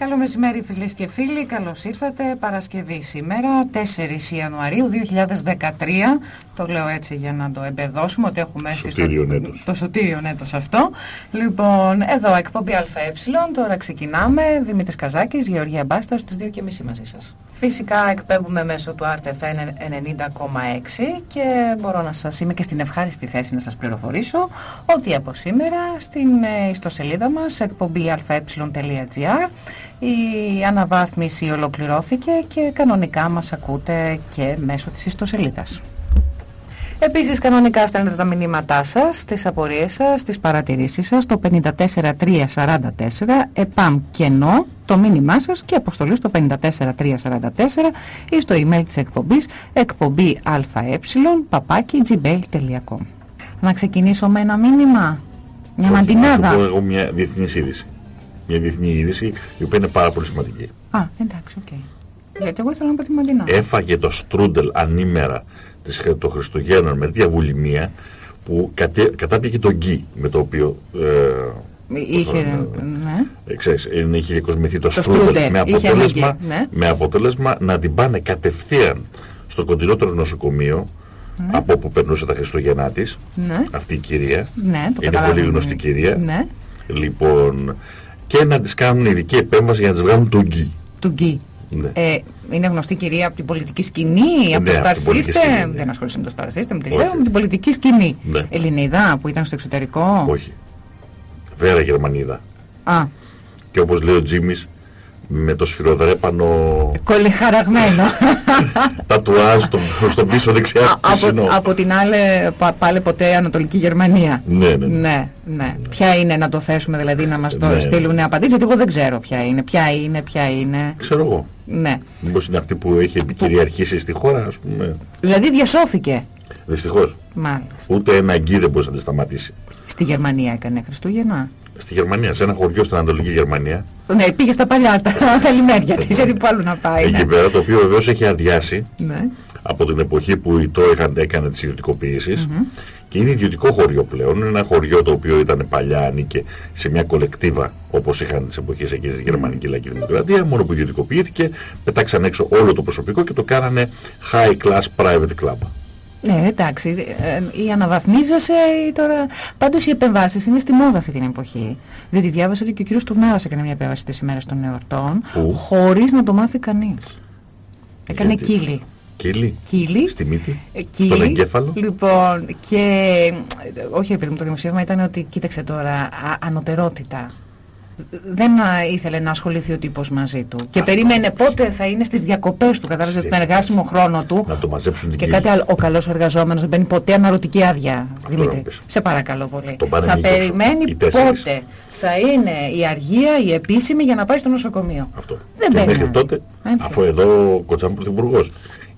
Καλό μεσημέρι φίλες και φίλοι, καλώς ήρθατε. Παρασκευή σήμερα, 4 Ιανουαρίου 2013. Το λέω έτσι για να το εμπεδώσουμε ότι έχουμε έρθει στο έτος. το σωτήριο έτος αυτό. Λοιπόν, εδώ εκπομπή ΑΕ, τώρα ξεκινάμε. Δημήτρης Καζάκης, Γεωργία Μπάστα, στις 2.30 μαζί σας. Φυσικά εκπέμπουμε μέσω του RTFN 90,6 και μπορώ να σας είμαι και στην ευχάριστη θέση να σας πληροφορήσω ότι από σήμερα στην ε, ιστοσελίδα μας εκπομπή αε.gr η αναβάθμιση ολοκληρώθηκε και κανονικά μας ακούτε και μέσω της ιστοσελίδας. Επίσης κανονικά στέλνετε τα μηνύματά σας, τις απορίες σας, τις παρατηρήσεις σας στο 54344 ΕΠΑΜ κενό το μήνυμά σας και αποστολή στο 54344 ή στο email της εκπομπής εκπομπή αε παπάκι gmail.com Να ξεκινήσω με ένα μήνυμα, μια μαντινάδα. Να πω εγώ μια διεθνής είδηση. Μια διεθνή είδηση η οποία είναι πάρα πολύ σημαντική. Α, εντάξει, ok. Okay. Γιατί εγώ ήθελα να πω τη μαντινάδα. Έφαγε το στρούντελ ανήμερα των Χριστουγέννων με μια βουλιμία που κατάπιε τον γκι με το οποίο ε, Είχε, ναι. Ε, ξέρεις, είχε διακοσμηθεί το, το στρούντελ με αποτέλεσμα, ναι. με αποτέλεσμα να την πάνε κατευθείαν στο κοντινότερο νοσοκομείο ναι. από όπου περνούσε τα Χριστουγεννά της ναι. αυτή η κυρία ναι, το είναι πολύ γνωστή κυρία ναι. λοιπόν και να της κάνουν ειδική επέμβαση για να της βγάλουν τον γκί του γκί ναι. Ε, είναι γνωστή κυρία από την πολιτική σκηνή, ναι, από το Star System. Ναι. Δεν ασχολείσαι με το Star System, τη λέω, με την πολιτική σκηνή. Ναι. Ελληνίδα που ήταν στο εξωτερικό. Όχι. Βέρα Γερμανίδα. Α. Και όπως λέει ο Τζίμις, με το σφυροδρέπανο... Κολληχαραγμένο. Τατουάζ στον, στον πίσω δεξιά από, από την άλλη πάλι ποτέ Ανατολική Γερμανία. Ναι, ναι. ναι. ναι, ναι. Ποια είναι να το θέσουμε δηλαδή να μας το ναι, στείλουν ναι. απαντήσεις γιατί εγώ δεν ξέρω ποια είναι. Ποια είναι, ποια είναι. Ξέρω εγώ. Ναι. Μήπως είναι αυτή που έχει επικυριαρχήσει στη χώρα ας πούμε. Δηλαδή διασώθηκε. Δυστυχώς. Μάλιστα. Ούτε ένα αγκί δεν μπορούσε να τη σταματήσει. Στη Γερμανία έκανε Χριστούγεννα στη Γερμανία, σε ένα χωριό στην Ανατολική Γερμανία. Ναι, πήγε στα παλιά, τα, τα λιμέρια της, γιατί που άλλο να πάει. Εκεί ναι. πέρα, το οποίο βεβαίως έχει αδειάσει ναι. από την εποχή που η ΤΟ έκανε τις ιδιωτικοποιήσεις mm -hmm. και είναι ιδιωτικό χωριό πλέον. Είναι ένα χωριό το οποίο ήταν παλιά, ανήκε σε μια κολεκτίβα όπως είχαν τις εποχές εκεί στη Γερμανική Λαϊκή Δημοκρατία, μόνο που ιδιωτικοποιήθηκε, πετάξαν έξω όλο το προσωπικό και το κάνανε high class private club. Ναι, εντάξει, ε, η αναβαθμίζεσαι ή τώρα... Πάντως οι επεμβάσεις είναι στη μόδα αυτή την εποχή. Διότι διάβασα ότι και ο κύριος Τουρνάρας έκανε μια επέμβαση τις ημέρες των εορτών, Πού; χωρίς να το μάθει κανείς. Έκανε Γιατί; κύλι. Κύλι. Κύλι. Στη μύτη; Ε, κύλι. Στον εγκέφαλο; Λοιπόν, και... Όχι επειδή μου το δημοσίευμα ήταν ότι, κοίταξε τώρα, α, ανωτερότητα δεν ήθελε να ασχοληθεί ο τύπος μαζί του. Και περίμενε πότε θα είναι στις διακοπές του, κατάλαβες τον εργάσιμο χρόνο του. Να το μαζέψουν Και κάτι άλλο, ο καλός εργαζόμενος δεν μπαίνει ποτέ αναρωτική άδεια, Αυτό Δημήτρη. πες. Σε παρακαλώ πολύ. Τον πάνε Θα μήκος, περιμένει οι τέσσερις. πότε θα είναι η αργία, η επίσημη για να πάει στο νοσοκομείο. Αυτό. Δεν και μπαίνει. μέχρι τότε, Έτσι. αφού εδώ ο Κοτσάμ Πρωθυπουργός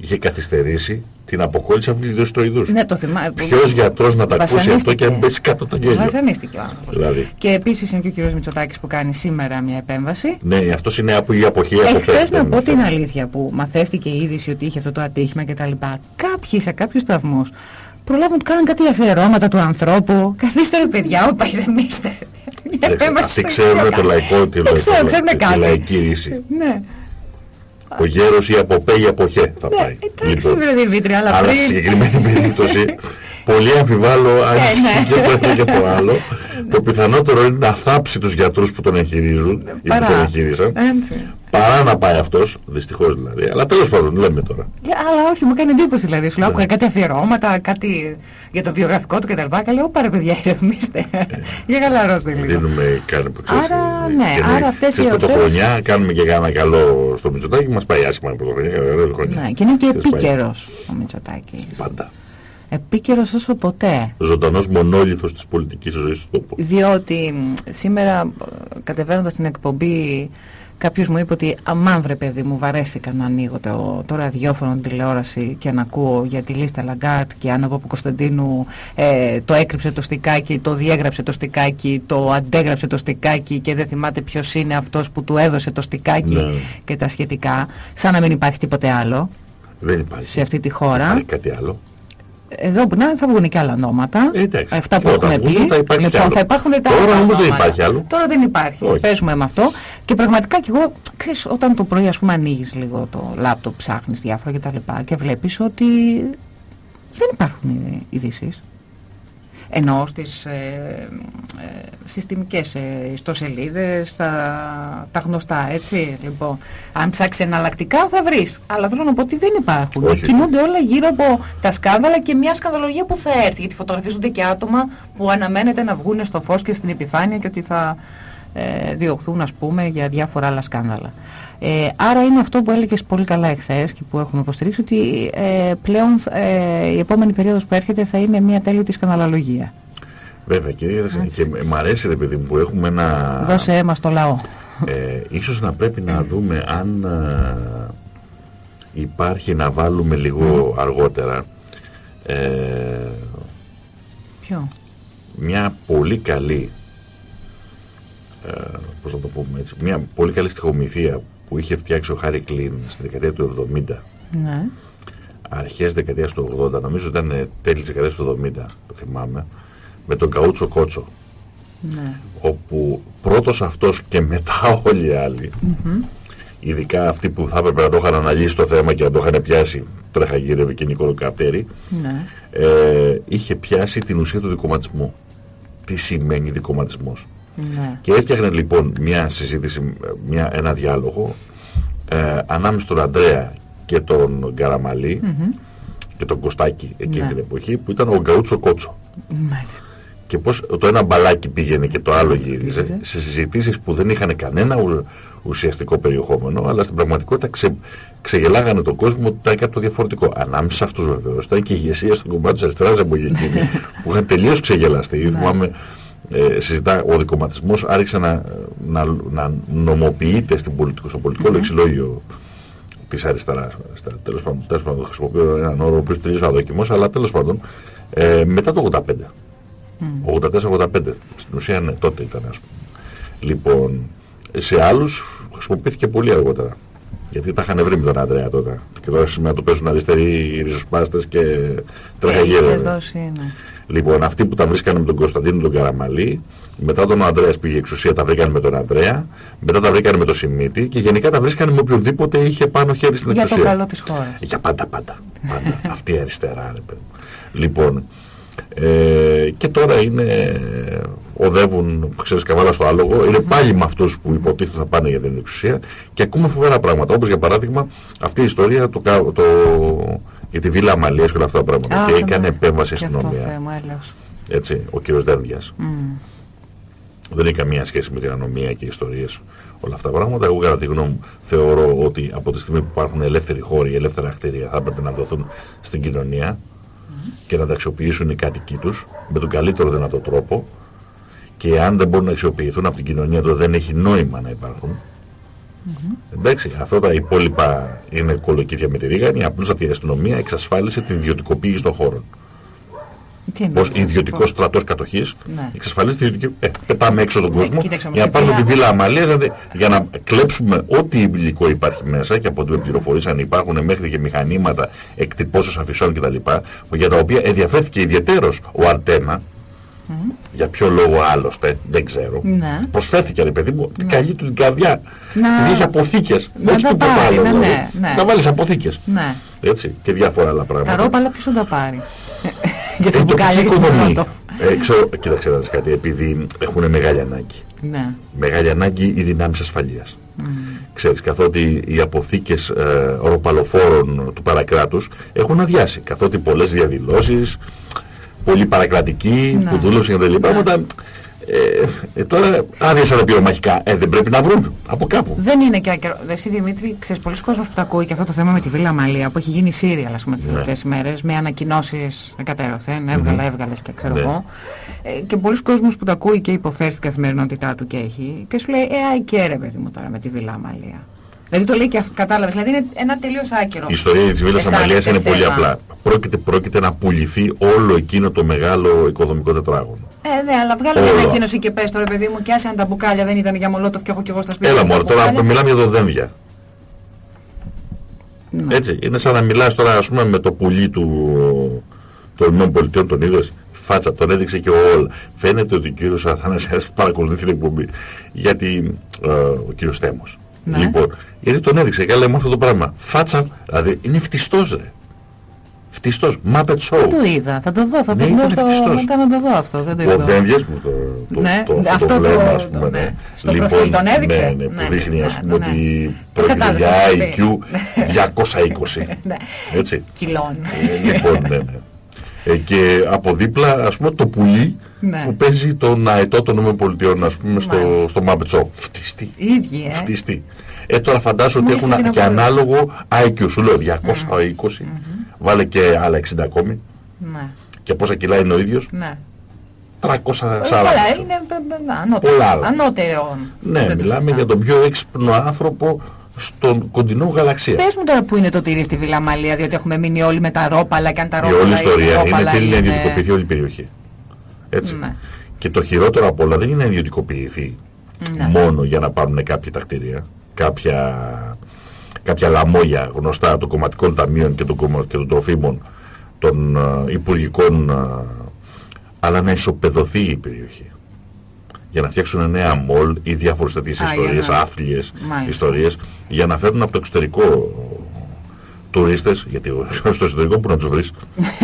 είχε καθυστερήσει την αποκόλληση αμφιλιδοστροειδούς. Ναι, το θυμάμαι. Ποιος γιατρός να τα ακούσει αυτό Βασανίστηκε. και να μπέσει κάτω το γέλιο. Βασανίστηκε ο άνθρωπος. Δηλαδή. Και επίσης είναι και ο κύριος Μητσοτάκης που κάνει σήμερα μια επέμβαση. Ναι, αυτός είναι από η αποχή από Εχθές να δεν πω είναι την θέμα. αλήθεια που μαθαίστηκε η είδηση ότι είχε αυτό το ατύχημα κτλ. Κάποιοι σε κάποιους σταθμούς προλάβουν ότι κάνουν κάτι αφιερώματα του ανθρώπου. Καθίστε ρε παιδιά, όπα ηρεμήστε. Μια Εντάξει, επέμβαση Αυτοί στο ξέρουν ιστορικό. το λαϊκό, τη, Δεν ξέρω, ξέρουν τη κάτι. λαϊκή ρίση. Ναι. Ο γέρος ή από πέ ή από χέ θα Ναι, πάει. εντάξει Λοιπόν, βρε Δημήτρη, αλλά αλλά στη πριν... συγκεκριμένη περίπτωση πολύ αμφιβάλλω αν Ναι, ισχύει ναι. και το ένα και το άλλο. Το πιθανότερο είναι να θάψει τους γιατρούς που τον εγχειρίζουν ή που Παρά. τον εγχείρησαν Έτσι. παρά να πάει αυτός, δυστυχώς δηλαδή. Αλλά τέλος πάντων λέμε τώρα. Για- Αλλά όχι, μου κάνει εντύπωση δηλαδή. Σου λέω, Ναι. άκουγα κάτι αφιερώματα, κάτι για το βιογραφικό του κτλ. Και λέω, πάρε παιδιά, ηρεμήστε. Για χαλαρώστε λίγο. Δίνουμε κάνει που ξέρεις. Άρα, ε, ναι, και άρα αυτές οι Στην εορτές- πρωτοχρονιά κάνουμε και κάνα καλό στο Μητσοτάκι, μας πάει άσχημα η πρωτοχρονιά, καλή χρονιά. Ναι, και είναι και Της πάει επίκαιρος ο Μητσοτάκης. Πάντα. Επίκαιρος όσο ποτέ. Ζωντανός μονόλιθος της πολιτικής ζωής του τόπου. Διότι μ, σήμερα ε, κατεβαίνοντας στην εκπομπή κάποιος μου είπε ότι αμάν βρε παιδί μου βαρέθηκα να ανοίγω το, το ραδιόφωνο την τηλεόραση και να ακούω για τη λίστα Λαγκάρντ και αν ο Κωνσταντίνου ε, το έκρυψε το στικάκι, το διέγραψε το στικάκι, το αντέγραψε το στικάκι και δεν θυμάται ποιος είναι αυτός που του έδωσε το στικάκι Ναι. και τα σχετικά σαν να μην υπάρχει τίποτε άλλο Δεν υπάρχει. σε αυτή τη χώρα. Υπάρχει κάτι άλλο. Εδώ που να θα βγουν και άλλα νόματα. Ε, εντάξει. Αυτά που Και όταν έχουμε βγουν πει. θα υπάρχει κι λοιπόν, άλλο. θα υπάρχουν τα Τώρα άλλα όμως δεν ονόματα. υπάρχει άλλο. Τώρα δεν υπάρχει. Όχι. Παίζουμε με αυτό. Και πραγματικά κι εγώ, ξέρεις, όταν το πρωί ας πούμε ανοίγεις λίγο το λάπτοπ, ψάχνεις διάφορα κτλ. Και, και βλέπεις ότι δεν υπάρχουν ειδήσεις. Ενώ στις ε, ε, συστημικές ε, ιστοσελίδες, τα, τα γνωστά, έτσι, λοιπόν. Αν ψάξεις εναλλακτικά θα βρεις. Αλλά θέλω να πω ότι δεν υπάρχουν. Όχι. Κινούνται όλα γύρω από τα σκάνδαλα και μια σκανδαλογία που θα έρθει. Γιατί φωτογραφίζονται και άτομα που αναμένεται να βγουν στο φως και στην επιφάνεια και ότι θα ε, διωχθούν, ας πούμε, για διάφορα άλλα σκάνδαλα. Ε, άρα είναι αυτό που έλεγες πολύ καλά εχθές και που έχουμε υποστηρίξει ότι ε, πλέον ε, η επόμενη περίοδος που έρχεται θα είναι μια τέλειωτη σκανδαλολογία. Βέβαια και, και μ' αρέσει ρε παιδί μου που έχουμε ένα... Δώσε αίμα στο λαό. Ε, ίσως να πρέπει να δούμε αν ε, υπάρχει να βάλουμε λίγο αργότερα ε, Ποιο; μια πολύ καλή ε, πώς να το πούμε έτσι, μια πολύ καλή στοιχομηθεία που είχε φτιάξει ο Χάρη Κλίν στη δεκαετία του 70 Ναι. αρχές δεκαετίας του 80 νομίζω ήταν ε, τέλη της δεκαετίας του 70 το θυμάμαι με τον Καούτσο Κότσο ναι. όπου πρώτος αυτός και μετά όλοι οι άλλοι Μμμ. ειδικά αυτοί που θα έπρεπε να το είχαν αναλύσει το θέμα και να το είχαν πιάσει τρέχα γύρευε και Νικολοκαπτέρη Ναι. ε, είχε πιάσει την ουσία του δικοματισμού τι σημαίνει δικοματισμός; Ναι. και έφτιαχνε λοιπόν μια συζήτηση μια, ένα διάλογο ε, ανάμεσα στον Αντρέα και τον Γκαραμαλή Μμμ. και τον Κωστάκη εκείνη Ναι. την εποχή που ήταν ο Γκαούτσο Κότσο Μάλιστα. και πως το ένα μπαλάκι πήγαινε και το άλλο γύριζε Γύριζε. σε συζητήσεις που δεν είχαν κανένα ου- ουσιαστικό περιεχόμενο αλλά στην πραγματικότητα ξε, ξεγελάγανε τον κόσμο ότι ήταν κάτι το διαφορετικό. Ανάμεσα σε αυτούς βεβαίως ήταν και η ηγεσία στον κομμάτι της αριστεράς από εκείνη που είχαν τελείως ξεγελαστεί. Ναι. Θυμάμαι ε, συζητά, ο δικοματισμός άρχισε να, να, να νομοποιείται στην πολιτικό, στο πολιτικό Μμμ. λεξιλόγιο της αριστεράς. αριστερά. Τέλος πάντων, τέλος πάντων χρησιμοποιώ έναν όρο ο οποίος είναι τελείως αδοκιμός, αλλά τέλος πάντων ε, μετά το 85. Μμ. 84-85. Στην ουσία ναι, τότε ήταν ας πούμε. Λοιπόν, σε άλλους χρησιμοποιήθηκε πολύ αργότερα. Γιατί τα είχαν βρει με τον Αντρέα τότε. Και τώρα σήμερα το παίζουν αριστεροί ριζοσπάστες και Είχε τραχαγύρευε. δώσει, ναι. Λοιπόν, αυτοί που τα βρίσκανε με τον Κωνσταντίνο τον Καραμαλή, μετά τον Ανδρέας πήγε εξουσία, τα βρήκαν με τον Ανδρέα, μετά τα βρήκαν με τον Σιμίτη και γενικά τα βρίσκανε με οποιονδήποτε είχε πάνω χέρι στην Για εξουσία. το καλό της χώρας. Για πάντα, πάντα. πάντα. Αυτή η αριστερά, ρε παιδί μου. Λοιπόν, ε, και τώρα είναι, οδεύουν, ξέρεις, καβάλα στο άλογο, είναι πάλι με αυτούς που υποτίθεται θα πάνε για την εξουσία και ακούμε φοβερά πράγματα, όπως για παράδειγμα αυτή η ιστορία το, κα- το, για τη Βίλα Αμαλίας και όλα αυτά τα πράγματα. Α, και αυτό έκανε ναι. επέμβαση Και αυτό αστυνομία. θέμα, έλεος. Έτσι, ο κύριος Δένδιας. Μμ. Δεν έχει καμία σχέση με την ανομία και ιστορίες όλα αυτά τα πράγματα. Εγώ κατά τη γνώμη μου θεωρώ ότι από τη στιγμή που υπάρχουν ελεύθεροι χώροι, ελεύθερα κτίρια θα έπρεπε να δοθούν στην κοινωνία και να τα αξιοποιήσουν οι κάτοικοι τους με τον καλύτερο δυνατό τρόπο και αν δεν μπορούν να αξιοποιηθούν από την κοινωνία τότε δεν έχει νόημα να υπάρχουν. Μμμ. Εντάξει, αυτά τα υπόλοιπα είναι κολοκύθια με τη ρίγανη, απλούστατη η αστυνομία εξασφάλισε την ιδιωτικοποίηση των χώρων. Τι είναι Πως αυτό, ιδιωτικός λοιπόν. στρατός κατοχής Ναι. εξασφαλίζει τη ιδιωτική... Ε, πετάμε έξω τον Ναι, κόσμο κοίταξε όμως, για να η πάρουμε τη Βίλα- βίλα Αμαλίας δηλαδή, για να κλέψουμε ό,τι υλικό υπάρχει μέσα και από ό,τι με πληροφορήσαν υπάρχουν μέχρι και μηχανήματα εκτυπώσεως αφισών κτλ. για τα οποία ενδιαφέρθηκε ιδιαίτερος ο Αρτένα Μμ. για ποιο λόγο άλλωστε δεν ξέρω. Ναι. Προσφέρθηκε ρε παιδί μου την Ναι. καλή του την καρδιά. Να- Γιατί είχε αποθήκες. να όχι τα τίποτα πάρει, άλλο. ναι, δηλαδή. ναι, ναι. Να βάλεις αποθήκες. Ναι. Έτσι. Και διάφορα άλλα Τα πράγματα. ρόπαλα ποιος θα τα πάρει. Για Ε, τα τοπική μπουκάλια και το οικοδομή. μολότοφ. Ε, ξέρω, κοίταξε να δεις κάτι, επειδή έχουν μεγάλη ανάγκη. Ναι. Μεγάλη ανάγκη οι δυνάμεις ασφαλείας. Μμ. Ξέρεις, καθότι οι αποθήκες ε, ροπαλοφόρων του παρακράτους έχουν αδειάσει. Καθότι πολλές διαδηλώσεις, πολλοί παρακρατικοί Ναι. που δούλεψαν για τέτοια πράγματα. Ε, ε, τώρα άδειασαν τα πυρομαχικά. Ε, δεν πρέπει να βρουν από κάπου. Δεν είναι και άκυρο. Δε εσύ Δημήτρη, ξέρεις, πολλοί κόσμος που τα ακούει και αυτό το θέμα με τη Βίλα Αμαλία που έχει γίνει Σύρια, ας πούμε, τις Ναι. τελευταίες ημέρες, με ανακοινώσεις εκατέρωθεν, έβγαλα, έβγαλες και ξέρω Ναι. εγώ. Ε, και πολλοί κόσμος που τα ακούει και υποφέρει στην καθημερινότητά του και έχει. Και σου λέει, Ε, άι και ρε, παιδί μου τώρα με τη Βίλα Αμαλία. Δηλαδή το λέει και αυτό, κατάλαβες. Δηλαδή είναι ένα τελείως άκυρο. Η ιστορία της Βίλας Αισθάνεται Αμαλίας είναι πολύ θέμα. απλά. Πρόκειται, πρόκειται να πουληθεί όλο εκείνο το μεγάλο οικοδομικό τετράγωνο. Ε, ναι, αλλά βγάλε μια Όλο. ανακοίνωση και πες τώρα, παιδί μου, και άσε αν τα μπουκάλια δεν ήταν για μολότοφ και έχω και εγώ στα σπίτια. Έλα μου τα μωρέ, τώρα μπουκάλια. μιλάμε για το δένδια. Ναι. Έτσι, είναι σαν να μιλάς τώρα ας πούμε με το πουλί του, των ΗΠΑ, τον είδες, φάτσα, τον έδειξε και όλα. Φαίνεται ότι ο κύριος Αθανασιάς παρακολουθεί την εκπομπή. Γιατί ε, ο κύριος Θέμος. Ναι. Λοιπόν, γιατί τον έδειξε και λέμε αυτό το πράγμα. Φάτσα, δηλαδή είναι φτιστός ρε. Φτιστός, Muppet Show. Το είδα, θα το δω, θα Ναι, το ήταν δω στο... ευτυχιστός. μετά να το δω αυτό, δεν το Ο είδα. Δένδιας μου το, το, Ναι, το, αυτό το το- βλέμμα, ας το- πούμε, ναι. ναι. Στο προφίλ τον έδειξε. Ναι, ναι, Ναι, που δείχνει ναι, ας πούμε ναι. ότι Το πρόκειται κατάλαβα, για ναι. IQ 220. Ναι. Έτσι. Κιλών. Ε, λοιπόν, ναι, ναι. Ε, και από δίπλα, ας πούμε, το πουλί Ναι. που παίζει τον αετό των ΗΠΑ, ας πούμε, στο, Μάλιστα. στο Muppet Show. Φτιστή. Ίδιοι, ε. Φτιστή. Ε, τώρα φαντάσου ότι Μόλις έχουν έγινε και από- ανάλογο IQ, σου λέω 220, βάλε και άλλα 60 ακόμη Ναι, και πόσα κιλά είναι ο ίδιος, ναι. 340. Καλά, είναι ε, ε, ανώτερο. Πολλά άλλα. Ανώτερο. Ναι, Δεν το μιλάμε συζητάμε. για τον πιο έξυπνο άνθρωπο στον κοντινό γαλαξία. Πες μου τώρα που είναι το τυρί στη Βίλα Μαλία, διότι έχουμε μείνει όλοι με τα ρόπαλα και αν τα Η ρόπαλα όλη ιστορία είναι ρόπαλα θέλει να ιδιωτικοποιηθεί όλη η περιοχή. Έτσι. Ναι. Και το χειρότερο απ' όλα δεν είναι να ιδιωτικοποιηθεί Ναι. μόνο για να πάρουν κάποια τα κτίρια, κάποια, κάποια λαμόγια γνωστά των κομματικών ταμείων και των, κομμα- και των τροφίμων των ε, υπουργικών, ε, αλλά να ισοπεδωθεί η περιοχή. Για να φτιάξουν νέα μολ ή διάφορες τέτοιες Α, για ιστορίες, να- άφλιες Μάλιστα. ιστορίες, ιστορίες, για να φέρουν από το εξωτερικό τουρίστες, γιατί ο- στο εσωτερικό που να τους βρεις.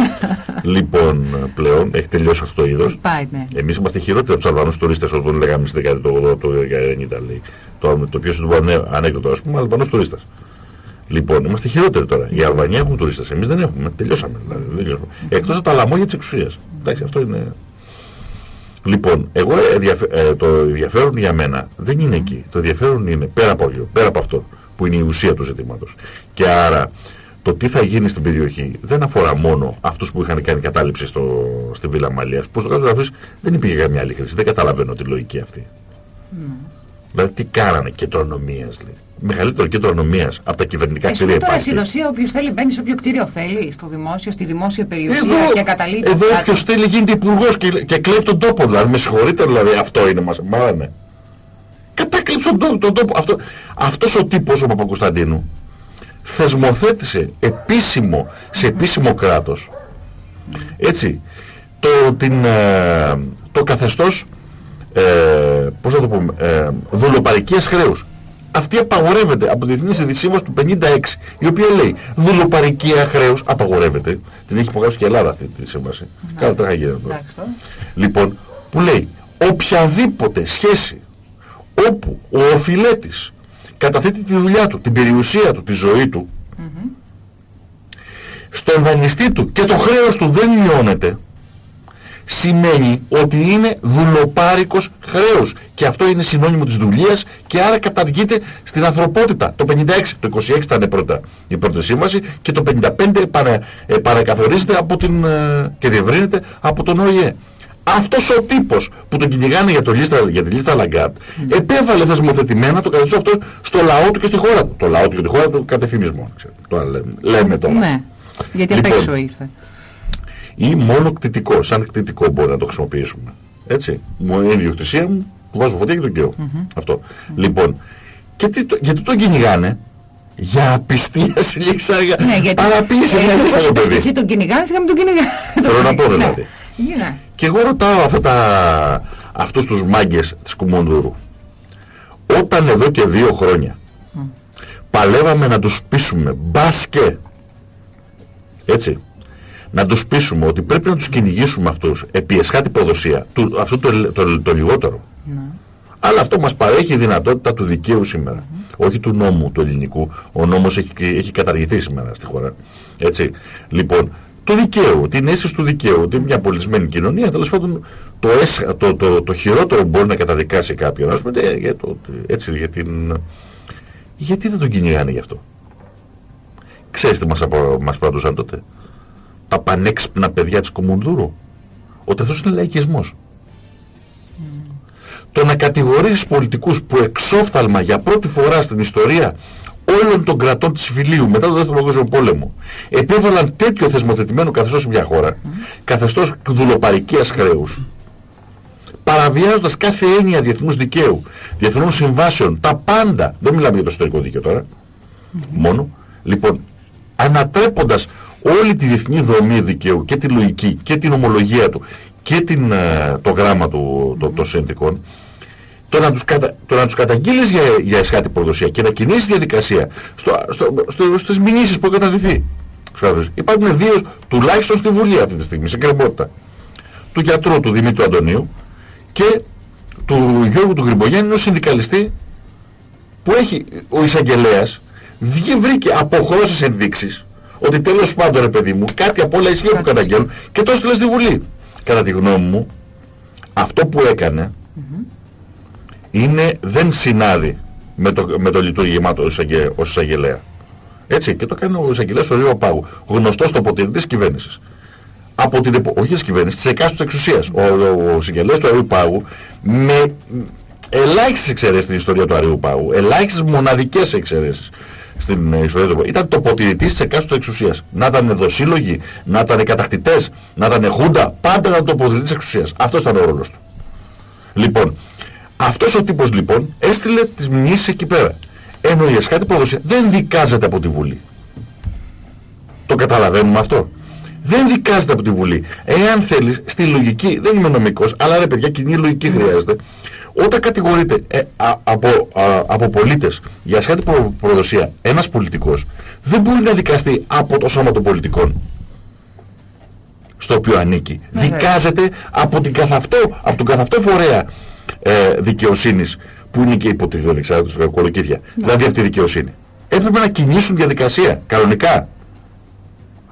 λοιπόν, πλέον έχει τελειώσει αυτό το είδος. Πάει, ναι. Εμείς είμαστε χειρότεροι από τους Αλβανούς τουρίστες όταν λέγαμε στη δεκαετία του 80, του 90 λέει. Το, το πιο του ανέ- ανέκδοτο ας πούμε, Αλβανός τουρίστας. Λοιπόν, είμαστε χειρότεροι τώρα. Οι Αλβανοί έχουν τουρίστες, εμείς δεν έχουμε. Τελειώσαμε δηλαδή. Δεν τελειώσαμε. Εκτός από τα λαμόγια της εξουσίας. Εντάξει, αυτό είναι... Λοιπόν, εγώ ενδιαφε- ε, το ενδιαφέρον για μένα δεν είναι εκεί. Το ενδιαφέρον είναι πέρα από, όλο, πέρα από αυτό που είναι η ουσία του ζητήματος. Και άρα το τι θα γίνει στην περιοχή δεν αφορά μόνο αυτούς που είχαν κάνει κατάληψη στο, στη Βίλα Μαλίας. Που στο κάτω γραφής δεν υπήρχε καμιά άλλη χρήση. Δεν καταλαβαίνω τη λογική αυτή. Ναι. Δηλαδή τι κάνανε κέντρο ανομίας λέει. Μεγαλύτερο κέντρο ανομίας από τα κυβερνητικά Εσύ κτίρια τώρα υπάρχει. στη δοσία όποιος θέλει μπαίνει σε όποιο κτίριο θέλει, στο δημόσιο, στη δημόσια περιουσία Εδώ, και καταλήγει εδώ κάτω. όποιος θέλει γίνεται υπουργός και, και κλέβει τον τόπο δηλαδή. Με συγχωρείτε δηλαδή αυτό είναι μας μάρανε. Κατάκλειψε τον τόπο. Τον τόπο. Αυτό, αυτός ο τύπος ο Παπακοσταντίνου θεσμοθέτησε επίσημο, σε επίσημο κράτος έτσι το, την, ε, το καθεστώς ε, πώς να το πούμε ε, δουλοπαρικίας χρέους αυτή απαγορεύεται από τη Διεθνή Σύμβαση του 56 η οποία λέει δουλοπαρικία χρέους απαγορεύεται την έχει υπογράψει και η Ελλάδα αυτή τη σύμβαση Κάνα τρέχα γίνεται τώρα. Εντάξει τώρα. Λοιπόν, που λέει οποιαδήποτε σχέση όπου ο οφειλέτης καταθέτει τη δουλειά του, την περιουσία του, τη ζωή του Μμμ. στον δανειστή του και το χρέος του δεν μειώνεται σημαίνει ότι είναι δουλοπάρικος χρέους και αυτό είναι συνώνυμο της δουλείας και άρα καταργείται στην ανθρωπότητα το 56, το 26 ήταν πρώτα η πρώτη σύμβαση και το 55 παρα, ε, παρακαθορίζεται από την, ε, και διευρύνεται από τον ΟΗΕ αυτός ο τύπος που τον κυνηγάνε για, το λίστα, για τη λίστα Λαγκάτ επέβαλε θεσμοθετημένα το καθεστώς αυτό στο λαό του και στη χώρα του. Το λαό του και τη χώρα του κατεφημισμό. ξέρετε. Τώρα λέμε, λέμε τώρα. Ναι. Γιατί απ' Λοιπόν. έξω ήρθε. Ή μόνο κτητικό, σαν κτητικό μπορεί να το χρησιμοποιήσουμε. Έτσι. Μου είναι η ιδιοκτησία μου, του βάζω φωτιά και τον καίω. Μμμ. Αυτό. Λοιπόν, και τι, το- γιατί τον κυνηγάνε; Για απιστία σε λήξαργα. Ναι, γιατί Παραποίηση ε, μια όπως λήξαργα είπες και παιδί. εσύ τον κυνηγάνε, σιγά μην τον κυνηγάνε. Θέλω να πω δηλαδή. Ναι. Ναι. Και εγώ ρωτάω αυτά τα, αυτούς τους μάγκες της Κουμουνδούρου. Όταν εδώ και δύο χρόνια Μμ. παλεύαμε να τους πείσουμε μπάσκε έτσι να τους πείσουμε ότι πρέπει να τους κυνηγήσουμε αυτούς επί εσχάτη προδοσία του, αυτό το, το, το, λιγότερο. Ναι. αλλά αυτό μας παρέχει η δυνατότητα του δικαίου σήμερα. Όχι του νόμου του ελληνικού. Ο νόμος έχει, έχει καταργηθεί σήμερα στη χώρα. Έτσι. Λοιπόν το δικαίου, την αίσθηση του δικαίου ότι μια πολιτισμένη κοινωνία τέλος πάντων το, έσ- το, το, το χειρότερο που μπορεί να καταδικάσει κάποιον ας πούμε, ε, για το, έτσι, για την, γιατί δεν τον κυνηγάνε γι' αυτό; Ξέρεις τι μας, απο, μας πρατούσαν τότε; Τα πανέξυπνα παιδιά της Κομμουνδούρου ότι αυτός είναι λαϊκισμός. Το να κατηγορήσεις πολιτικούς που εξόφθαλμα για πρώτη φορά στην ιστορία όλων των κρατών της Φιλίου μετά τον δεύτερο παγκόσμιο πόλεμο επέβαλαν τέτοιο θεσμοθετημένο καθεστώς σε μια χώρα καθεστώς δουλοπαρικίας χρέους. Παραβιάζοντας κάθε έννοια διεθνούς δικαίου διεθνών συμβάσεων τα πάντα δεν μιλάμε για το ιστορικό δίκαιο τώρα μόνο λοιπόν ανατρέποντας όλη τη διεθνή δομή δικαίου και τη λογική και την ομολογία του και την, ε, το γράμμα του, το, των συνθηκών, το να τους, κατα, το να τους καταγγείλεις για, για εσχάτη προδοσία και να κινήσεις διαδικασία στο, στο, στο, στις μηνύσεις που έχουν καταδυθεί. Υπάρχουν δύο τουλάχιστον στη Βουλή αυτή τη στιγμή, σε κρεμότητα. Του γιατρού του Δημήτρου Αντωνίου και του Γιώργου του Γρυμπογέννη, ο συνδικαλιστή που έχει ο εισαγγελέας βρήκε αποχρώσεις ενδείξεις ότι τέλος πάντων ρε παιδί μου κάτι από όλα ισχύει που καταγγέλνουν και το έστειλε στη Βουλή. Κατά τη γνώμη μου αυτό που έκανε είναι, δεν συνάδει με το, με το λειτουργήμά του ως εισαγγελέα. Έτσι, και το κάνει ο εισαγγελέας ο Ρίο Πάγου, γνωστός τοποτηρητής κυβέρνησης. Από την εποχή όχι της κυβέρνησης, της εκάστοτε εξουσίας. Ο, ο, ο εισαγγελέας του Αρίου Πάγου με ελάχιστες εξαιρέσεις στην ιστορία του Αρίου Πάγου, ελάχιστες μοναδικές εξαιρέσεις στην ιστορία του ήταν τοποτηρητής της εκάστοτε εξουσίας. Να ήταν δοσύλλογοι, να ήταν κατακτητές, να ήταν χούντα, πάντα ήταν τοποτηρητής της εξουσίας. Αυτός ήταν ο ρόλος του. Λοιπόν, αυτός ο τύπος λοιπόν έστειλε τις μηνύσεις εκεί πέρα. Ενώ η Εσχάτη Προδοσία δεν δικάζεται από τη Βουλή. Το καταλαβαίνουμε αυτό. Δεν δικάζεται από τη Βουλή. Εάν θέλεις, στη λογική, δεν είμαι νομικός, αλλά ρε παιδιά, κοινή λογική χρειάζεται. Όταν κατηγορείται ε, από, από πολίτες για ασχάτη προδοσία ένας πολιτικός, δεν μπορεί να δικαστεί από το σώμα των πολιτικών στο οποίο ανήκει. Δικάζεται από, την καθαυτό, από τον καθαυτό φορέα ε, δικαιοσύνης που είναι και υπό τη του κολοκύθια. Ναι. Δηλαδή από τη δικαιοσύνη. Έπρεπε να κινήσουν διαδικασία κανονικά.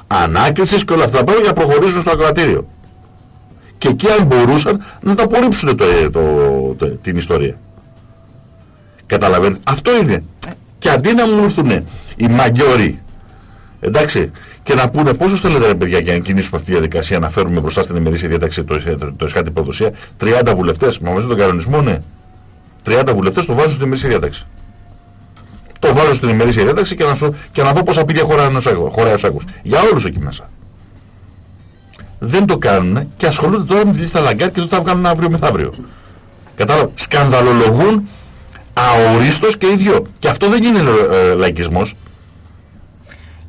Ανάκρισης και όλα αυτά τα για να προχωρήσουν στο ακροατήριο. Και εκεί αν μπορούσαν να τα απορρίψουν το, το, το, την ιστορία. Καταλαβαίνετε. Αυτό είναι. Και αντί να μου έρθουν οι μαγκιόροι, εντάξει, και να πούνε πόσο θέλετε ρε παιδιά για να κινήσουμε αυτή τη διαδικασία, να φέρουμε μπροστά στην ημερήσια διάταξη το, το, το εσχάτη προδοσία, 30 βουλευτές, μα μαζί τον κανονισμό, ναι. 30 βουλευτές το βάζουν στην ημερήσια διάταξη. Το βάζω στην ημερήσια διάταξη και να, σου, και να δω πόσα απίδια χωράει ο σάκος. Για όλους εκεί μέσα. Δεν το κάνουν και ασχολούνται τώρα με τη λίστα Λαγκάρντ και το θα βγάλουν αύριο μεθαύριο. Κατάλαβα. Σκανδαλολογούν αορίστως και οι δυο. Και αυτό δεν είναι ε, λαϊκισμός.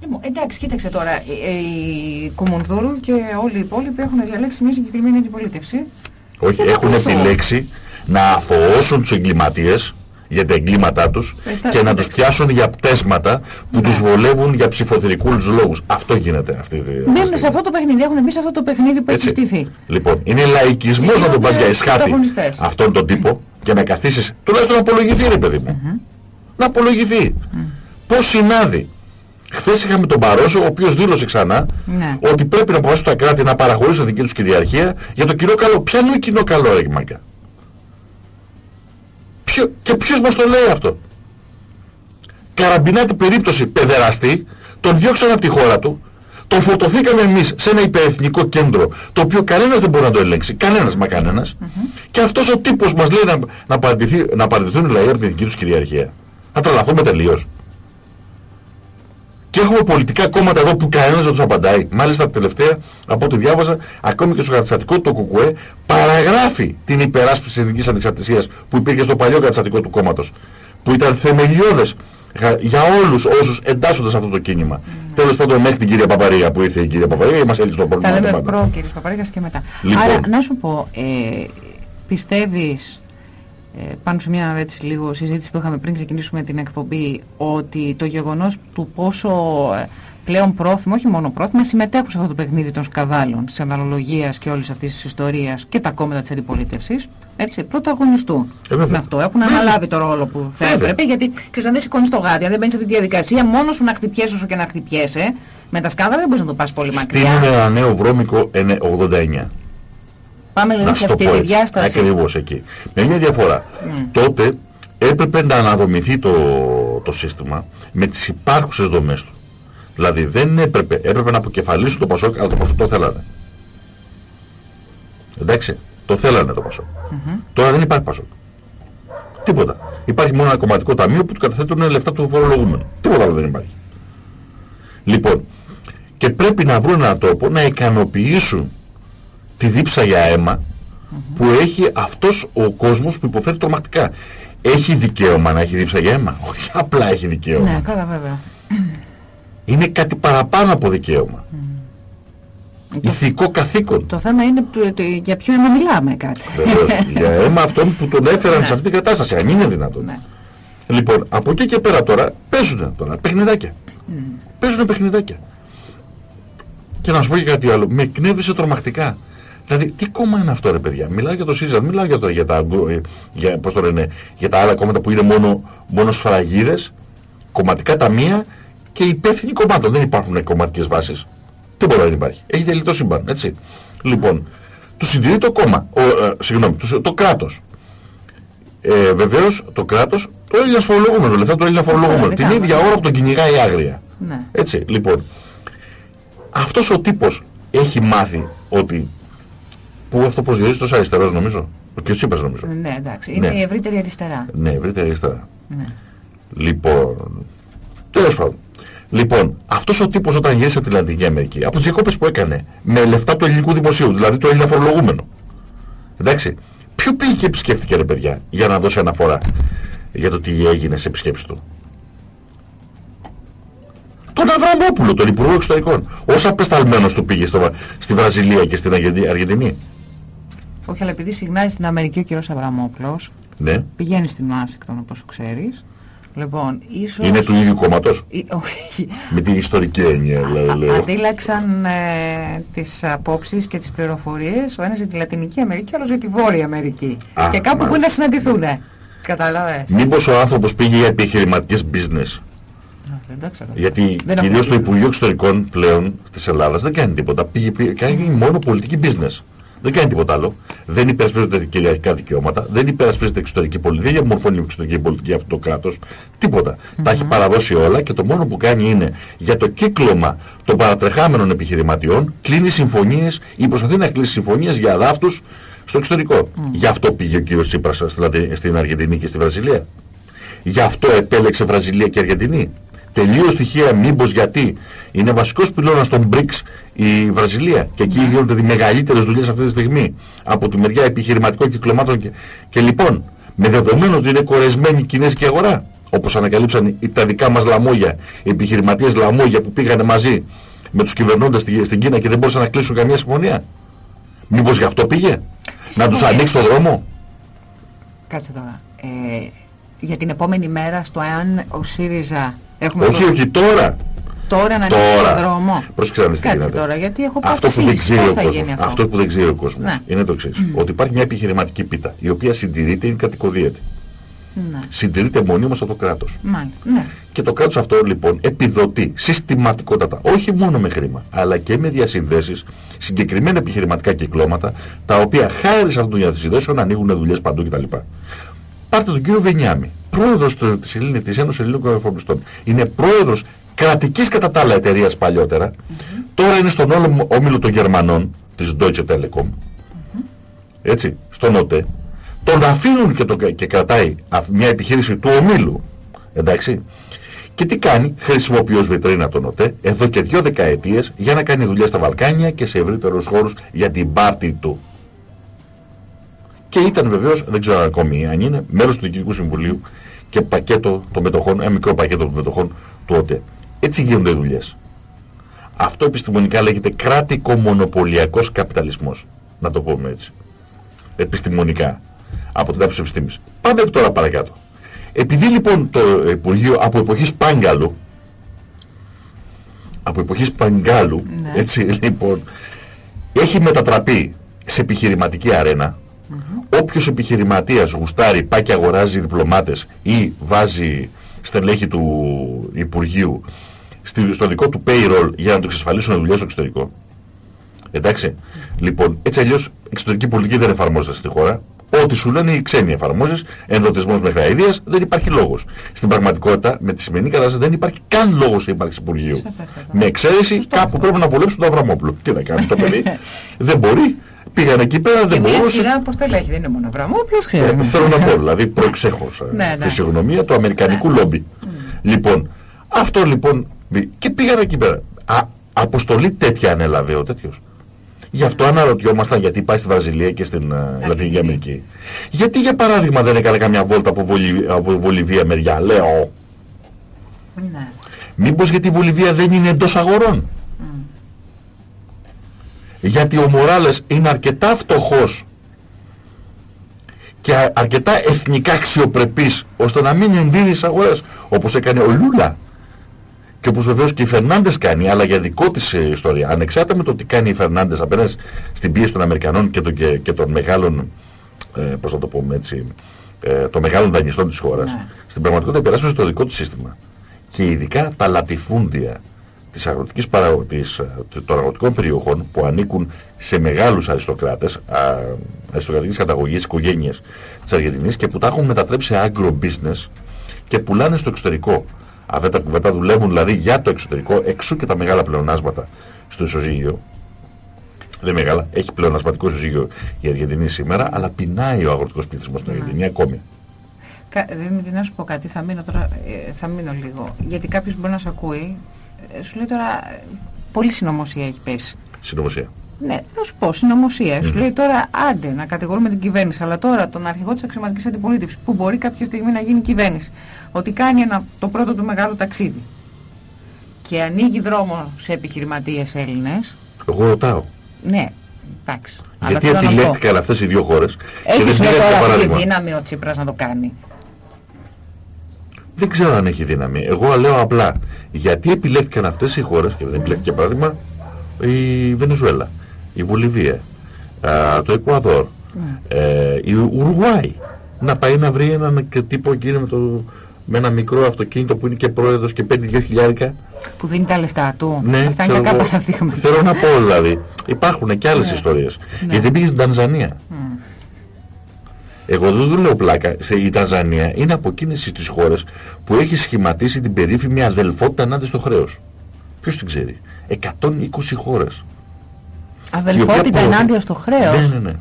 Λοιπόν, εντάξει, κοίταξε τώρα. Οι Κουμουνδούρου και όλοι οι υπόλοιποι έχουν διαλέξει μια συγκεκριμένη αντιπολίτευση. Όχι, έχουν επιλέξει να αθωώσουν τους εγκληματίες για τα εγκλήματά τους ε, και να τους πιάσουν για πτέσματα που ναι. τους βολεύουν για ψηφοθερικούς λόγους. Αυτό γίνεται αυτή τη Μπαίνουν σε αυτό το παιχνίδι, έχουν μπει σε αυτό το παιχνίδι που Έτσι. έχει στηθεί. Λοιπόν, είναι λαϊκισμός να τον πας για εσχάτη αυτόν τον τύπο και να καθίσεις, τουλάχιστον να απολογηθεί ρε παιδί μου. Να απολογηθεί. Πώς συνάδει. Χθες είχαμε τον Παρόσο, ο οποίος δήλωσε ξανά ναι. ότι πρέπει να αποφασίσουν τα κράτη να παραχωρήσουν δική τους κυριαρχία για το κοινό καλό. Ποια είναι το κοινό καλό, ρε Ποιο, και ποιος μας το λέει αυτό; Καραμπινάτη περίπτωση παιδεραστή, τον διώξαν από τη χώρα του, τον φορτωθήκαμε εμείς σε ένα υπερεθνικό κέντρο, το οποίο κανένας δεν μπορεί να το ελέγξει, κανένας μα κανένας, και αυτός ο τύπος μας λέει να, να, να παραιτηθούν οι λαοί από τη δική τους κυριαρχία. Θα τρελαθούμε τελείως. Και έχουμε πολιτικά κόμματα εδώ που κανένας δεν τους απαντάει. Μάλιστα τελευταία, από ό,τι διάβαζα, ακόμη και στο καταστατικό του ΚΚΕ παραγράφει την υπεράσπιση της ειδικής ανεξαρτησίας που υπήρχε στο παλιό καταστατικό του κόμματος. Που ήταν θεμελιώδες για όλους όσους εντάσσονται σε αυτό το κίνημα. Mm. Τέλος πάντων μέχρι την κυρία Παπαρίγα που ήρθε η κυρία Παπαρίγα μας έλυσε το πρόβλημα. Θα λέμε προ κύριος Παπαρίγας και μετά. Λοιπόν. Άρα να σου πω, ε, πιστεύεις ε, πάνω σε μια έτσι λίγο συζήτηση που είχαμε πριν ξεκινήσουμε την εκπομπή ότι το γεγονός του πόσο ε, πλέον πρόθυμο, όχι μόνο πρόθυμα, συμμετέχουν σε αυτό το παιχνίδι των σκαδάλων, της αναλογίας και όλης αυτής της ιστορίας και τα κόμματα της αντιπολίτευσης, έτσι, πρωταγωνιστούν ε, με αυτό. Έχουν αναλάβει το ρόλο που θα έπρεπε, γιατί ξέρεις, αν δεν σηκώνεις το γάτι, αν δεν μπαίνεις σε αυτή τη διαδικασία, μόνος σου να χτυπιέσαι όσο και να χτυπιέσαι, με τα σκάδαλα δεν μπορείς να το πας πολύ μακριά. Στην ένα νέο βρώμικο 89. Πάμε δηλαδή σε αυτή τη διάσταση. Ακριβώς εκεί. Με μια διαφορά. Mm. Τότε έπρεπε να αναδομηθεί το, το σύστημα με τις υπάρχουσες δομές του. Δηλαδή δεν έπρεπε, έπρεπε να αποκεφαλίσουν το Πασόκ, αλλά το Πασόκ το θέλανε. Εντάξει, το θέλανε το Πασόκ. Mm -hmm. Τώρα δεν υπάρχει Πασόκ. Τίποτα. Υπάρχει μόνο ένα κομματικό ταμείο που του καταθέτουν λεφτά του φορολογούμενου. Τίποτα άλλο δεν υπάρχει. Λοιπόν, και πρέπει να βρουν έναν τρόπο να ικανοποιήσουν τη δίψα για αίμα που έχει αυτός ο κόσμος που υποφέρει τρομακτικά. Έχει δικαίωμα να έχει δίψα για αίμα; Όχι απλά έχει δικαίωμα. Ναι, καλά βέβαια. Είναι κάτι παραπάνω από δικαίωμα. Το, Ηθικό καθήκον. το θέμα είναι του- του- για ποιο αίμα μιλάμε, κάτσε. Βεβαίως, για αίμα αυτών που τον έφεραν Ναι. σε αυτή την κατάσταση, αν είναι δυνατόν. Ναι. Λοιπόν, από εκεί και πέρα τώρα παίζουν τώρα παιχνιδάκια. Μμ. Παίζουν παιχνιδάκια. Και να σου πω και κάτι άλλο. Με εκνεύρισε τρομακτικά. Δηλαδή, τι κόμμα είναι αυτό, ρε παιδιά; Μιλάω για το ΣΥΡΙΖΑ, δεν μιλάω για, το, για, τα, ε, για, πώς το λένε, για τα άλλα κόμματα που είναι μόνο, μόνο σφραγίδες, κομματικά ταμεία και υπεύθυνοι κομμάτων. Δεν υπάρχουν κομματικές βάσεις. Τίποτα δεν υπάρχει. Έχει τελειώσει το σύμπαν, έτσι. Λοιπόν, του συντηρεί το κόμμα, ο, ε, συγγνώμη, το, το κράτος. Ε, βεβαίως το κράτος, το Έλληνας φορολογούμενος, λεφτά του Έλληνα φορολογούμενο. Την δικά ίδια μας. ώρα που τον κυνηγάει άγρια. Ναι. Έτσι, λοιπόν, αυτός ο τύπος έχει μάθει ότι, που αυτό προσδιορίζει τόσο αριστερός νομίζω, ο κ. Τσίπρας νομίζω. Ναι, εντάξει. Είναι Ναι. η ευρύτερη αριστερά. Ναι, ευρύτερη αριστερά. Ναι. Λοιπόν, τέλος πάντων. Λοιπόν, αυτός ο τύπος όταν γύρισε από τη Λατινική Αμερική, από τις διακόπες που έκανε, με λεφτά του ελληνικού δημοσίου, δηλαδή του Έλληνα φορολογούμενου. Εντάξει, ποιο πήγε και επισκέφτηκε ρε παιδιά, για να δώσει αναφορά για το τι έγινε σε επισκέψεις του; Τον Αβραμόπουλο, τον Υπουργό Εξωτερικών. Ως απεσταλμένος του πήγε στο, στη Βραζιλία και στην Αργεντι- Αργεντινή. Όχι, αλλά επειδή συγνάει στην Αμερική ο κύριος Αβραμόπουλος, Ναι. πηγαίνει στην Ουάσιγκτον όπως ξέρεις. Λοιπόν, ίσως... Είναι του ίδιου κόμματος; Ή- όχι. Με την ιστορική έννοια, λέ- Α- λέω. Αντίλαξαν ε, τις απόψεις και τις πληροφορίες ο ένας για τη Λατινική Αμερική, ο άλλος για τη Βόρεια Αμερική. Α, και κάπου που μάλιστα. είναι να συναντηθούν. Κατάλαβες. Μήπως ο άνθρωπος πήγε για επιχειρηματικές business; Α, Δεν το ξέρω. Γιατί Δεν κυρίως έχω το δει. Υπουργείο Εξωτερικών πλέον της Ελλάδας δεν κάνει τίποτα. Πήγε, πήγε- κάνει μόνο πολιτική business. Δεν κάνει τίποτα άλλο. Δεν υπερασπίζεται κυριαρχικά δικαιώματα, δεν υπερασπίζεται εξωτερική πολιτική, δεν διαμορφώνει εξωτερική πολιτική αυτό το κράτος. Τίποτα. Τα έχει παραδώσει όλα και το μόνο που κάνει είναι για το κύκλωμα των παρατρεχάμενων επιχειρηματιών κλείνει συμφωνίες ή προσπαθεί να κλείσει συμφωνίες για αδάφτους στο εξωτερικό. Γι' αυτό πήγε ο κύριος Τσίπρας στη Λατι- στην Αργεντινή και στη Βραζιλία. Γι' αυτό επέλεξε Βραζιλία και Αργεντινή. Τελείως στοιχεία μήπως γιατί είναι βασικός πυλώνας των BRICS η Βραζιλία και εκεί γίνονται οι μεγαλύτερες δουλειές αυτή τη στιγμή από τη μεριά επιχειρηματικών κυκλωμάτων και, και λοιπόν με δεδομένο ότι είναι κορεσμένη η κινέζικη αγορά όπως ανακαλύψαν οι- τα δικά μας λαμόγια, οι επιχειρηματίες λαμόγια που πήγανε μαζί με τους κυβερνώντες στη- στην Κίνα και δεν μπορούσαν να κλείσουν καμία συμφωνία. Μήπως γι' αυτό πήγε; Να τους συμφωνία; ανοίξει το δρόμο; Κάτσε τώρα. Ε, για την επόμενη μέρα στο εάν ο ΣΥΡΙΖΑ έχουμε Όχι, δω- όχι, τώρα. τώρα να ανοίξει Τώρα. το δρόμο. Πρόσεξε να δεις τι Κάτσε γίνεται. τώρα, γιατί έχω Αυτό που δεν πρόθεση. ξέρει Πώς ο θα γίνει κόσμος, αυτό; αυτό που δεν ξέρει ο κόσμος Ναι. είναι το εξής. Ότι υπάρχει μια επιχειρηματική πίτα, η οποία συντηρείται ή κατοικοδίαιται. Ναι, Συντηρείται μονίμως από το κράτος. μάλιστα. Ναι. Και το κράτος αυτό λοιπόν επιδοτεί συστηματικότατα, όχι μόνο με χρήμα, αλλά και με διασυνδέσεις, συγκεκριμένα επιχειρηματικά κυκλώματα, τα οποία χάρη σε αυτόν τον διασυνδέσεων ανοίγουν δουλειές παντού κτλ. Πάρτε τον κύριο Βενιάμι, πρόεδρος του- της, Ελλήνη, της Ένωσης Ελλήνων Εφοπλιστών. Είναι πρόεδρος κρατικής κατά τα άλλα εταιρείας παλιότερα. Τώρα είναι στον όλο όμιλο των Γερμανών, της Deutsche Telekom. Έτσι, στον ΟΤΕ. Τον αφήνουν και, το, και κρατάει αυ- μια επιχείρηση του ομίλου. Εντάξει. Και τι κάνει, χρησιμοποιεί ως βιτρίνα τον ΟΤΕ εδώ και δύο δεκαετίες για να κάνει δουλειά στα Βαλκάνια και σε ευρύτερους χώρους για την πάρτη του. Και ήταν βεβαίως, δεν ξέρω ακόμη αν είναι, μέλος του Διοικητικού Συμβουλίου και πακέτο των μετοχών, ένα μικρό πακέτο των μετοχών του ΟΤΕ. Έτσι γίνονται οι δουλειές. Αυτό επιστημονικά λέγεται κράτικο-μονοπωλιακός καπιταλισμός. Να το πούμε έτσι. Επιστημονικά. Από την άποψη επιστήμης. Πάμε τώρα παρακάτω. Επειδή λοιπόν το Υπουργείο από εποχής Πάγκαλου από εποχής Παγκάλου Ναι. έτσι λοιπόν έχει μετατραπεί σε επιχειρηματική αρένα όποιος επιχειρηματίας γουστάρει πάει και αγοράζει διπλωμάτες ή βάζει στελέχη του Υπουργείου στη- στο δικό του payroll για να του εξασφαλίσουν δουλειά στο εξωτερικό. Εντάξει. Λοιπόν, έτσι αλλιώς εξωτερική πολιτική δεν εφαρμόζεται στη χώρα. Ό,τι σου λένε οι ξένοι εφαρμόζεις, ενδοτισμός μέχρι αηδίας, δεν υπάρχει λόγος. Στην πραγματικότητα, με τη σημερινή κατάσταση δεν υπάρχει καν λόγος ύπαρξη Υπουργείου. Σαφέστατα. Με εξαίρεση Σωστό κάπου αυτό. πρέπει να βολέψουν τον Αβραμόπουλο. Τι να κάνει το παιδί; δεν μπορεί. Πήγαν εκεί πέρα, Και δεν μια μπορούσε. σειρά από στελέχη, δεν είναι μόνο Αβραμόπουλος, Ε, ξέρουμε. Θέλω να πω, δηλαδή προεξέχωσα Ναι, ναι. φυσιογνωμία του αμερικανικού λόμπι. Λοιπόν, αυτό λοιπόν, και πήγαν εκεί πέρα. Α, αποστολή τέτοια ανέλαβε ο τέτοιος. Γι' αυτό αναρωτιόμασταν γιατί πάει στη Βραζιλία και στην ε, Λατινική Αμερική. Γιατί για παράδειγμα δεν έκανε καμιά βόλτα από, Βολι... από Βολιβία μεριά, λέω. Ναι. Μήπως γιατί η Βολιβία δεν είναι εντός αγορών; Μμ. Γιατί ο Μοράλες είναι αρκετά φτωχός και α- αρκετά εθνικά αξιοπρεπής ώστε να μην ενδύει τις αγορές όπως έκανε ο Λούλα και όπως βεβαίως και η Φερνάντες κάνει αλλά για δικό της ε, ιστορία ανεξάρτητα με το τι κάνει η Φερνάντες απέναντι στην πίεση των Αμερικανών και των, και, και των μεγάλων ε, πώς να το πούμε έτσι ε, των μεγάλων δανειστών της χώρας Ναι. στην πραγματικότητα επηρεάσουν στο δικό του σύστημα και ειδικά τα λατιφούντια της αγροτικής παραγω... της, ε, των αγροτικών περιοχών που ανήκουν σε μεγάλους αριστοκράτες, α, αριστοκρατικής καταγωγής, οικογένειες της Αργεντινής και που τα έχουν μετατρέψει σε agro-business και πουλάνε στο εξωτερικό. Αυτά τα κουβέντα δουλεύουν δηλαδή για το εξωτερικό, εξού και τα μεγάλα πλεονάσματα στο ισοζύγιο. Δεν είναι μεγάλα, έχει πλεονασματικό ισοζύγιο η Αργεντινή σήμερα, αλλά πεινάει ο αγροτικός πληθυσμός στην Ναι. Αργεντινή ακόμη. Κα- Δημήτρη, να σου πω κάτι, θα μείνω τώρα, ε, θα μείνω λίγο. Γιατί κάποιος μπορεί να σε ακούει, ε, σου λέει τώρα, ε, πολύ συνωμοσία έχει πέσει. Συνωμοσία. Ναι, θα σου πω, συνωμοσία. Σου Μμμ. λέει τώρα, άντε να κατηγορούμε την κυβέρνηση, αλλά τώρα τον αρχηγό της αξιωματικής αντιπολίτευσης, που μπορεί κάποια στιγμή να γίνει κυβέρνηση, ότι κάνει ένα, το πρώτο του μεγάλο ταξίδι και ανοίγει δρόμο σε επιχειρηματίες Έλληνες, Εγώ ρωτάω. ναι, εντάξει. Αλλά Γιατί θέλω να πω, επιλέχθηκαν αυτές οι δύο χώρες και Έχει δεν λέει πήγαν τώρα για αυτή τη παράδειγμα; δύναμη ο Τσίπρας να το κάνει; Δεν ξέρω αν έχει δύναμη. Εγώ λέω απλά γιατί επιλέχθηκαν αυτές οι χώρες και δεν επιλέχθηκε παράδειγμα η Βενεζουέλα, η Βολιβία, α, το Εκουαδόρ, Ναι. ε, η Ουρουάη. Να πάει να βρει έναν και τύπο εκείνο με, το, με ένα μικρό αυτοκίνητο που είναι και πρόεδρος και παίρνει δύο χιλιάρικα. Που δίνει τα λεφτά του. Ναι, Αυτά είναι ξέρω κακά εγώ. παραδείγματα. Θέλω να πω δηλαδή. Υπάρχουν και άλλες Ναι. ιστορίες. Ναι. Γιατί πήγες στην Τανζανία. Μμ. Εγώ δεν το λέω πλάκα. Σε, η Τανζανία είναι από εκείνες τις χώρες που έχει σχηματίσει την περίφημη αδελφότητα ενάντια στο χρέος. Ποιος την ξέρει; 120 χώρες. Αδελφότητα προωθεί- ενάντια στο χρέος. Ναι, ναι, ναι.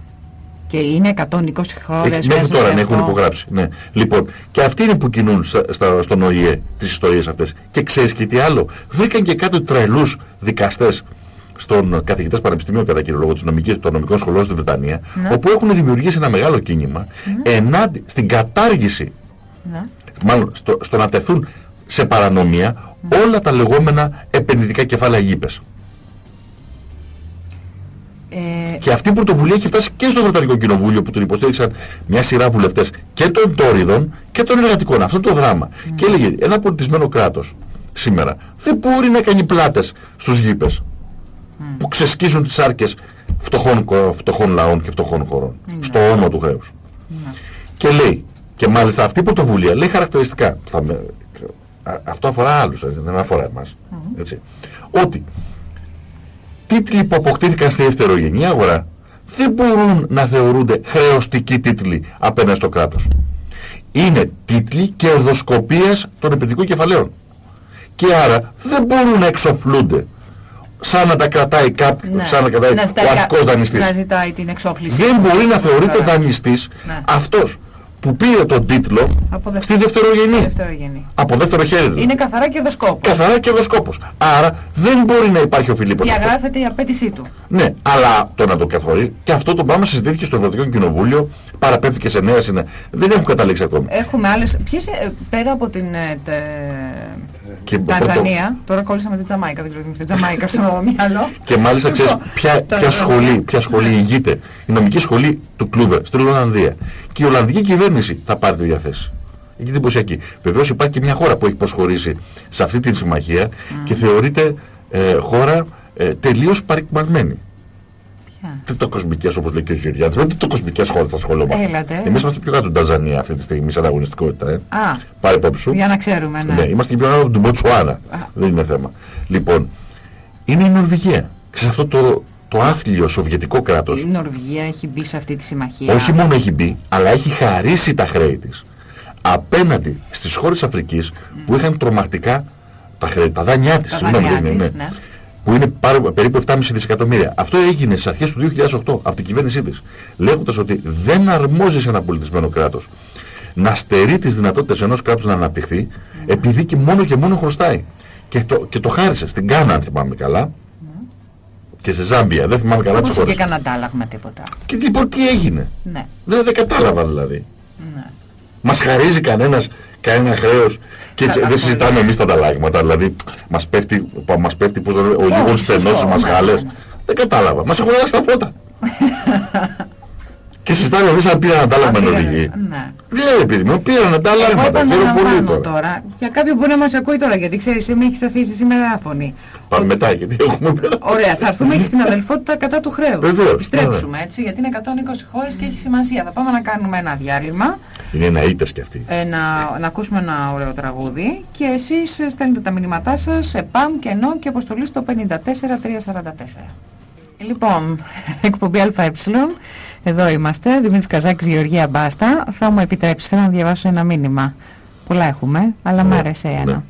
Και είναι 120 χώρες Έχει- μέσα Μέχρι τώρα σε ναι, έχουν αυτό. υπογράψει. Ναι. Λοιπόν, και αυτοί είναι που κινούν στα, στα- στον ΟΗΕ τις ιστορίες αυτές. Και ξέρεις και τι άλλο. Βρήκαν και κάτι τρελούς δικαστές στον καθηγητές πανεπιστημίου κατά κύριο λόγο της νομικής, των νομικών σχολών στη Βρετανία, Ναι. όπου έχουν δημιουργήσει ένα μεγάλο κίνημα ενάντι, στην κατάργηση Ναι. μάλλον στο, στο να τεθούν σε παρανομία όλα τα λεγόμενα επενδυτικά κεφάλαια γήπες. Ε, Και αυτή η πρωτοβουλία έχει φτάσει και στο Βρετανικό Κοινοβούλιο που την υποστήριξαν μια σειρά βουλευτές και των τόριδων και των εργατικών. Αυτό το δράμα. Και έλεγε ένα πολιτισμένο κράτος σήμερα δεν μπορεί να κάνει πλάτες στους γήπες μ. που ξεσκίζουν τις άρκες φτωχών, κο- φτωχών λαών και φτωχών χωρών Ναι. στο όνομα του χρέους. Ναι. Και λέει, και μάλιστα αυτή η πρωτοβουλία λέει χαρακτηριστικά, που θα με- α- αυτό αφορά άλλους, έτσι, δεν αφορά εμάς, Μμμ. έτσι, ότι τίτλοι που αποκτήθηκαν στη δευτερογενή αγορά δεν μπορούν να θεωρούνται χρεωστικοί τίτλοι απέναντι στο κράτος. Είναι τίτλοι κερδοσκοπίας των επενδυτικών κεφαλαίων. Και άρα δεν μπορούν να εξοφλούνται σαν να τα κρατάει κάποιος, Ναι. σαν να κρατάει Να ο ζητάει αρχικός κα- δανειστής. Να ζητάει την εξόφληση. Δεν μπορεί να θεωρείται Καλά. δανειστής Ναι. αυτός που πήρε τον τίτλο Από δευτε- στη δευτερογενή. δευτερογενή. Από δεύτερο χέρι δηλαδή. Είναι καθαρά κερδοσκόπος. Καθαρά κερδοσκόπος. Άρα δεν μπορεί να υπάρχει ο Φιλίππος. αυτός. Διαγράφεται η απέτησή του. Ναι, αλλά το να το καθορίσει και αυτό το πράγμα συζητήθηκε στο Ευρωπαϊκό Κοινοβούλιο, παραπέμφθηκε σε νέα συνέ. Δεν έχουν καταλήξει ακόμη. Έχουμε άλλες, ποιες, ε, πέρα από την ε, τε... Και, Τανζανία, τώρα κόλλησαμε την Τζαμάικα, δεν ξέρω τι είναι την Τζαμάικα στο μυαλό. και μάλιστα ξέρεις Λοιπόν, ποια, το- ποια σχολή, ποια σχολή ηγείται. Η νομική σχολή του Κλούβερ, στην Ολλανδία. Και η Ολλανδική κυβέρνηση θα πάρει τη διαθέση. Εκεί εντυπωσιακή. Βεβαίως υπάρχει και μια χώρα που έχει προσχωρήσει σε αυτή τη συμμαχία και θεωρείται ε, χώρα ε, τελείως παρικμασμένη. Ποια; Τριτοκοσμικές όπως λέει και ο Γεωργιάδης. Με τριτοκοσμικές χώρες θα ασχολούμαστε. Έλατε. Εμείς είμαστε πιο κάτω από την Τανζανία αυτή τη στιγμή σε ανταγωνιστικότητα. Ε. Α, Πάρε υπόψη σου. για να ξέρουμε, ναι. Ναι, είμαστε και πιο κάτω από την Μποτσουάνα. Α. Δεν είναι θέμα. Λοιπόν, είναι η Νορβηγία. Σε αυτό το, το άθλιο σοβιετικό κράτος. Η Νορβηγία έχει μπει σε αυτή τη συμμαχία. Όχι μόνο έχει μπει, αλλά έχει χαρίσει τα χρέη της απέναντι στις χώρες Αφρικής που είχαν τρομακτικά τα, χρέη, τα δάνειά της. Τα συγγνώμη, δάνειά δεν είναι, της, ναι. ναι. Που είναι πάρα- περίπου 7,5 δισεκατομμύρια. Αυτό έγινε στις αρχές του 2008 από την κυβέρνησή της. Λέγοντας ότι δεν αρμόζει σε ένα πολιτισμένο κράτος να στερεί τις δυνατότητες ενός κράτους να αναπτυχθεί επειδή και μόνο και μόνο χρωστάει. Και το, και το χάρισες στην Κάνα αν θυμάμαι καλά και σε Ζάμπια. Δεν θυμάμαι καλά τις Όπως είχε χώρες. κανένα αντάλλαγμα τίποτα. Και λοιπόν τι έγινε; Ναι, Δεν, δεν κατάλαβα δηλαδή. ναι. Μας χαρίζει κανένας κανένα χρέος και δεν συζητάμε εμείς τα ανταλλάγματα. Δηλαδή μας πέφτει, μας πέφτει πώς, ο λίγος στενός μας ναι, γάλες. ναι. Δεν κατάλαβα. Μας έχουν αλλάξει τα φώτα. Και συζητάμε εμείς αν πήραν αντάλλαγμα Πήρανε, Νορβηγοί. Ναι. Ναι, επειδή μου πήραν Εγώ αντάλλαγματα. Χαίρομαι πολύ επαναλαμβάνω τώρα. τώρα, για κάποιον που να μας ακούει τώρα, γιατί ξέρεις, με έχεις αφήσει σήμερα άφωνη. Πάμε μετά γιατί έχουμε πέρα. Ωραία, θα έρθουμε και στην αδελφότητα κατά του χρέους. Βεβαίως, Επιστρέψουμε έτσι, γιατί είναι 120 χώρες και έχει σημασία. Θα πάμε να κάνουμε ένα διάλειμμα, Είναι ένα ήττας κι αυτή. ε, να, να ακούσουμε ένα ωραίο τραγούδι και εσείς ε, στέλνετε τα μηνύματά σας σε ΠΑΜ και ενώ και αποστολή στο 54344. Λοιπόν, εκπομπή ΑΕ, εδώ είμαστε, Δημήτρης Καζάκης, Γεωργία Μπάστα. Θα μου επιτρέψετε να διαβάσω ένα μήνυμα. Πολλά έχουμε, αλλά μ' Ναι, άρεσε ένα. ναι.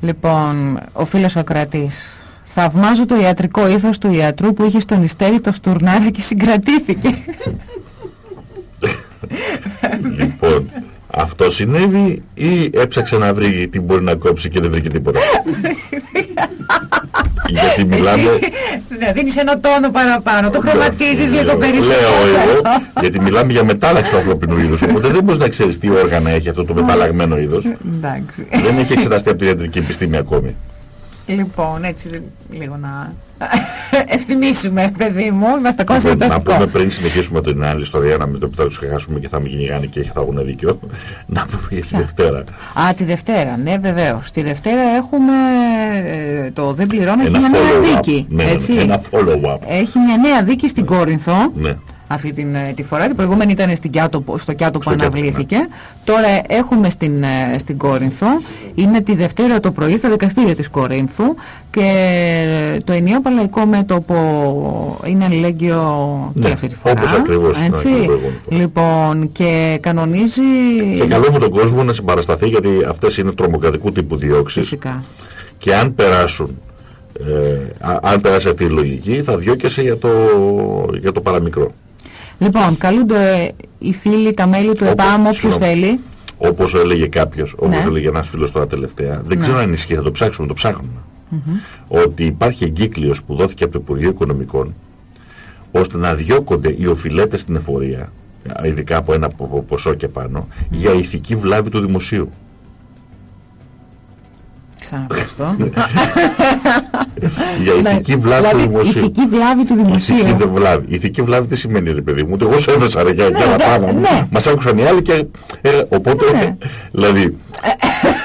Λοιπόν, ο φίλος Σοκρατής. Θαυμάζω το ιατρικό ήθος του ιατρού που είχε στον ιστέρι το στουρνάρα και συγκρατήθηκε. Λοιπόν, αυτό συνέβη ή έψαξε να βρει τι μπορεί να κόψει και δεν βρήκε τίποτα; Γιατί μιλάμε... Να δίνεις ένα τόνο παραπάνω, το χρωματίζεις λίγο Λέω- περισσότερο. Λέω εγώ, γιατί μιλάμε για μετάλλαξη του ανθρωπινού είδους, οπότε δεν μπορείς να ξέρεις τι όργανα έχει αυτό το μεταλλαγμένο είδος. Εντάξει. Δεν έχει εξεταστεί από τη ιατρική επιστήμη ακόμη. Λοιπόν, έτσι λίγο να ευθυμίσουμε, παιδί μου, είμαστε ακόμα σε Λοιπόν, να πούμε εορταστικό. πριν συνεχίσουμε την άλλη ιστορία, να μην το θα τους χάσουμε και θα μην κυνηγάνε και θα έχουν δίκιο, να πούμε για τη Ποια; Δευτέρα. Α, τη Δευτέρα, ναι βεβαίως. Τη Δευτέρα έχουμε ε, το δεν πληρώνω, έχει Ένα μια νέα follow-up. δίκη. Ναι, ναι, ναι, έτσι. ένα follow-up. Έχει μια νέα δίκη στην Κόρινθο. Ναι. Αυτή την, ε, τη φορά, την προηγούμενη ήταν στην Κιάτο, στο Κιάτο που Στο Κιάτο, αναβλήθηκε. Τώρα έχουμε στην, ε, στην Κόρινθο. Είναι τη Δευτέρα το πρωί στα δικαστήρια της Κορίνθου και το ενιαίο παλαϊκό μέτωπο είναι αλληλέγγυο Ναι, και αυτή τη φορά. όπως ακριβώς ήταν έτσι. και την προηγούμενη φορά. Λοιπόν, και κανονίζει... Και καλούμε τον κόσμο να συμπαρασταθεί γιατί αυτές είναι τρομοκρατικού τύπου διώξεις Φυσικά. και αν περάσουν, ε, α- αν περάσει αυτή η λογική θα διώκεσαι για το, για το παραμικρό. Λοιπόν, καλούνται οι φίλοι, τα μέλη του Όπως- ΕΠΑΜ, όποιος συγγνώμη. θέλει. Όπως έλεγε κάποιος, όπως Ναι. έλεγε ένας φίλος τώρα τελευταία, δεν Ναι. ξέρω αν ισχύει, θα το ψάξουμε, το ψάχνουμε. Μμμ. Ότι υπάρχει εγκύκλειος που δόθηκε από το Υπουργείο Οικονομικών ώστε να διώκονται οι οφειλέτες στην εφορία, ειδικά από ένα πο- ποσό και πάνω, για ηθική βλάβη του δημοσίου. Ξαναευχαριστώ. για ηθική βλάβη του δηλαδή, δημοσίου. ηθική βλάβη του δημοσίου. Ηθική δε- βλάβη. Ηθική βλάβη τι σημαίνει ρε παιδί μου. Ούτε εγώ σου έδωσα ρε για, για να ναι, πάμε. ναι. Μας άκουσαν οι άλλοι και ε, οπότε Ναι. δηλαδή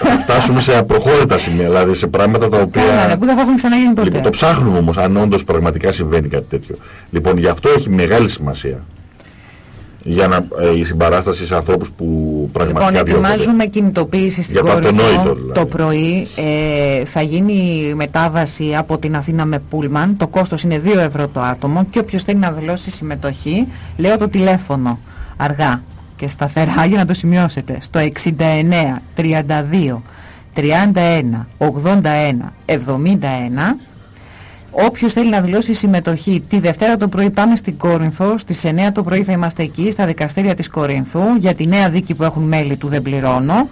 θα φτάσουμε σε απροχώρητα σημεία, δηλαδή σε πράγματα τα οποία... Καλά, ναι, που δεν θα έχουν ξαναγίνει ποτέ. Λοιπόν, το ψάχνουμε όμως αν όντως πραγματικά συμβαίνει κάτι τέτοιο. Λοιπόν, γι' αυτό έχει μεγάλη σημασία για να, ε, η συμπαράσταση σε ανθρώπους που πραγματικά Λοιπόν, διώκονται. ετοιμάζουμε κινητοποίηση στην Για το Κόρινθο αυτονόητο, δηλαδή. το πρωί. Ε, θα γίνει μετάβαση από την Αθήνα με Πούλμαν. Το κόστος είναι 2 ευρώ το άτομο και όποιος θέλει να δηλώσει συμμετοχή, λέω το τηλέφωνο αργά και σταθερά για να το σημειώσετε. Στο 69 32 31 81 71 Όποιος θέλει να δηλώσει συμμετοχή τη Δευτέρα το πρωί πάμε στην Κόρινθο, στις 9 το πρωί θα είμαστε εκεί στα δικαστήρια της Κορίνθου για τη νέα δίκη που έχουν μέλη του Δεν Πληρώνω.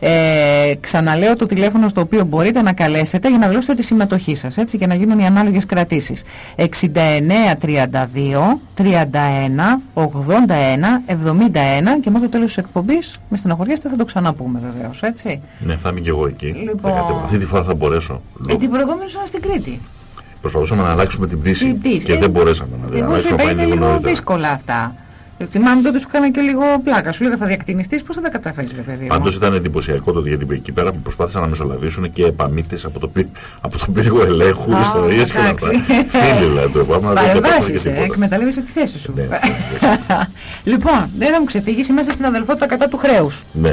Ε, ξαναλέω το τηλέφωνο στο οποίο μπορείτε να καλέσετε για να δηλώσετε τη συμμετοχή σας έτσι, και να γίνουν οι ανάλογες κρατήσεις. 69 32 31 81 71 και μέχρι το τέλος της εκπομπής μες στενοχωριέστε θα το ξαναπούμε βεβαίως έτσι. Ναι, θα είμαι και εγώ εκεί. Λοιπόν. Θα κατέβω. Αυτή τη φορά θα μπορέσω. Ε, την προηγούμενη ήσουν στην Κρήτη. Προσπαθούσαμε να αλλάξουμε την πτήση Την πτήση. και Ε, δεν μπορέσαμε να την Εγώ σου αλλάξουμε. είπα πάει είναι λίγο λίγο νωρίτερα. δύσκολα αυτά. Ε, Θυμάμαι τότε σου έκανα και λίγο πλάκα. Σου λέγα θα διακτηνιστείς, πώς θα τα καταφέρεις ρε παιδί μου; Πάντως ήταν εντυπωσιακό το γιατί εκεί πέρα που προσπάθησαν να μεσολαβήσουν και επαμήτες από το, πύ- από το πύργο ελέγχου, Α, ιστορίες και όλα αυτά. εντάξει. Φίλοι δηλαδή το επόμενο δεν κατάφερε και Παρεμβάσεις, ε, τίποτα. εκμεταλλεύεσαι τη θέση σου. Ναι, ναι, λοιπόν, δεν θα μου ξεφύγεις, είμαστε στην αδελφότητα κατά του χρέους. Ναι,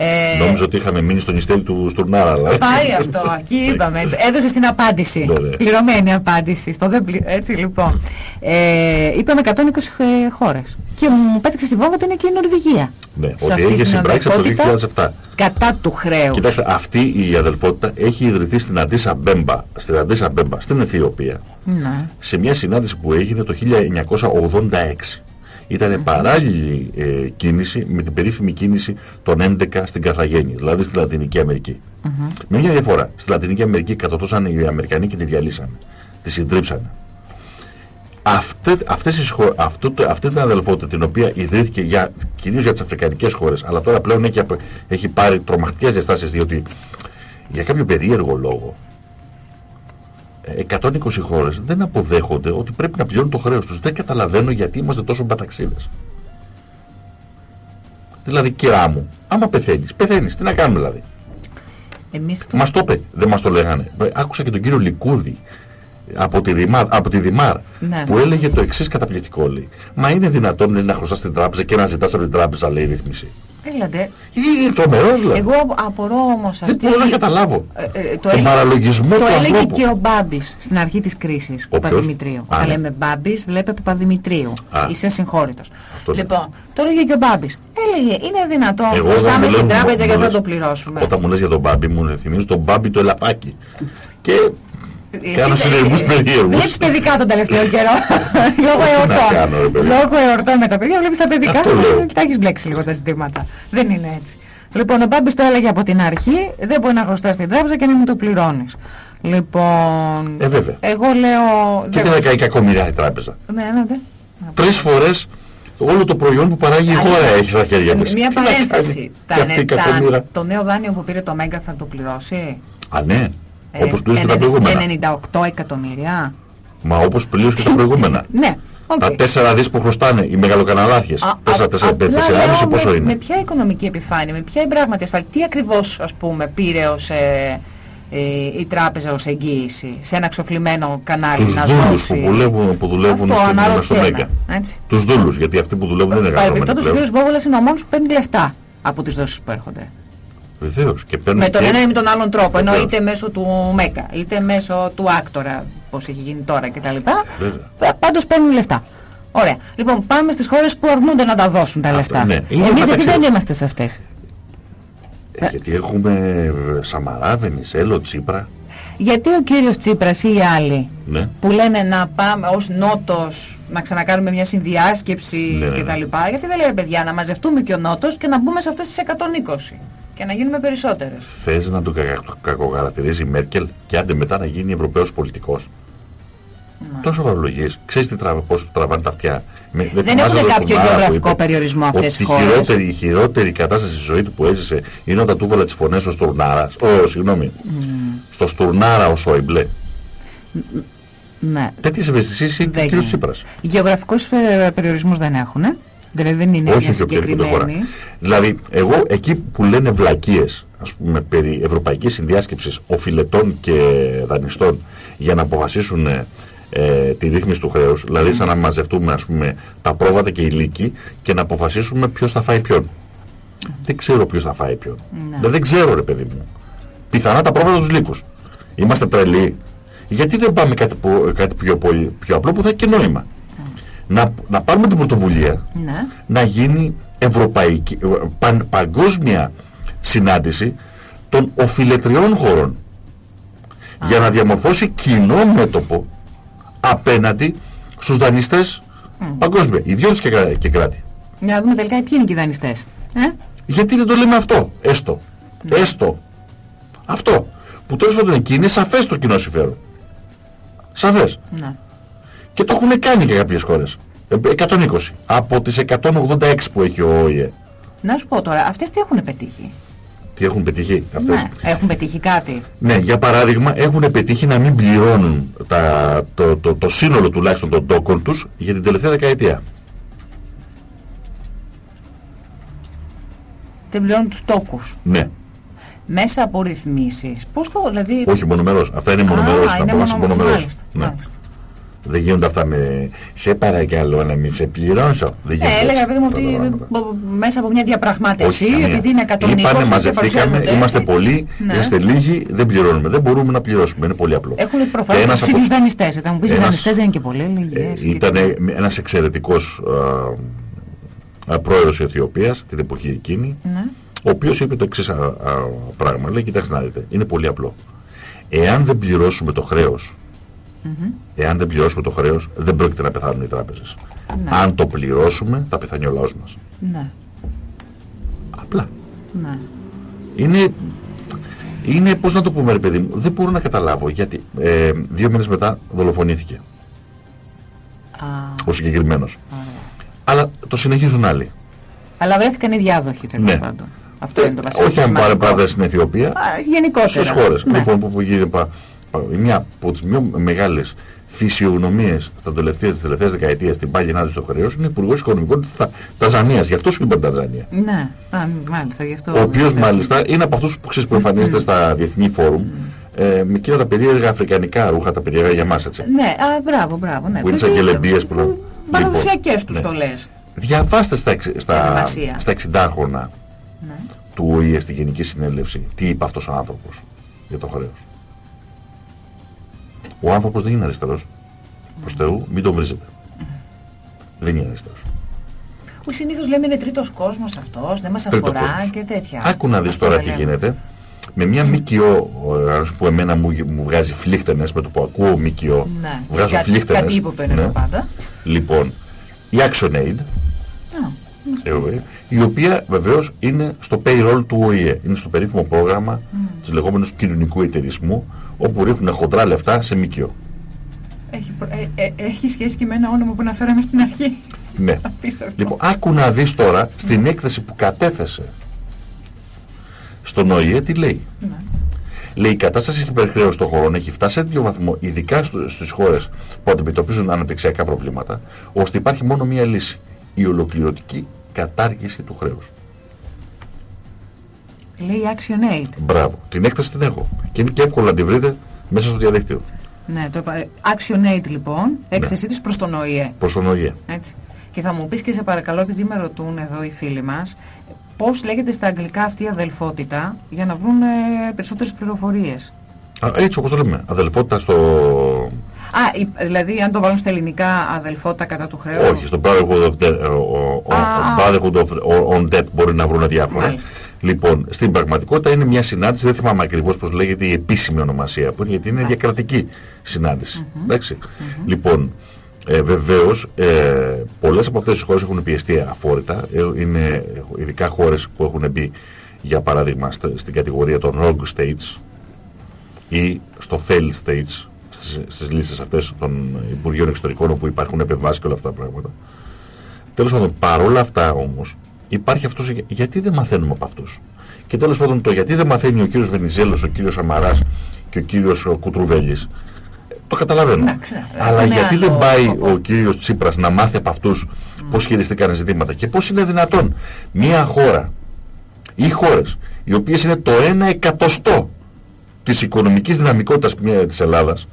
Ε, νόμιζα ότι είχαμε μείνει στον ιστέλ του Στουρνάρα. αλλά- Πάει αυτό, εκεί είπαμε. Έδωσε την απάντηση. Ναι, ναι. Πληρωμένη απάντηση. Στο δεν πλη- Έτσι λοιπόν. Ε, είπαμε 120 χε- χώρες. Και μου πέτυξε στη βόμβα ότι είναι και η Νορβηγία. Ναι, Σε ότι αυτή είχε την συμπράξει από το αδελφότητα 2007. Κατά του χρέους. Κοιτάξτε, αυτή η αδελφότητα έχει ιδρυθεί στην Αντίσα Μπέμπα, στην Αντίσα Μπέμπα, στην Αιθιοπία, Ναι. σε μια συνάντηση που έγινε το 1986. Ήταν παράλληλη ε, κίνηση με την περίφημη κίνηση των 11 στην Καρθαγένη, δηλαδή στη Λατινική Αμερική. Μμμ. Με μια διαφορά. Στη Λατινική Αμερική κατατώσαν οι Αμερικανοί και τη διαλύσανε. Τη συντρίψανε. Αυτέ, αυτές οι χω- αυτό, το- αυτή την αδελφότητα την οποία ιδρύθηκε για, κυρίως για τις αφρικανικές χώρες αλλά τώρα πλέον έχει, απο- έχει πάρει τρομακτικές διαστάσεις διότι για κάποιο περίεργο λόγο ε, 120 χώρες δεν αποδέχονται ότι πρέπει να πληρώνουν το χρέος τους. Δεν καταλαβαίνω γιατί είμαστε τόσο μπαταξίδες. Δηλαδή κυρά μου, άμα πεθαίνεις, πεθαίνεις, τι να κάνουμε δηλαδή; Εμείς το... Μας το είπε, δεν μας το λέγανε. Ε, Άκουσα και τον κύριο Λικούδη από τη, Δημάρ, από τη Δημάρ Ναι. που έλεγε το εξής καταπληκτικό λέει. Μα είναι δυνατόν λέει, να χρωστάς την τράπεζα και να ζητάς από την τράπεζα λέει ρύθμιση. Έλατε, Είναι τρομερός δηλαδή. εγώ απορώ όμως δεν αυτή... μπορώ να καταλάβω. Ε, ε, το τον έλεγε- παραλογισμό Το του έλεγε ανθρώπου. και ο Μπάμπης στην αρχή της κρίσης του Ο ποιος; Παπαδημητρίου. Α, Όταν ναι. λέμε Μπάμπης, βλέπε Παπαδημητρίου. Α. Είσαι ασυγχώρητος. Αυτό ναι. Λοιπόν, το έλεγε και ο Μπάμπης. Έλεγε, είναι δυνατόν, Εγώ χρωστάμε όταν μου στην λένε- τράπεζα μου και δεν λες- το πληρώσουμε. Όταν μου λες για τον Μπάμπη μου θυμίζει τον Μπάμπη το ελαφάκι. Και Εσύ κάνω τε- συνεργούς περίεργους. Βλέπεις παιδικά τον τελευταίο καιρό. Λόγω Τι να κάνω, ρε εορτών. παιδί. Λόγω εορτών με τα παιδιά βλέπεις τα παιδικά. Αυτό λέω. Τα έχεις μπλέξει λίγο τα ζητήματα. Δεν είναι έτσι. Λοιπόν, ο Μπάμπης το έλεγε από την αρχή, δεν μπορεί να χρωστάς στην τράπεζα και να μην το πληρώνεις. Λοιπόν, Ε, βέβαια. εγώ λέω... Και δεν- δεν θα κάνει κακομοιριά η τράπεζα; Ναι, ναι, ναι. Τρεις φορές όλο το προϊόν που παράγει η Αλήθεια. χώρα έχει στα χέρια της. Μια Τι να παρένθεση. κάνει Τα, και αυτή η τα- κακομοίρα. το νέο δάνειο που πήρε το Μέγκα θα το πληρώσει; Α, ναι. Ε, Όπως πλήρωσε και τα ενεν- προηγούμενα. 98 εκατομμύρια. Μα όπως πλήρωσε και τα προηγούμενα. Ναι, οκ. Τα τέσσερα δις που χρωστάνε οι μεγαλοκαναλάρχες. Α, Τέσσερα, α- τέσσερα, απλά τέσσερα, λέω άμιση πόσο με, είναι; με ποια οικονομική επιφάνεια, με ποια πράγματι ασφάλεια, τι ακριβώς ας πούμε πήρε ως ε, ε, η τράπεζα ως εγγύηση σε ένα ξοφλημένο κανάλι Τους να δούλους δώσει; που δουλεύουν, που δουλεύουν Αυτό στην, στο αναρωτιέμαι. Μέγκα. Έτσι. Τους δούλους, γιατί αυτοί που δουλεύουν δεν είναι εργαζόμενοι Παρεμπιπτόντως ο πλέον. κ. Μπόβολας είναι ο μόνος που παίρνει λεφτά από τις δόσεις που έρχονται. Βεβαίως. Και παίρνουν Με τον και- ένα ή με τον άλλον τρόπο. Ενώ Βεβαίως. είτε μέσω του ΜΕΚΑ, είτε μέσω του άκτορα, πώς έχει γίνει τώρα κτλ. Βέβαια. Πάντως παίρνουν λεφτά. Ωραία. Λοιπόν, πάμε στις χώρες που αρνούνται να τα δώσουν τα Αυτό, λεφτά. ναι. Είναι Εμείς γιατί μεταξύ- δεν είμαστε σε αυτές. Ε, Γιατί έχουμε ε, Σαμαρά, Βενιζέλο, Τσίπρα. Γιατί ο κύριος Τσίπρας ή οι άλλοι Ναι. που λένε να πάμε ως νότος να ξανακάνουμε μια συνδιάσκεψη Ναι, ναι, ναι. κτλ. Γιατί δεν λέει παιδιά να μαζευτούμε και ο νότος και να μπούμε σε αυτές τις 120 και να γίνουμε περισσότερες. Θες να τον κακα- κακοκαρακτηρίζει η Μέρκελ και άντε μετά να γίνει Ευρωπαίος πολιτικός. Να. Τόσο παρολογίες. Ξέρεις τι τραβα, πώς τραβάνε τα αυτιά. Με, Δεν θυμάσαι έχουν τον κάποιο Τουρνάρα που γεωγραφικό είπε περιορισμό αυτές ότι οι χώρες; η χειρότερη, η χειρότερη κατάσταση στη ζωή του που έζησε είναι όταν του έβαλε τις φωνές ο Στουρνάρας. Ω, συγγνώμη. Μμμ. Στο Στουρνάρα ο Σόιμπλε. Ναι. Τέτοιες ευαισθησίες είναι Δεν ο κύριος γίνεται. Τσίπρας. Γεωγραφικούς ε, περιορισμούς δεν έχουν. Δηλαδή δεν είναι Όχι μια σε οποιαδήποτε χώρα. συγκεκριμένη. Δηλαδή, εγώ εκεί που λένε βλακίες, ας πούμε, περί ευρωπαϊκής συνδιάσκεψης οφειλετών και δανειστών για να αποφασίσουν ε, ε, τη ρύθμιση του χρέους, δηλαδή σαν να μαζευτούμε, ας πούμε, τα πρόβατα και οι λύκοι και να αποφασίσουμε ποιος θα φάει ποιον. Δεν ξέρω ποιος θα φάει ποιον. Ναι. Δεν, δεν ξέρω, ρε παιδί μου. Πιθανά τα πρόβατα τους λύκους. Είμαστε τρελοί. Γιατί δεν πάμε κάτι, που- κάτι πιο, πολύ- πιο απλό που θα έχει και νόημα. Να, να πάρουμε την πρωτοβουλία Ναι. να γίνει ευρωπαϊκή, ε, παν- παγκόσμια συνάντηση των οφειλετριών χωρών για να διαμορφώσει κοινό μέτωπο απέναντι στους δανειστές Μμ. παγκόσμια, ιδιώτες και, κρα- και κράτη. Για να δούμε τελικά ποιοι είναι και οι δανειστές. Ε; Γιατί δεν το λέμε αυτό, έστω, Ναι. έστω, αυτό, που τέλος πάντων εκεί είναι σαφές το κοινό συμφέρον. Σαφές. Ναι. Και το έχουν κάνει και κάποιες χώρες. Ε, 120 από τις 186 που έχει ο ΟΗΕ. Να σου πω τώρα, αυτές τι έχουν πετύχει; Τι έχουν πετύχει αυτές; Ναι. Έχουν πετύχει κάτι. Ναι, για παράδειγμα έχουν πετύχει να μην πληρώνουν τα, το, το, το σύνολο τουλάχιστον των τόκων τους για την τελευταία δεκαετία. Δεν πληρώνουν τους τόκους. Ναι, Μέσα από ρυθμίσεις. Πώς το, δηλαδή... όχι μονομερός. Αυτά είναι μονομερός. Α, να είναι πω, μονο... μονομερός. Μάλιστα, Ναι. μάλιστα. Δεν γίνονται αυτά με σε παρακαλώ να μην σε πληρώσω. Δεν Ε, γίνονται έλεγα έτσι παιδί μου αυτά τα ότι πράγματα. μπο- μέσα από μια διαπραγμάτευση, Όχι, καμία. επειδή είναι 120 Είπανε, και μαζευτήκαμε, παρουσιάζονται είμαστε έτσι. πολλοί, Ναι. είστε λίγοι, δεν πληρώνουμε. Δεν μπορούμε να πληρώσουμε. Είναι πολύ απλό. Έχουν Και προφανώς ένας τους από- ίδιους δανειστές. Θα μου πεις οι ένας- δανειστές δεν είναι και πολλοί, λίγοι. Ε, ε, ήταν συγκεκριμένοι. ένας εξαιρετικός α, α, πρόεδρος της Αιθιοπίας την εποχή εκείνη Ναι. ο οποίος είπε το εξής α, α, πράγμα. Λέει, κοιτάξτε να δείτε, είναι πολύ απλό. Εάν δεν πληρώσουμε το χρέος, Μμμ. εάν δεν πληρώσουμε το χρέος, δεν πρόκειται να πεθάνουν οι τράπεζες. Ναι. Αν το πληρώσουμε, θα πεθάνει ο λαός μας. Ναι. Απλά. Ναι. Είναι, είναι πώς να το πούμε ρε παιδί μου, δεν μπορώ να καταλάβω γιατί ε, δύο μήνες μετά δολοφονήθηκε. Α, ο συγκεκριμένος. ωραία. Αλλά το συνεχίζουν άλλοι. Αλλά βρέθηκαν οι διάδοχοι τέλος Ναι. πάντων. Αυτό είναι το βασικό. Όχι αν πάρε πάντα στην Αιθιοπία, Α, γενικότερα. στις χώρες. Ναι. Λοιπόν, που, που γίνεται πα- πα- μια από τις πιο μεγάλες φυσιογνωμίες στα τελευταία, τις τελευταίες δεκαετίες στην πάγινά της στο χρέος είναι υπουργός οικονομικών της Τα- Ταζανίας. Γι' αυτό σου είπα Ταζανία. Ναι, Α, μάλιστα γι' αυτό. Ο οποίος Ναι. μάλιστα είναι από αυτούς που ξέρεις που εμφανίζεται στα διεθνή φόρουμ ε, με εκείνα τα περίεργα αφρικανικά ρούχα, τα περίεργα για μας έτσι. Ναι, α, μπράβο, μπράβο. Ναι. Που είναι σαν γελεμπίες που λέμε. Παραδοσιακές Λοιπόν, τους ναι. στολές. Διαβάστε στα, εξ- στα, Διαδικασία. στα 60 Ναι. του ΟΗΕ στη Γενική Συνέλευση τι είπε αυτός ο άνθρωπος για το χρέος. Ο άνθρωπος δεν είναι αριστερός. Προς Θεού, μην τον βρίζετε. Δεν είναι αριστερός. Που συνήθως λέμε είναι τρίτος κόσμος αυτός, δεν μας Τρίτος αφορά κόσμος. και τέτοια. Άκου να δεις Αυτό τώρα δεν τι λέμε. γίνεται. Με μια ΜΚΟ, ε, ας που εμένα μου, μου βγάζει φλίχτενες με το που ακούω ΜΚΟ, Ναι. βγάζω Κάτι- φλίχτενες. Κάτι ύποπτο είναι Ναι. εδώ πάντα. Λοιπόν, η ActionAid, Α, ε, η οποία βεβαίως είναι στο payroll του ΟΗΕ. Είναι στο περίφημο πρόγραμμα μ. του λεγόμενου κοινωνικού εταιρισμού, όπου ρίχνουν χοντρά λεφτά σε ΜΚΟ. Έχει, προ- ε, ε, έχει σχέση και με ένα όνομα που αναφέραμε στην αρχή. Ναι. Απίστευτο. Λοιπόν, άκου να δεις τώρα στην έκθεση που κατέθεσε στον ΟΗΕ τι λέει. Ναι. Λέει η κατάσταση υπερχρέωση των χωρών έχει φτάσει σε τέτοιο βαθμό, ειδικά στο, στις χώρες που αντιμετωπίζουν αναπτυξιακά προβλήματα, ώστε υπάρχει μόνο μία λύση. Η ολοκληρωτική κατάργηση του χρέους. Λέει Action Aid. Μπράβο. Την έκθεση την έχω. Και είναι και εύκολο να τη βρείτε μέσα στο διαδίκτυο. Ναι, το είπα. Ε, Action Aid λοιπόν, έκθεσή της προς τον ΟΗΕ. Προς τον ΟΗΕ. Έτσι. Και θα μου πεις και σε παρακαλώ, επειδή με ρωτούν εδώ οι φίλοι μας, πώς λέγεται στα αγγλικά αυτή η αδελφότητα για να βρουν ε, περισσότερες πληροφορίες. Α, έτσι όπως το λέμε. Αδελφότητα στο... Α, η- δηλαδή αν το βάλουν στα ελληνικά αδελφότητα κατά του χρέους. Όχι, στο Brotherhood of Debt, ο- ο- ο- Α, Brotherhood of on Debt μπορεί να βρουν διάφορα. Μάλιστα. Λοιπόν, στην πραγματικότητα είναι μια συνάντηση, δεν θυμάμαι ακριβώς πώς λέγεται η επίσημη ονομασία που είναι, γιατί είναι διακρατική συνάντηση. Μμμ. Εντάξει. Μμμ. Λοιπόν, ε, βεβαίως, ε, πολλές από αυτές τις χώρες έχουν πιεστεί αφόρητα. Ε, είναι ειδικά χώρες που έχουν μπει, για παράδειγμα, st- στην κατηγορία των Rogue States ή στο Failed States, στις, στις λίστες αυτές των Υπουργείων Εξωτερικών όπου υπάρχουν επεμβάσεις και όλα αυτά τα πράγματα. Τέλος πάντων, παρόλα αυτά όμως, υπάρχει αυτός, για- γιατί δεν μαθαίνουμε από αυτούς; Και τέλος πάντων, το γιατί δεν μαθαίνει ο κύριος Βενιζέλος, ο κύριος Σαμαράς και ο κύριος ο Κουτρουβέλης, ε, το καταλαβαίνω. Εντάξει, ναι. Αλλά Έχουν γιατί άλλο δεν πάει σκοπό. ο κύριος Τσίπρας να μάθει από αυτούς πώς χειριστήκαν ζητήματα; Και πώς είναι δυνατόν μια χώρα ή χώρες οι οποίες είναι το 1 εκατοστό της οικονομικής δυναμικότητας μια- της Ελλάδας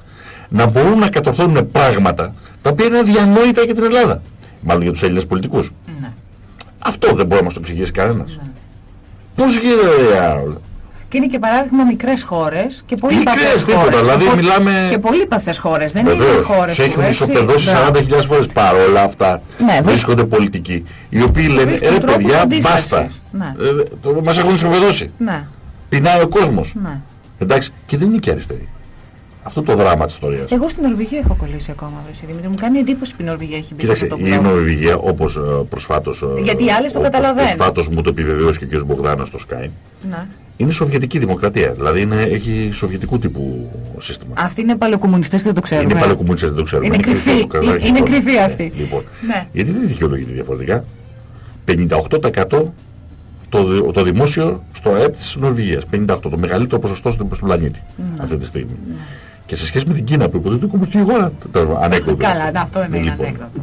να μπορούν να κατορθώνουν πράγματα τα οποία είναι αδιανόητα για την Ελλάδα. Μάλλον για τους Έλληνες πολιτικούς. Ναι. Αυτό δεν μπορεί να μας το εξηγήσει κανένας. ναι. Πώς γίνεται άλλο; Και είναι και παράδειγμα μικρές χώρες και πολύ Μικρές, παθές τίποτα, χώρες. δηλαδή Και πο- μιλάμε- Και πολύ παθές χώρες. Δεν είναι Βεβαίως, χώρες σε που έχουν έτσι... ισοπεδώσει Μπράβο. 40.000 φορές παρόλα αυτά Ναι, βρίσκονται πολιτικοί οι οποίοι λένε βρίσκουν ρε τρόπους παιδιά αντίστασης. μπάστα Ναι. ε, το, μας έχουν ισοπεδώσει Ναι, πεινάει ο κόσμος ναι. εντάξει και δεν είναι και αριστεροί αυτό το δράμα της ιστορίας Εγώ στην Νορβηγία έχω κολλήσει ακόμα, βρε Δημήτρη. Μου κάνει εντύπωση που η Νορβηγία έχει μπει σε Κοίταξε, αυτό το η blog. Νορβηγία όπως ε, προσφάτως ε, Γιατί οι άλλες το όπως καταλαβαίνουν. προσφάτως μου το επιβεβαιώσει και ο κ. Μπογδάνας στο Sky Ναι. είναι σοβιετική δημοκρατία δηλαδή είναι, έχει σοβιετικού τύπου σύστημα Αυτοί είναι παλαιοκομμουνιστές και δεν το ξέρουμε. είναι παλαιοκομμουνιστές δεν το ξέρουμε Είναι κρυφή, κρυφό, είναι- κρυφό. είναι κρυφή Ε, αυτή. λοιπόν, Ναι. γιατί δεν δικαιολογείται διαφορετικά; 58% το, δη- το δημόσιο στο ΑΕΠ της Νορβηγίας 58% το μεγαλύτερο ποσοστό στον στον πλανήτη Ναι. αυτή τη στιγμή Ναι. Και σε σχέση με την Κίνα που υποτίθεται κομμουνιστική χώρα το- ανέκδοτο Καλά, ναι, αυτό είναι Λοιπόν. ανέκδοτο.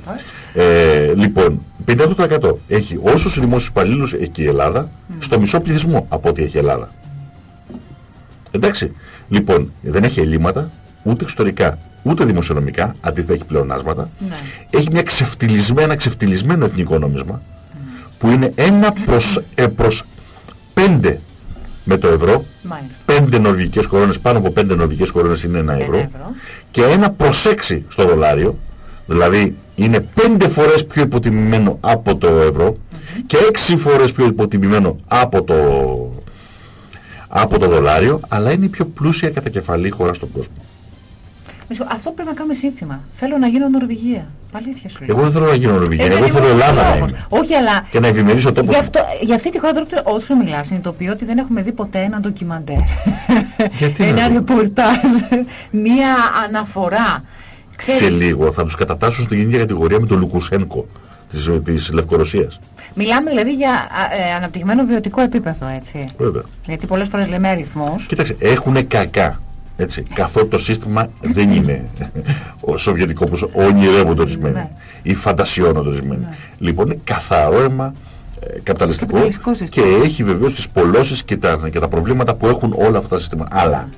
Ε, λοιπόν, 58% έχει όσους δημόσιους υπαλλήλους έχει και η Ελλάδα στο μισό πληθυσμό από ό,τι έχει η Ελλάδα. Εντάξει. Λοιπόν, δεν έχει ελλείμματα ούτε εξωτερικά ούτε δημοσιονομικά, αντίθετα έχει πλεονάσματα. Ναι. Έχει μια ξεφτυλισμένα, ένα ξεφτυλισμένο εθνικό νόμισμα που είναι ένα προς, ε, προς πέντε με το ευρώ. Μάλιστα. Πέντε νορβηγικές κορώνες, πάνω από πέντε νορβηγικές κορώνες είναι ένα ευρώ Ένα ευρώ. και ένα προς 6 στο δολάριο, δηλαδή είναι πέντε φορές πιο υποτιμημένο από το ευρώ και έξι φορές πιο υποτιμημένο από το, από το δολάριο, αλλά είναι η πιο πλούσια κατακεφαλή χώρα στον κόσμο. Μισό, Αυτό πρέπει να κάνουμε σύνθημα. Θέλω να γίνω Νορβηγία. Αλήθεια σου λέω. Εγώ δεν θέλω να γίνω Νορβηγία, Ε, εγώ γιατί θέλω εγώ Ελλάδα να όμως. είμαι. Όχι, αλλά Και να ευημερίσω τόπο. Γι' αυτό, για αυτή τη χώρα τώρα όσο μιλάς συνειδητοποιώ ότι δεν έχουμε δει ποτέ ένα ντοκιμαντέρ. Γιατί να ένα δούμε. ρεπορτάζ, μία αναφορά σε λίγο θα τους κατατάσσουν στην ίδια κατηγορία με τον Λουκουσένκο της, της Λευκορωσίας. Μιλάμε δηλαδή για ε, αναπτυγμένο βιωτικό επίπεδο, έτσι. Βέβαια. Γιατί πολλές φορές λέμε αριθμούς. Κοίταξε, έχουν κακά. Έτσι, καθόλου το σύστημα δεν είναι ο σοβιετικό όπως ονειρεύονται ορισμένοι Ναι. ή φαντασιώνονται ορισμένοι. Ναι. Λοιπόν, είναι καθαρό αίμα ε, καπιταλιστικό Καπιταλιστικό και σύστημα. έχει βεβαίως τις πολλώσεις και τα, και τα προβλήματα που έχουν όλα αυτά τα συστήματα. Αλλά,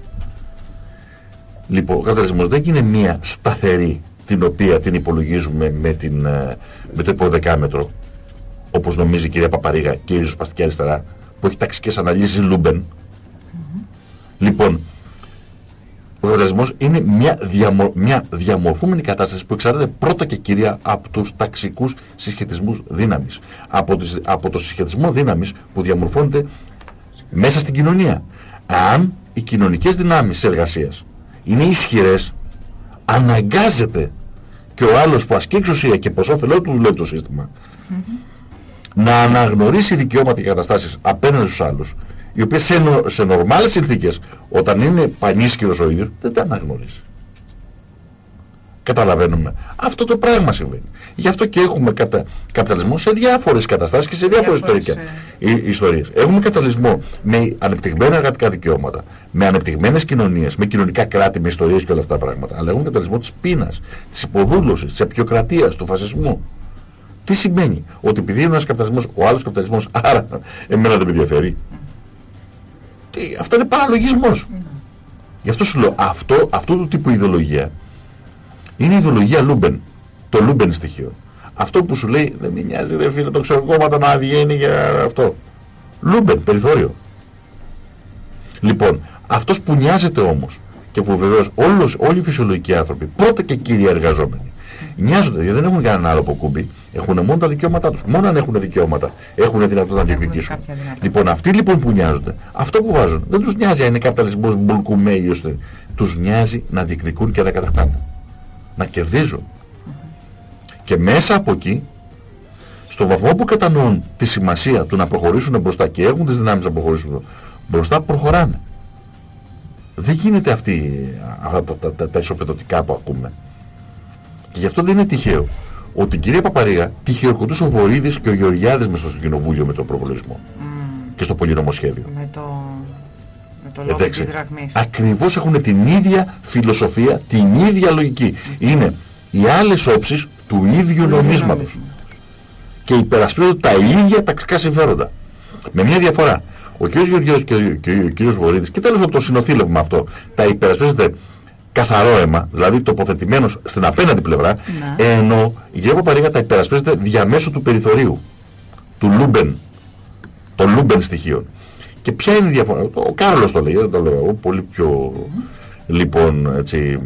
λοιπόν, ο καπιταλισμός δεν είναι μία σταθερή την οποία την υπολογίζουμε με, την, ε, με το υποδεκάμετρο όπως νομίζει η κυρία Παπαρίγα και η ριζοσπαστική αριστερά που έχει ταξικές αναλύσεις λούμπεν. Λοιπόν, ο καπιταλισμός είναι μια, διαμο, μια διαμορφούμενη κατάσταση που εξαρτάται πρώτα και κύρια από τους ταξικούς συσχετισμούς δύναμης. Από, τις, από το συσχετισμό δύναμης που διαμορφώνεται μέσα στην κοινωνία. Αν οι κοινωνικές δυνάμεις της εργασίας είναι ισχυρές, αναγκάζεται και ο άλλος που ασκεί εξουσία και προς όφελό του δουλεύει το σύστημα να αναγνωρίσει δικαιώματα και καταστάσεις απέναντι στους άλλους οι οποίες σε, νο, σε νορμάλες συνθήκες όταν είναι πανίσχυρος ο ίδιος δεν τα αναγνωρίζει. Καταλαβαίνουμε. Αυτό το πράγμα συμβαίνει. Γι' αυτό και έχουμε κατα... καπιταλισμό σε διάφορες καταστάσεις και σε διάφορες Διάφορες, ιστορικές ε, ιστορίες. Έχουμε καπιταλισμό με ανεπτυγμένα εργατικά δικαιώματα, με ανεπτυγμένες κοινωνίες, με κοινωνικά κράτη, με ιστορίες και όλα αυτά τα πράγματα. Αλλά έχουμε καπιταλισμό της πείνας, της υποδούλωσης, της αποικιοκρατίας, του φασισμού. Τι σημαίνει, ότι επειδή είναι ένας καπιταλισμός, ο άλλος καπιταλισμός, άρα εμένα δεν με ενδιαφέρει. Τι, αυτό είναι παραλογισμός. Γι' αυτό σου λέω, αυτό, αυτό του τύπου ιδεολογία είναι η ιδεολογία λούμπεν. Το λούμπεν στοιχείο. Αυτό που σου λέει, δεν με νοιάζει ρε φίλε το ξεροκόμματο να βγαίνει για αυτό. Λούμπεν, περιθώριο. Λοιπόν, αυτός που νοιάζεται όμως και που βεβαίως όλος, όλοι οι φυσιολογικοί άνθρωποι, πρώτα και κύρια οι εργαζόμενοι, νοιάζονται γιατί δεν έχουν κανένα άλλο αποκούμπι, έχουν μόνο τα δικαιώματά τους. Μόνο αν έχουν δικαιώματα έχουν δυνατότητα να Έχουν διεκδικήσουν. κάποια δυνατότητα. Λοιπόν, αυτοί λοιπόν που νοιάζονται, αυτό που βάζουν, δεν τους νοιάζει αν είναι καπιταλισμός μπουλκουμέ ώστε τους νοιάζει να διεκδικούν και να κατακτάνε. Να κερδίζουν. Και μέσα από εκεί, στο βαθμό που κατανοούν τη σημασία του να προχωρήσουν μπροστά και έχουν τις δυνάμεις να προχωρήσουν μπροστά, προχωράνε. Δεν γίνεται αυτή, αυτά τα, τα, τα, τα ισοπεδωτικά που ακούμε. Και γι' αυτό δεν είναι τυχαίο ότι την κυρία Παπαρία τη χειροκροτούσε ο Βορύδης και ο Γεωργιάδης μέσα στο κοινοβούλιο με τον προπολογισμό Μμμ. και στο πολυνομοσχέδιο. Με το, με το λόγο Εντάξει. της δραχμής. Ακριβώς έχουν την ίδια φιλοσοφία, την ίδια λογική. Είναι οι άλλες όψεις του ίδιου νομίσματος. Και υπερασπίζονται τα ίδια ταξικά συμφέροντα. Με μια διαφορά. Ο κ. Γεωργιάδης και, ο- και ο κ. Βορύδης, και τέλος από το συνονθύλευμα αυτό, τα υπερασπίζεται καθαρό αίμα, δηλαδή τοποθετημένος στην απέναντι πλευρά, Ναι. ενώ η κυρία Παπαρίγα τα υπερασπίζεται διαμέσου του περιθωρίου, του Λούμπεν, των Λούμπεν στοιχείων. Και ποια είναι η διαφορά, ο Κάρολος το λέει, δεν το λέω εγώ, πολύ πιο, λοιπόν, έτσι,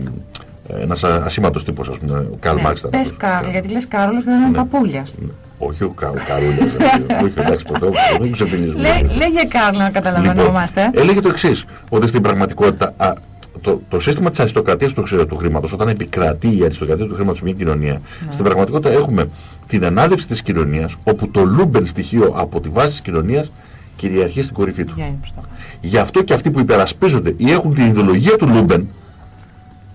ένας α- ασήμαντος τύπος, ας πούμε, ο Καρλ Ναι, Μάρξ. ήταν Πες αυτός. Κάρλ, γιατί λες Κάρολος και δεν είναι Ναι. παπούλιας. Όχι ο Κα- ο Καρούλας, δηλαδή. όχι εντάξει ποτέ, δεν ξεφτιλίζουμε. Λέ- Λέγε Κάρλ να καταλαβαινόμαστε. Λοιπόν, έλεγε το εξής, ότι στην πραγματικότητα α, το, το σύστημα της αριστοκρατίας του, ξε- του χρήματος, όταν επικρατεί η αριστοκρατία του χρήματος σε μια κοινωνία, Ναι. στην πραγματικότητα έχουμε την ανάδευση της κοινωνίας, όπου το λούμπεν στοιχείο από τη βάση της κοινωνίας κυριαρχεί στην κορυφή του. Βγαίνει προς τα πάνω. Γι' αυτό και αυτοί που υπερασπίζονται ή έχουν την ιδεολογία του Λούμπεν,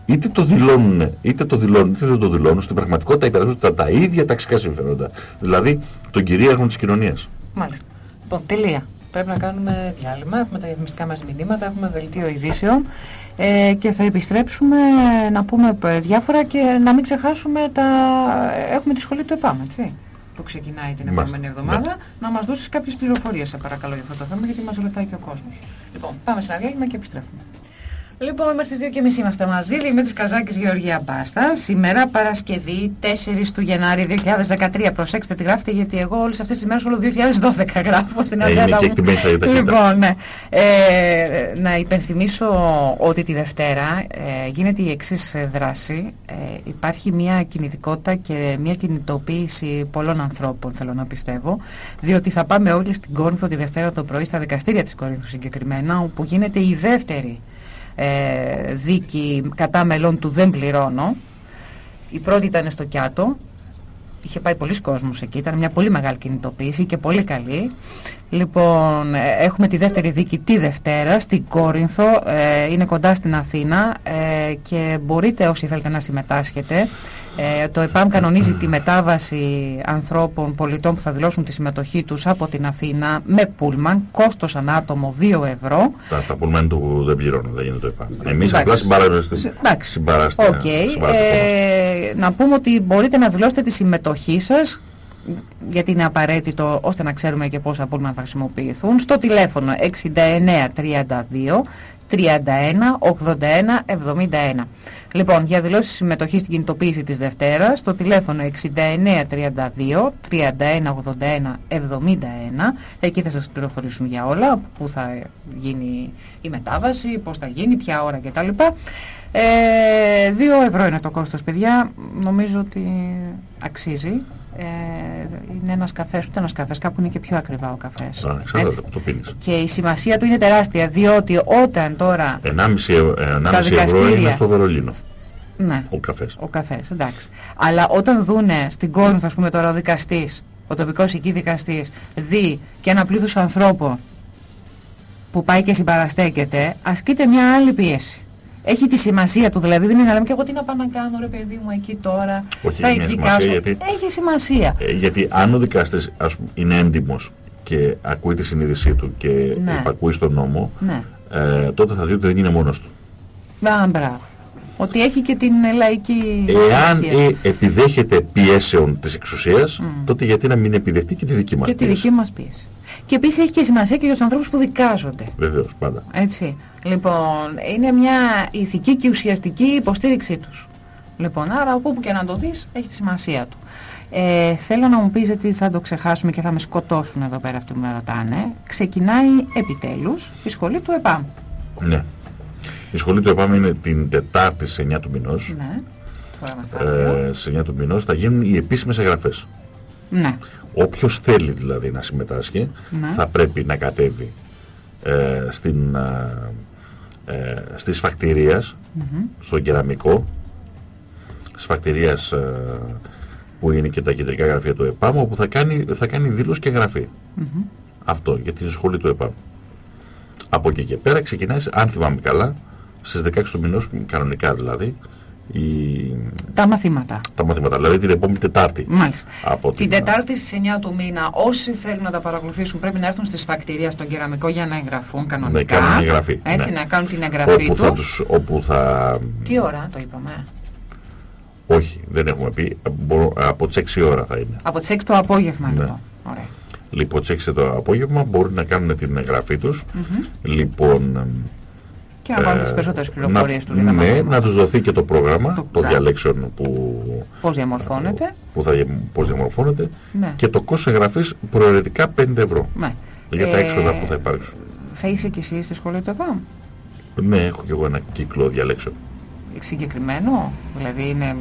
είτε το δηλώνουν, είτε το δηλώνουν, είτε δεν το δηλώνουν, στην πραγματικότητα υπερασπίζονται τα, τα ίδια ταξικά συμφέροντα. Δηλαδή τον κυρίαρχο της κοινωνίας. Μάλιστα. Λοιπόν, τελεία. Πρέπει να κάνουμε διάλειμμα, έχουμε τα διαφημιστικά μας μηνύματα, έχουμε δελτίο ειδήσεων ε, και θα επιστρέψουμε να πούμε ε, διάφορα και να μην ξεχάσουμε τα... Έχουμε τη σχολή του ΕΠΑΜ, έτσι, που ξεκινάει την Μάλιστα, επόμενη εβδομάδα. ναι. Να μας δώσεις κάποιες πληροφορίες, σε παρακαλώ, για αυτό το θέμα, γιατί μας ρωτάει και ο κόσμος. Λοιπόν, πάμε σε ένα διάλειμμα και επιστρέφουμε. Λοιπόν, μέχρι τις 2.30 είμαστε μαζί, Δημήτρης Καζάκης, Γεωργία Μπάστα. Σήμερα Παρασκευή 4 του Γενάρη 2013. Προσέξτε τι γράφετε γιατί εγώ όλες αυτές τις μέρες όλο 2012 γράφω στην Ε, είναι ατζέντα και μου. εκτιμένη στα ταχύτητα. Λοιπόν, ναι. Ε, να υπενθυμίσω ότι τη Δευτέρα ε, γίνεται η εξής ε, δράση. Ε, υπάρχει μια κινητικότητα και μια κινητοποίηση πολλών ανθρώπων, θέλω να πιστεύω, διότι θα πάμε όλοι στην Κόρινθο τη Δευτέρα το πρωί, στα δικαστήρια της Κόρινθου συγκεκριμένα, όπου γίνεται η δεύτερη ε, δίκη κατά μελών του δεν πληρώνω. Η πρώτη ήταν στο Κιάτο, είχε πάει πολλοί κόσμος εκεί, ήταν μια πολύ μεγάλη κινητοποίηση και πολύ καλή. Λοιπόν, ε, έχουμε τη δεύτερη δίκη τη Δευτέρα στην Κόρινθο, ε, είναι κοντά στην Αθήνα ε, και μπορείτε όσοι θέλετε να συμμετάσχετε. Ε, το ΕΠΑΜ κανονίζει τη μετάβαση ανθρώπων, πολιτών που θα δηλώσουν τη συμμετοχή τους από την Αθήνα με πούλμαν, κόστος ανάτομο 2 ευρώ. Τα, τα πούλμαν του δεν πληρώνουν, δεν γίνεται το ΕΠΑΜ. Εμείς απλά συμπαραστούμε. Okay. Ε, να πούμε ότι μπορείτε να δηλώσετε τη συμμετοχή σας γιατί είναι απαραίτητο ώστε να ξέρουμε και πόσα πούλμαν θα χρησιμοποιηθούν στο τηλέφωνο 6932 31 81 71. Λοιπόν, για δηλώσεις συμμετοχής στην κινητοποίηση της Δευτέρας, στο τηλέφωνο 6932 31 81 71, εκεί θα σας πληροφορήσουν για όλα, πού θα γίνει η μετάβαση, πώς θα γίνει, ποια ώρα κτλ. Ε, 2 ευρώ είναι το κόστος, παιδιά, νομίζω ότι αξίζει ε, είναι ένας καφές, ούτε ένας καφές, κάπου είναι και πιο ακριβά ο καφές. Α, ξέρετε, το πίνεις. Και η σημασία του είναι τεράστια, διότι όταν τώρα 1,5 ευρώ είναι στο Βερολίνο. Ναι, ο καφές. Ο καφές, εντάξει. Αλλά όταν δούνε στην Κόρινθο, ας πούμε τώρα ο δικαστής, ο τοπικός εκεί δικαστής, δει και ένα πλήθος ανθρώπων που πάει και συμπαραστέκεται, ασκείται μια άλλη πίεση έχει τη σημασία του, δηλαδή δεν είναι να λέμε και εγώ τι να πάω να κάνω ρε παιδί μου εκεί τώρα, Όχι, θα εκδικάσω. Γιατί, έχει σημασία. Ε, γιατί αν ο δικαστής ας, είναι έντιμος και ακούει τη συνείδησή του και ναι. υπακούει στον νόμο, ναι. ε, τότε θα δει ότι δεν είναι μόνος του. Α, μπράβο. Ότι έχει και την λαϊκή Εάν ε, επιδέχεται πιέσεων της εξουσίας, mm. τότε γιατί να μην επιδεχτεί και τη δική μας και πίεση; Και τη δική μας πίεση. Και επίσης έχει και σημασία και για τους ανθρώπους που δικάζονται. Βεβαίως, πάντα. Έτσι. Λοιπόν, είναι μια ηθική και ουσιαστική υποστήριξή τους. Λοιπόν, άρα όπου και να το δεις, έχει τη σημασία του. Ε, θέλω να μου πεις ότι θα το ξεχάσουμε και θα με σκοτώσουν εδώ πέρα αυτοί που με ρωτάνε. Ξεκινάει επιτέλους η σχολή του ΕΠΑΜ. Ναι. Η σχολή του ΕΠΑΜ είναι την Τετάρτη σε 9 του μηνός. Ναι. Ε, σε 9 του μηνός θα γίνουν οι επίσημες εγγραφές. Ναι. Όποιος θέλει δηλαδή να συμμετάσχει ναι. θα πρέπει να κατέβει ε, στην, ε, ε στη σφακτηρίας, mm στον κεραμικό, σφακτηρίας ε, που είναι και τα κεντρικά γραφεία του ΕΠΑΜ, όπου θα κάνει, θα κάνει δήλωση και εγγραφή. Αυτό, για την σχολή του ΕΠΑΜ. Από εκεί και πέρα ξεκινάει, αν θυμάμαι καλά, στις 16 του μηνός, κανονικά δηλαδή, η... Τα μαθήματα. Τα μαθήματα, δηλαδή την επόμενη Τετάρτη. Μάλιστα. Από την, την Τετάρτη στις 9 του μήνα, όσοι θέλουν να τα παρακολουθήσουν πρέπει να έρθουν στη σφακτηρία στον κεραμικό για να εγγραφούν κανονικά. Να κάνουν την εγγραφή. Έτσι, ναι. να κάνουν την εγγραφή όπου θα τους, όπου θα... Τι ώρα το είπαμε. Όχι, δεν έχουμε πει. από τις 6 ώρα θα είναι. Από τις 6 το απόγευμα ναι. λοιπόν. Ωραία. Λοιπόν, τις 6 το απόγευμα μπορούν να κάνουν την εγγραφή τους. Mm Λοιπόν, και να βάλουν τις περισσότερες πληροφορίες τους. Ναι, να τους δοθεί και το πρόγραμμα, το, το διαλέξεων που... Πώς διαμορφώνεται. Που θα, πώς διαμορφώνεται. Ναι. Και το κόστος εγγραφής προαιρετικά 5 ευρώ. Ναι. Για τα έξοδα ε, που θα υπάρξουν. Θα είσαι και εσύ στη σχολή του ΕΠΑΜ; Ναι, έχω και εγώ ένα κύκλο διαλέξεων συγκεκριμένο, δηλαδή είναι...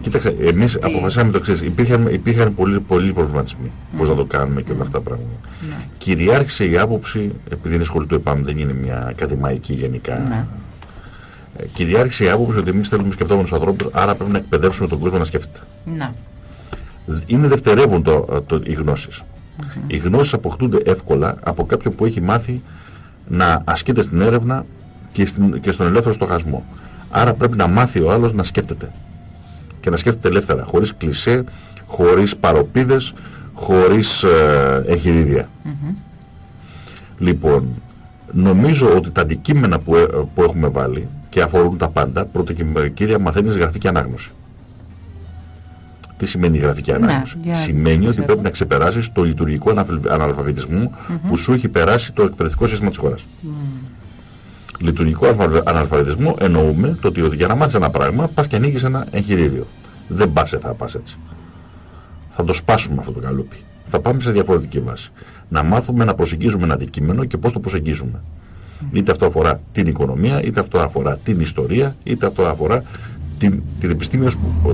Κοίταξε, εμείς Τι... αποφασίσαμε το εξής, υπήρχαν, υπήρχαν πολλοί, πολλοί προβληματισμοί, mm. πώς να το κάνουμε και όλα αυτά τα πράγματα. Ναι. Κυριάρχησε η άποψη, επειδή είναι σχολή του ΕΠΑΜ, δεν είναι μια ακαδημαϊκή γενικά, ναι. Ε, κυριάρχησε η άποψη ότι εμείς θέλουμε σκεφτόμενους ανθρώπους, άρα πρέπει να εκπαιδεύσουμε τον κόσμο να σκέφτεται. Ναι. Είναι δευτερεύουν το, το, οι γνώσεις. Mm -hmm. Οι γνώσεις αποκτούνται εύκολα από κάποιον που έχει μάθει να ασκείται στην έρευνα και, στην, και στον ελεύθερο στοχασμό. Άρα πρέπει να μάθει ο άλλος να σκέφτεται. Και να σκέφτεται ελεύθερα, χωρίς κλισέ, χωρίς παροπίδες, χωρίς ε, εγχειρίδια. Λοιπόν, νομίζω ότι τα αντικείμενα που, ε, που έχουμε βάλει και αφορούν τα πάντα, πρώτα και κύρια μαθαίνεις γραφική ανάγνωση. Τι σημαίνει η γραφική ναι, ανάγνωση; σημαίνει ότι πρέπει να ξεπεράσεις το λειτουργικό αναλφαβητισμό που σου έχει περάσει το εκπαιδευτικό σύστημα της χώρας λειτουργικό αναλφαβητισμό εννοούμε το ότι για να μάθεις ένα πράγμα πας και ανοίγεις ένα εγχειρίδιο. Δεν πας, θα πας έτσι. Θα το σπάσουμε αυτό το καλούπι. Θα πάμε σε διαφορετική βάση. Να μάθουμε να προσεγγίζουμε ένα αντικείμενο και πώς το προσεγγίζουμε. Είτε αυτό αφορά την οικονομία, είτε αυτό αφορά την ιστορία, είτε αυτό αφορά την, την, επιστήμη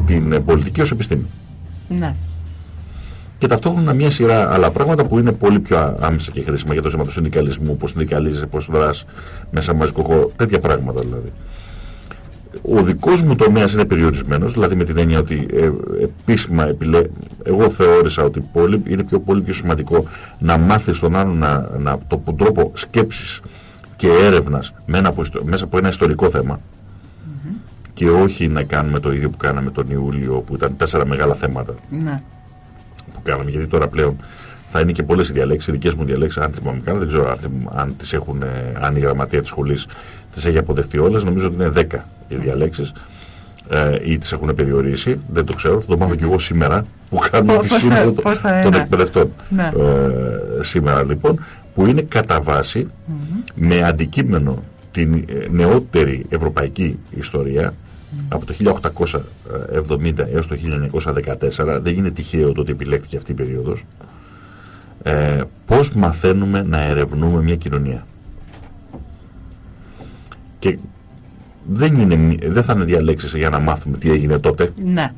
την πολιτική ως επιστήμη. Ναι και ταυτόχρονα μια σειρά άλλα πράγματα που είναι πολύ πιο άμεσα και χρήσιμα για το θέμα του συνδικαλισμού, πώς συνδικαλίζεσαι, πώς δράς μέσα μαζικό χώρο, τέτοια πράγματα δηλαδή. Ο δικός μου τομέας είναι περιορισμένος, δηλαδή με την έννοια ότι ε, επίσημα επιλέ... εγώ θεώρησα ότι πολύ, είναι πιο, πολύ πιο σημαντικό να μάθεις τον άλλον να, να, το τρόπο σκέψης και έρευνας με ένα, μέσα από ένα ιστορικό θέμα και όχι να κάνουμε το ίδιο που κάναμε τον Ιούλιο που ήταν τέσσερα μεγάλα θέματα Ναι. Που κάναμε γιατί τώρα πλέον θα είναι και πολλές οι διαλέξεις, οι δικές μου διαλέξεις, αν θυμάμαι καλά, δεν ξέρω αν, θυμ- αν τις έχουν, ε, αν η γραμματεία της σχολής τις έχει αποδεχτεί όλες, νομίζω ότι είναι 10 οι διαλέξεις ε, ή τις έχουν περιορίσει, δεν το ξέρω, θα το μάθω και εγώ σήμερα που κάνουμε Πώς τη θα- σύνοδο πώς θα των είναι; εκπαιδευτών. Ναι. Ε, σήμερα λοιπόν, που είναι κατά βάση Μμμ. με αντικείμενο την ε, νεότερη ευρωπαϊκή ιστορία από το 1870 έως το 1914 δεν είναι τυχαίο το ότι επιλέχθηκε αυτή η περίοδος ε, πώς μαθαίνουμε να ερευνούμε μια κοινωνία και δεν, είναι, μη- δεν θα είναι διαλέξεις για να μάθουμε τι έγινε τότε Ναι.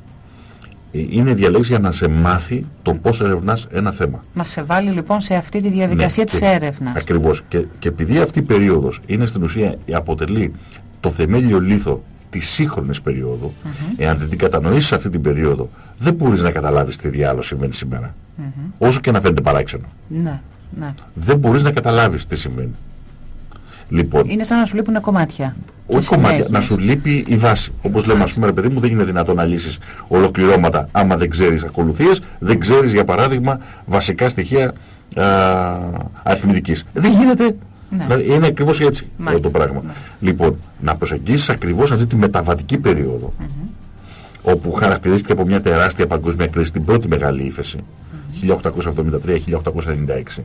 Ε, είναι διαλέξεις για να σε μάθει το πώς ερευνάς ένα θέμα Μα σε βάλει λοιπόν σε αυτή τη διαδικασία ναι, της και- έρευνας. Ακριβώς. Και, και επειδή αυτή η περίοδος είναι στην ουσία αποτελεί το θεμέλιο λίθο της σύγχρονης περίοδου, Μμμ. εάν δεν την κατανοήσεις αυτή την περίοδο, δεν μπορείς να καταλάβεις τι διάλογο συμβαίνει σήμερα. Μμμ. Όσο και να φαίνεται παράξενο. Ναι. Ναι. Δεν μπορείς να καταλάβεις τι συμβαίνει. Λοιπόν, Είναι σαν να σου λείπουν κομμάτια. όχι Και κομμάτια, συνέχειες. να σου λείπει η βάση. Όπως λέμε, ας πούμε, ρε παιδί μου, δεν είναι δυνατόν να λύσεις ολοκληρώματα άμα δεν ξέρεις ακολουθίες, δεν ξέρεις, για παράδειγμα, βασικά στοιχεία α, αριθμητικής. Δεν γίνεται. Ναι. Δηλαδή, είναι ακριβώς έτσι Μάλιστα. το πράγμα. Ναι. Λοιπόν, να προσεγγίσεις ακριβώς αυτή τη μεταβατική περίοδο, Μμμ. όπου χαρακτηρίστηκε από μια τεράστια παγκόσμια κρίση, την πρώτη μεγάλη ύφεση, 1873-1896,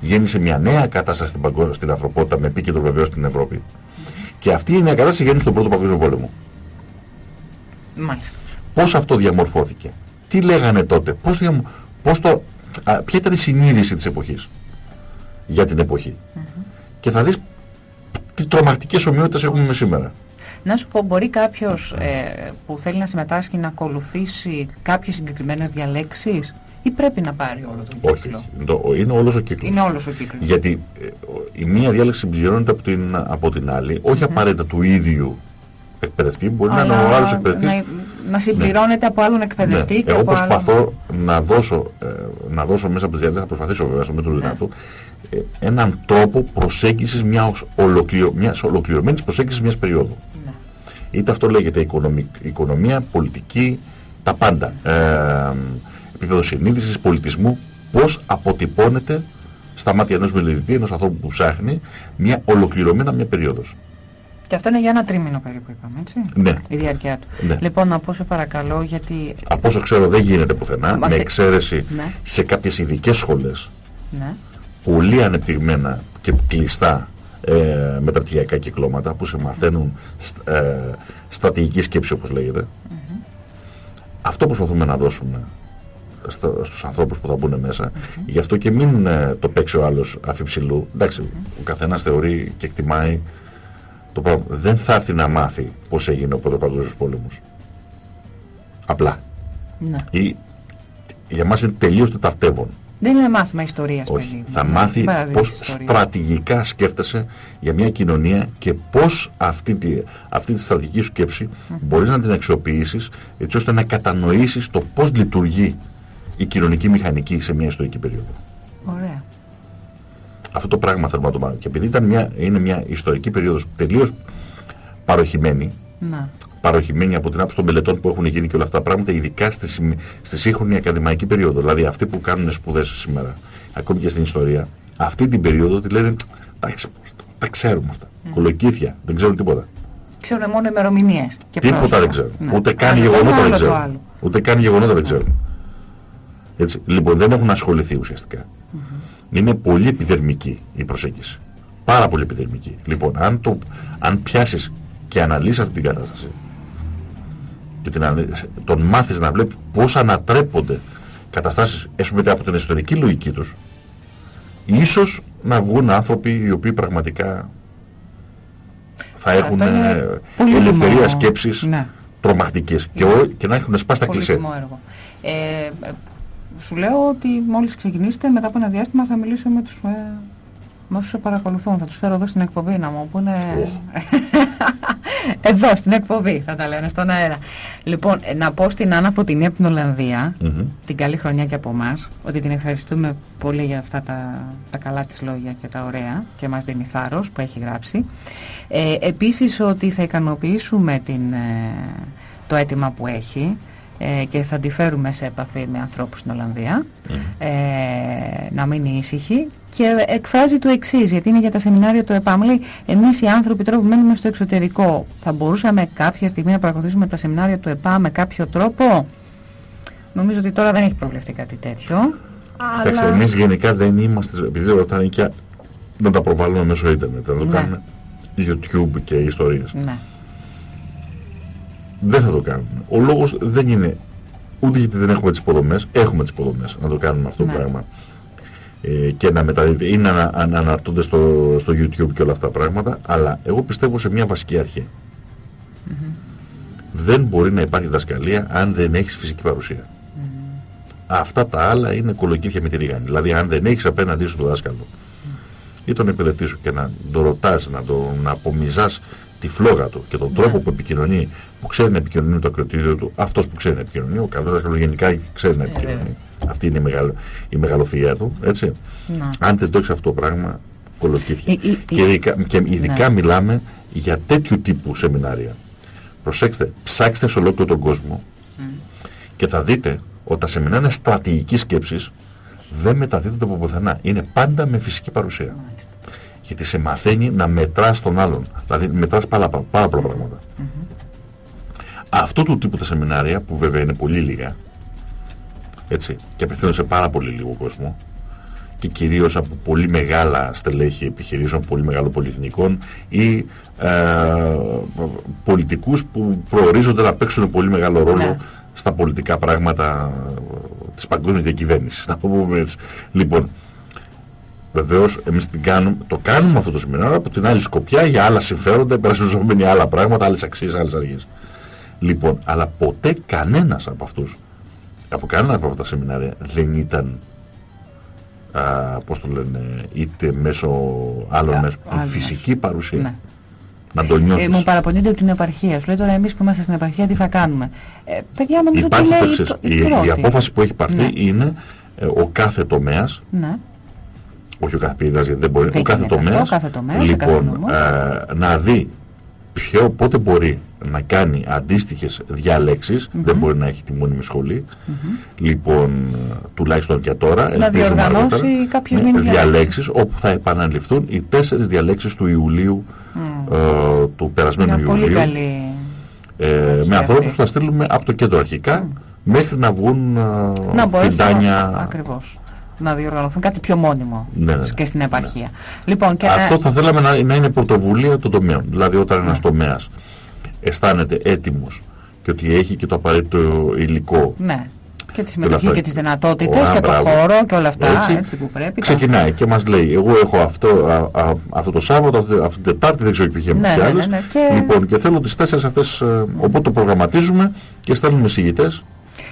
γέννησε μια νέα κατάσταση στην, παγκο... στην ανθρωπότητα με επίκεντρο βεβαίως στην Ευρώπη. Και αυτή η νέα κατάσταση γέννησε στον Πρώτο Παγκόσμιο Πόλεμο. Μάλιστα. Πώς αυτό διαμορφώθηκε, τι λέγανε τότε, πώς, διαμ... πώς το... Α, ποια ήταν η συνείδηση της εποχής για την εποχή; Μμμ. Και θα δεις τι τρομακτικές ομοιότητες έχουμε με σήμερα. Να σου πω, μπορεί κάποιος ε, που θέλει να συμμετάσχει να ακολουθήσει κάποιες συγκεκριμένες διαλέξεις ή πρέπει να πάρει όλο τον Όχι, κύκλο; το- είναι όλος ο κύκλος. Είναι όλος ο κύκλος. Γιατί ε, ο- η μία διάλεξη συμπληρώνεται από την, από την άλλη, όχι Μμμ. απαραίτητα του ίδιου εκπαιδευτή, μπορεί να είναι Αλλά ο άλλος εκπαιδευτής. Να, να συμπληρώνεται από άλλον εκπαιδευτή Ναι. και Εγώ από άλλον... προσπαθώ να δώσω, ε, να δώσω μέσα από τις διαλέξεις, θα προσπαθήσω βέβαια στο μέτρο του Ναι. δυνατού, ε, έναν τρόπο προσέγγισης μιας, ολοκληρω, μιας ολοκληρωμένης προσέγγισης μιας περίοδου. Ναι. Είτε αυτό λέγεται οικονομικ- οικονομία, πολιτική, τα πάντα. Ε, επίπεδο συνείδησης, πολιτισμού, πώς αποτυπώνεται στα μάτια ενός μελετητή, ενός ανθρώπου που ψάχνει, μια ολοκληρωμένα μια περίοδος. Και αυτό είναι για ένα τρίμηνο περίπου είπαμε, έτσι; Ναι. Η διάρκεια του. Ναι. Λοιπόν, να πω σε παρακαλώ γιατί... Από όσο ξέρω δεν γίνεται πουθενά, Μα με σε- εξαίρεση Ναι. σε κάποιες ειδικές σχολές, Ναι. Πολύ ανεπτυγμένα και κλειστά ε, μεταπτυχιακά κυκλώματα που σε μαθαίνουν στ- ε, στρατηγική σκέψη όπως λέγεται. Μμμ. Αυτό προσπαθούμε να δώσουμε στο, στους ανθρώπους που θα μπουν μέσα. Μμμ. Γι' αυτό και μην ε, το παίξει ο άλλος αφιψηλού. Εντάξει, ο καθένας θεωρεί και εκτιμάει το πράγμα. Δεν θα έρθει να μάθει πώς έγινε ο Πρώτος Παγκόσμιος Πόλεμος. Απλά. Ναι. Ή, για μας είναι τελείως τεταρτεύον. Δεν είναι μάθημα ιστορίας, Όχι. παιδί μου. Θα Ναι. μάθει Δεν παραδίδεις πώς ιστορία. στρατηγικά σκέφτεσαι για μια κοινωνία και πώς αυτή τη, αυτή τη στρατηγική σου σκέψη μπορείς να την αξιοποιήσεις έτσι ώστε να κατανοήσεις το πώς λειτουργεί η κοινωνική μηχανική σε μια ιστορική περίοδο. Ωραία. Αυτό το πράγμα θέλουμε να το μάθουμε. Και επειδή ήταν μια, είναι μια ιστορική περίοδος τελείως παροχημένη, Να. Παροχημένη από την άποψη των μελετών που έχουν γίνει και όλα αυτά τα πράγματα, ειδικά στη, συμ- στη σύγχρονη ακαδημαϊκή περίοδο. Δηλαδή αυτοί που κάνουν σπουδές σήμερα, ακόμη και στην ιστορία, αυτή την περίοδο τη λένε εντάξει, τα ξέρουμε αυτά. Mm. Κολοκύθια, δεν ξέρουν τίποτα. Ξέρουν μόνο ημερομηνίες και τίποτα πρόσωπα. δεν ξέρουν. Ναι. Ούτε καν Αλλά το γεγονότα ένα, δεν άλλο το ξέρουν. άλλο. Ούτε καν γεγονότα δεν ξέρουν. Έτσι. Λοιπόν, δεν έχουν ασχοληθεί ουσιαστικά. Μμμ. Είναι πολύ επιδερμική η προσέγγιση. Πάρα πολύ επιδερμική. Λοιπόν, αν, το, αν πιάσεις και αναλύσεις αυτή την κατάσταση και την, αναλύ- τον μάθεις να βλέπει πώς ανατρέπονται καταστάσεις έσουμε από την ιστορική λογική τους, ίσως να βγουν άνθρωποι οι οποίοι πραγματικά θα έχουν Αυτό είναι ε, πολύτιμο- ελευθερία σκέψης Ναι. τρομακτικές και, ο- και να έχουν σπάσει τα κλισέ. Πολύτιμο έργο. Ε, ε, σου λέω ότι μόλις ξεκινήσετε, μετά από ένα διάστημα θα μιλήσω με τους, ε, με όσους σε παρακολουθούν. Θα τους φέρω εδώ στην εκπομπή να μου πούνε... Εδώ στην εκπομπή θα τα λένε στον αέρα. Λοιπόν, ε, να πω στην Άννα Φωτεινή από την Ολλανδία, Μμμ. την καλή χρονιά και από εμάς, ότι την ευχαριστούμε πολύ για αυτά τα, τα καλά της λόγια και τα ωραία και μας δίνει θάρρος που έχει γράψει. Ε, επίσης ότι θα ικανοποιήσουμε την, ε, το αίτημα που έχει ε, και θα τη φέρουμε σε επαφή με ανθρώπους στην Ολλανδία Μμμ. ε, να μείνει ήσυχη και εκφράζει το εξής, γιατί είναι για τα σεμινάρια του ΕΠΑΜ. Λέει, εμείς οι άνθρωποι τώρα που μένουμε στο εξωτερικό, θα μπορούσαμε κάποια στιγμή να παρακολουθήσουμε τα σεμινάρια του ΕΠΑ με κάποιο τρόπο; Νομίζω ότι τώρα δεν έχει προβλεφθεί κάτι τέτοιο. Εντάξει, Αλλά... εμείς γενικά δεν είμαστε, επειδή ρωτάνε και να τα προβάλλουμε μέσω ίντερνετ, να το Ναι. κάνουμε YouTube και ιστορίες. Ναι. Δεν θα το κάνουμε. Ο λόγος δεν είναι ούτε γιατί δεν έχουμε τις υποδομές, έχουμε τις υποδομές να το κάνουμε αυτό το Ναι. πράγμα. Ε, και να μεταδίδεται ή να, να, να αναρτούνται στο, στο YouTube και όλα αυτά τα πράγματα, αλλά εγώ πιστεύω σε μια βασική αρχή. Μμμ. Δεν μπορεί να υπάρχει δασκαλία αν δεν έχεις φυσική παρουσία. Μμμ. Αυτά τα άλλα είναι κολοκύθια με τη ρίγανη. Δηλαδή, αν δεν έχεις απέναντί σου τον δάσκαλο ή τον εκπαιδευτή σου και να τον ρωτάς, να, τον, να απομυζάς τη φλόγα του και τον Ναι. τρόπο που επικοινωνεί, που ξέρει να επικοινωνεί με το ακροτήριο του, αυτός που ξέρει να επικοινωνεί, ο καλός δάσκαλος γενικά ξέρει να Ε, επικοινωνεί. Αυτή είναι η, μεγαλο, η μεγαλοφυΐα του, έτσι. Να. Αν δεν το έχεις αυτό το πράγμα, κολοκύθια. Η- η- και, η- ειδικά, και ειδικά Ναι. μιλάμε για τέτοιου τύπου σεμινάρια. Προσέξτε, ψάξτε σε ολόκληρο τον κόσμο Μμ. και θα δείτε ότι τα σεμινάρια στρατηγικής σκέψης δεν μεταδίδονται από πουθενά. Είναι πάντα με φυσική παρουσία. Μάλιστα. Γιατί σε μαθαίνει να μετράς τον άλλον. Δηλαδή μετράς πάρα, πάρα, πάρα πολλά πράγματα. Μμμ. Αυτού του τύπου τα σεμινάρια, που βέβαια είναι πολύ λίγα, έτσι, και απευθύνονται σε πάρα πολύ λίγο κόσμο, και κυρίως από πολύ μεγάλα στελέχη επιχειρήσεων, πολύ μεγάλων πολυεθνικών ή ε, πολιτικούς που προορίζονται να παίξουν πολύ μεγάλο ρόλο Ναι. στα πολιτικά πράγματα ε, της παγκόσμιας διακυβέρνησης, να το πούμε έτσι. Λοιπόν, Βεβαίως εμείς την κάνουμε, το κάνουμε αυτό το σεμινάριο από την άλλη σκοπιά για άλλα συμφέροντα, υπερασπιζόμενοι άλλα πράγματα, άλλες αξίες, άλλες αργίες. Λοιπόν, αλλά ποτέ κανένας από αυτούς, από κανένα από αυτά τα σεμινάρια δεν ήταν, α, πώς το λένε, είτε μέσω άλλων Α, μέσων, άλλων φυσική παρουσία. Ναι. Να το νιώθεις. Ε, μου παραπονιούνται από την επαρχία. Σου λέει τώρα εμείς που είμαστε στην επαρχία τι θα κάνουμε; Ε, παιδιά νομίζω ότι Υπάρχει το λέει εξής. το- η, η πρώτη. απόφαση που έχει πάρθει Ναι. είναι ε, ο κάθε τομέας Ναι. Όχι ο κάθε πυρήνας γιατί δεν μπορεί, Δεν ο κάθε γίνεται αυτό, τομέας, κάθε τομέας, σε κάθε λοιπόν, νομός. ε, να δει ποιο, πότε μπορεί να κάνει αντίστοιχες διαλέξεις, Μμμ. δεν μπορεί να έχει τη μόνιμη σχολή, Μμμ. λοιπόν, ε, τουλάχιστον και τώρα, Να ελπίζουμε διοργανώσει αργότερα, κάποιες ναι, μήνυ διαλέξεις. διαλέξεις, όπου θα επαναληφθούν οι τέσσερις διαλέξεις του Ιουλίου, Μμ. ε, του περασμένου Μια πολύ Ιουλίου, καλή... ε, αρχή με ανθρώπους αυτή. που θα στείλουμε από το κέντρο αρχικά, Μμ. μέχρι να βγουν ε, να μπορέσουν φιντάνια. να, ακριβώς, να διοργανωθούν κάτι πιο μόνιμο Ναι, ναι, ναι. και στην επαρχία. Λοιπόν, και Αυτό θα θέλαμε να, να είναι πρωτοβουλία των τομέων. Δηλαδή όταν ένας Ναι. τομέας αισθάνεται έτοιμος και ότι έχει και το απαραίτητο υλικό ναι, και τη συμμετοχή αυτά. και τις δυνατότητες Ωραία, και το μπράβο. χώρο και όλα αυτά Έτσι. έτσι, που πρέπει. ξεκινάει και μας λέει εγώ έχω αυτό, α, α, αυτό το Σάββατο, αυτή, αυτή την Τετάρτη, δεν ξέρω ποιο είχε Ναι, και ναι, άλλες. ναι, ναι. Και- Λοιπόν και θέλω τις τέσσερις αυτές, ε, οπότε το προγραμματίζουμε και στέλνουμε συγητές.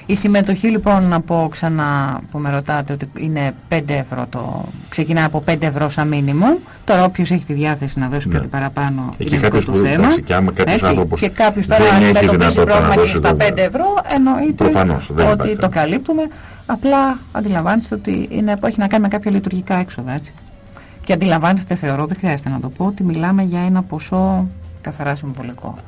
Η συμμετοχή λοιπόν να πω ξανά που με ρωτάτε ότι είναι 5 ευρώ το... ξεκινάει από 5 ευρώ σαν μήνυμο. Τώρα όποιος έχει τη διάθεση να δώσει Ναι. κάτι παραπάνω Εκεί είναι δικό κάποιος του που- θέμα. εντάξει, και άμα κάποιος Έτσι. άνθρωπος και κάποιος δεν τώρα έχει αντιμετωπίσει δυνατότητα να πρόβλημα και δώσει στα βέβαια. 5 ευρώ εννοείται Προφανώς, δεν ότι υπάρχει το θέμα. καλύπτουμε. Απλά αντιλαμβάνεστε ότι είναι, έχει να κάνει με κάποια λειτουργικά έξοδα έτσι. Και αντιλαμβάνεστε θεωρώ, δεν χρειάζεται να το πω, ότι μιλάμε για ένα ποσό καθαρά συμβολικό.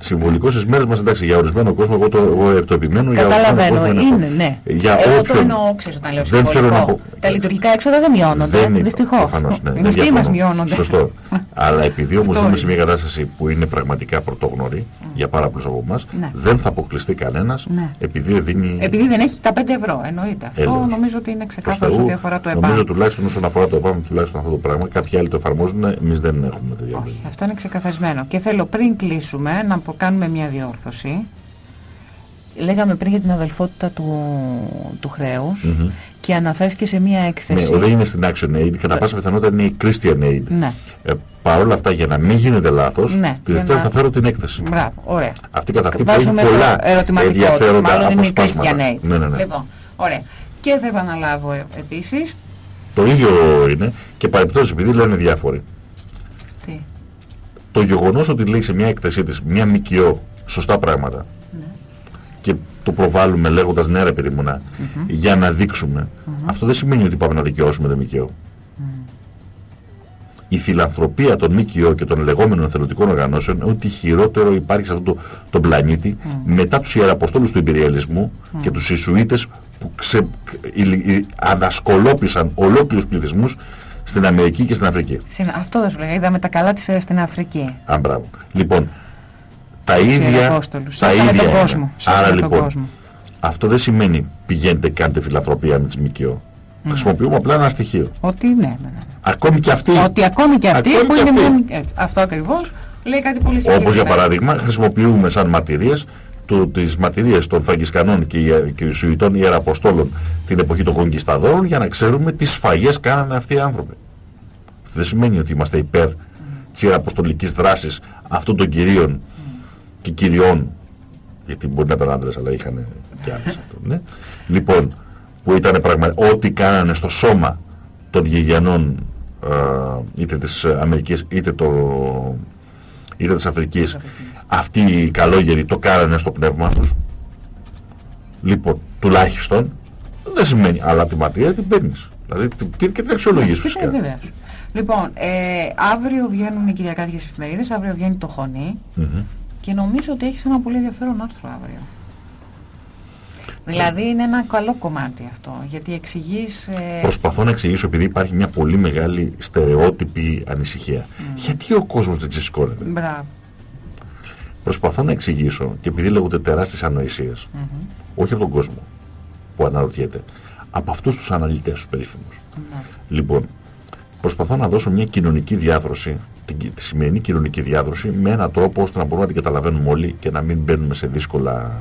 Συμβολικός στις μέρες μας, εντάξει, για ορισμένο κόσμο, εγώ το, εγώ το επιμένω, για ορισμένο Καταλαβαίνω, κόσμο είναι, ναι. Για Εγώ το όποιον- εννοώ, ξέρεις, όταν λέω Δεν θέλω συμβολικό. να πω- Τα λειτουργικά έξοδα δεν μειώνονται, Δεν είναι- δυστυχώς. προφανώς, ναι, Οι δεν μισθοί μας διαφωνώ. μειώνονται. Σωστό. Αλλά επειδή όμως Αυτό ζούμε είναι. σε μια κατάσταση που είναι πραγματικά πρωτόγνωρη για πάρα πολλούς από εμάς, Ναι. δεν θα αποκλειστεί κανένας Ναι. επειδή δίνει Επειδή δεν έχει τα 5 ευρώ, εννοείται. Αυτό Έλεος. νομίζω ότι είναι προς ξεκάθαρο σε Θεού. ό,τι αφορά το Νομίζω ΕΠΑΜ. τουλάχιστον όσον αφορά το ΕΠΑΜ, τουλάχιστον αυτό το πράγμα. Κάποιοι άλλοι το εφαρμόζουν, εμείς δεν έχουμε τέτοια Όχι, πράγματα. αυτό είναι ξεκαθαρισμένο. Και θέλω πριν κλείσουμε να απο- κάνουμε μια διόρθωση. Λέγαμε πριν για την αδελφότητα του, του χρέους Μμμ. και αναφέρθηκε σε μια Ναι, έκθεση. δεν είναι στην Action Aid, κατά πάσα πιθανότητα είναι η Christian Aid. Ναι, Ε, Παρ' όλα αυτά, για να μην γίνεται λάθος, Ναι, τη για Δευτέρα να- θα φέρω την έκθεση. μπράβο, ωραία. Αυτή καθ' αυτή που έχει Βάζουμε πολλά το ερωτηματικό, ενδιαφέροντα μάλλον είναι η αποσπάσματα. Christian Aid. Ναι, ναι, ναι. Λοιπόν, ωραία. Και θα επαναλάβω ε, επίσης, Το ίδιο είναι και παρεπτώσει επειδή λένε διάφοροι. Τι, το γεγονός ότι λέει σε μια έκθεσή της μια ΜΚΟ σωστά πράγματα Ναι. και το προβάλλουμε λέγοντας ναι ρε παιδί μου να, Μμμ. για να δείξουμε Μμμ. αυτό δεν σημαίνει ότι πάμε να δικαιώσουμε το ΜΚΟ Μμ. η φιλανθρωπία των ΜΚΟ και των λεγόμενων εθελοντικών οργανώσεων είναι ότι χειρότερο υπάρχει σε αυτόν το, τον πλανήτη Μμ. μετά τους ιεραποστόλους του υπεριαλισμού Μμ. και τους Ιησουίτες που ξε, ηλι- η- ανασκολόπησαν ολόκληρους πληθυσμούς στην Αμερική και στην Αφρική. Συν- Αυτό δεν σου λέγα. Είδαμε τα καλά της ε, στην Αφρική. Α, μπράβο. Λοιπόν, τα Τους ίδια, Ιεραπόστολους. τα Σώσανε ίδια τον είναι. κόσμο. Σώσανε Άρα τον λοιπόν, κόσμο. αυτό δεν σημαίνει πηγαίνετε κάντε φιλανθρωπία με τις ΜΚΟ. Μμ. Χρησιμοποιούμε απλά ένα στοιχείο. Ότι ναι, ναι, ναι. Ακόμη και αυτοί, Ότι ακόμη και αυτοί Ακόμη που και είναι αυτοί. μόνο... Έτσι, αυτό ακριβώς λέει κάτι πολύ όπως για συγκεκριμένο. παράδειγμα χρησιμοποιούμε σαν μαρτυρίες το, τις μαρτυρίες των Φραγκισκανών και, ιε- και Ιησουητών Ιεραποστόλων την εποχή των Κονκισταδόρων για να ξέρουμε τι σφαγές κάνανε αυτοί οι άνθρωποι. Αυτό δεν σημαίνει ότι είμαστε υπέρ της ιεραποστολικής δράσης αυτών των κυρίων και κυριών γιατί μπορεί να ήταν άντρες αλλά είχαν και άλλες αυτό, ναι. Λοιπόν, που ήταν πραγματικά ό,τι κάνανε στο σώμα των γηγιανών ε, είτε της Αμερικής είτε, το, είτε της Αφρικής αυτοί οι καλόγεροι το κάνανε στο πνεύμα τους. Λοιπόν, τουλάχιστον δεν σημαίνει, αλλά τη ματρία την παίρνεις. Δηλαδή την, την, και την αξιολογείς Φυσικά, φυσικά. βεβαίως. Λοιπόν, ε, αύριο βγαίνουν οι κυριακάτικες εφημερίδες, αύριο βγαίνει το Χωνί Μμμ. και νομίζω ότι έχεις ένα πολύ ενδιαφέρον άρθρο αύριο. Δηλαδή είναι ένα καλό κομμάτι αυτό, γιατί εξηγείς... Ε, Προσπαθώ να εξηγήσω επειδή υπάρχει μια πολύ μεγάλη στερεότυπη ανησυχία. Μμ. Γιατί ο κόσμος δεν ξεσηκώνεται; Μπράβο. Προσπαθώ να εξηγήσω και επειδή λέγονται τεράστιες ανοησίες, Μμμ. όχι από τον κόσμο που αναρωτιέται, από αυτούς τους αναλυτές τους περίφημους. Ναι. Λοιπόν, προσπαθώ να δώσω μια κοινωνική διάδροση, την, τη σημερινή κοινωνική διάδροση, με έναν τρόπο ώστε να μπορούμε να την καταλαβαίνουμε όλοι και να μην μπαίνουμε σε δύσκολα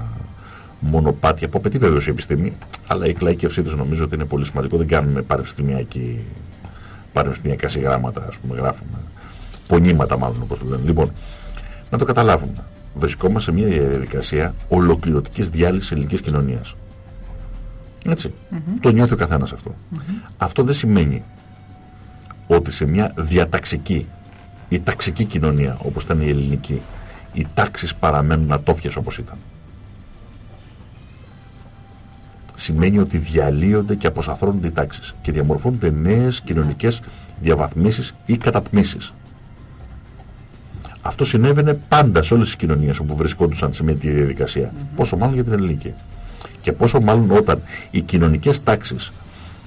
μονοπάτια που απαιτεί βεβαίως η επιστήμη, αλλά η κλαϊκεύσή της νομίζω ότι είναι πολύ σημαντικό. Δεν κάνουμε πανεπιστημιακή, πανεπιστημιακά συγγράμματα, ας πούμε, γράφουμε. Πονήματα μάλλον όπως το λένε. Λοιπόν, να το καταλάβουμε. Βρισκόμαστε σε μια διαδικασία ολοκληρωτικής διάλυσης ελληνικής κοινωνίας. Έτσι. Μμμ. Το νιώθει ο καθένας αυτό. Μμμ. Αυτό δεν σημαίνει ότι σε μια διαταξική ή ταξική κοινωνία όπως ήταν η ελληνική οι τάξεις παραμένουν ατόφιες όπως ήταν. Σημαίνει ότι διαλύονται και αποσαφρώνονται οι τάξεις και διαμορφώνονται νέες κοινωνικές διαβαθμίσεις ή κατατμίσεις. Αυτό συνέβαινε πάντα σε όλες τις κοινωνίες όπου βρισκόντουσαν σε μια τέτοια διαδικασία. Πόσο μάλλον για την ελληνική. Και πόσο μάλλον όταν οι κοινωνικές τάξεις,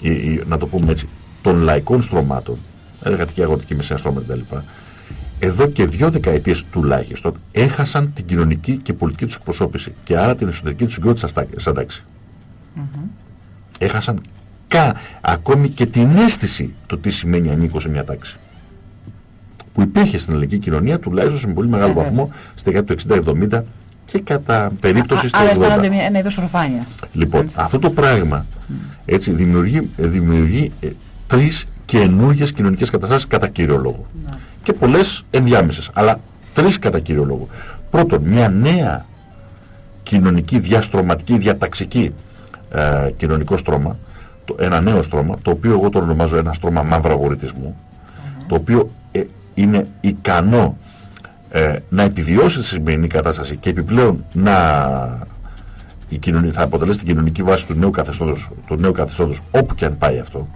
οι- οι- να το πούμε έτσι, των λαϊκών στρωμάτων, εργατική, αγροτική, μεσαία στρώματα κτλ. Εδώ και δύο δεκαετίες τουλάχιστον έχασαν την κοινωνική και πολιτική τους εκπροσώπηση και άρα την εσωτερική τους συγκρότηση στα- σαν τάξη. Μμμ. Έχασαν κα, ακόμη και την αίσθηση το τι σημαίνει ανήκω σε μια τάξη. Που υπήρχε στην ελληνική κοινωνία τουλάχιστον σε πολύ μεγάλο Ε, βέβαια. βαθμό στη δεκαετία του 60-70 και κατά περίπτωση Α- στο Άρα 80. αισθάνονται μια- ένα είδος ορφάνεια. Λοιπόν, Έτσι. αυτό το πράγμα έτσι, δημιουργεί, ε, δημιουργεί ε, τρεις καινούργιες κοινωνικές καταστάσεις κατά κύριο λόγο. Ναι. Και πολλές ενδιάμεσες, αλλά τρεις κατά κύριο λόγο. Πρώτον, μια νέα κοινωνική, διαστρωματική, διαταξική ε, κοινωνικό στρώμα, το, ένα νέο στρώμα, το οποίο εγώ το ονομάζω ένα στρώμα μαύραγορητισμού, το οποίο ε, είναι ικανό ε, να επιβιώσει τη σημερινή κατάσταση και επιπλέον να η κοινωνία, θα αποτελέσει την κοινωνική βάση του νέου καθεστώτος, του νέου καθεστώτος όπου και αν πάει αυτό.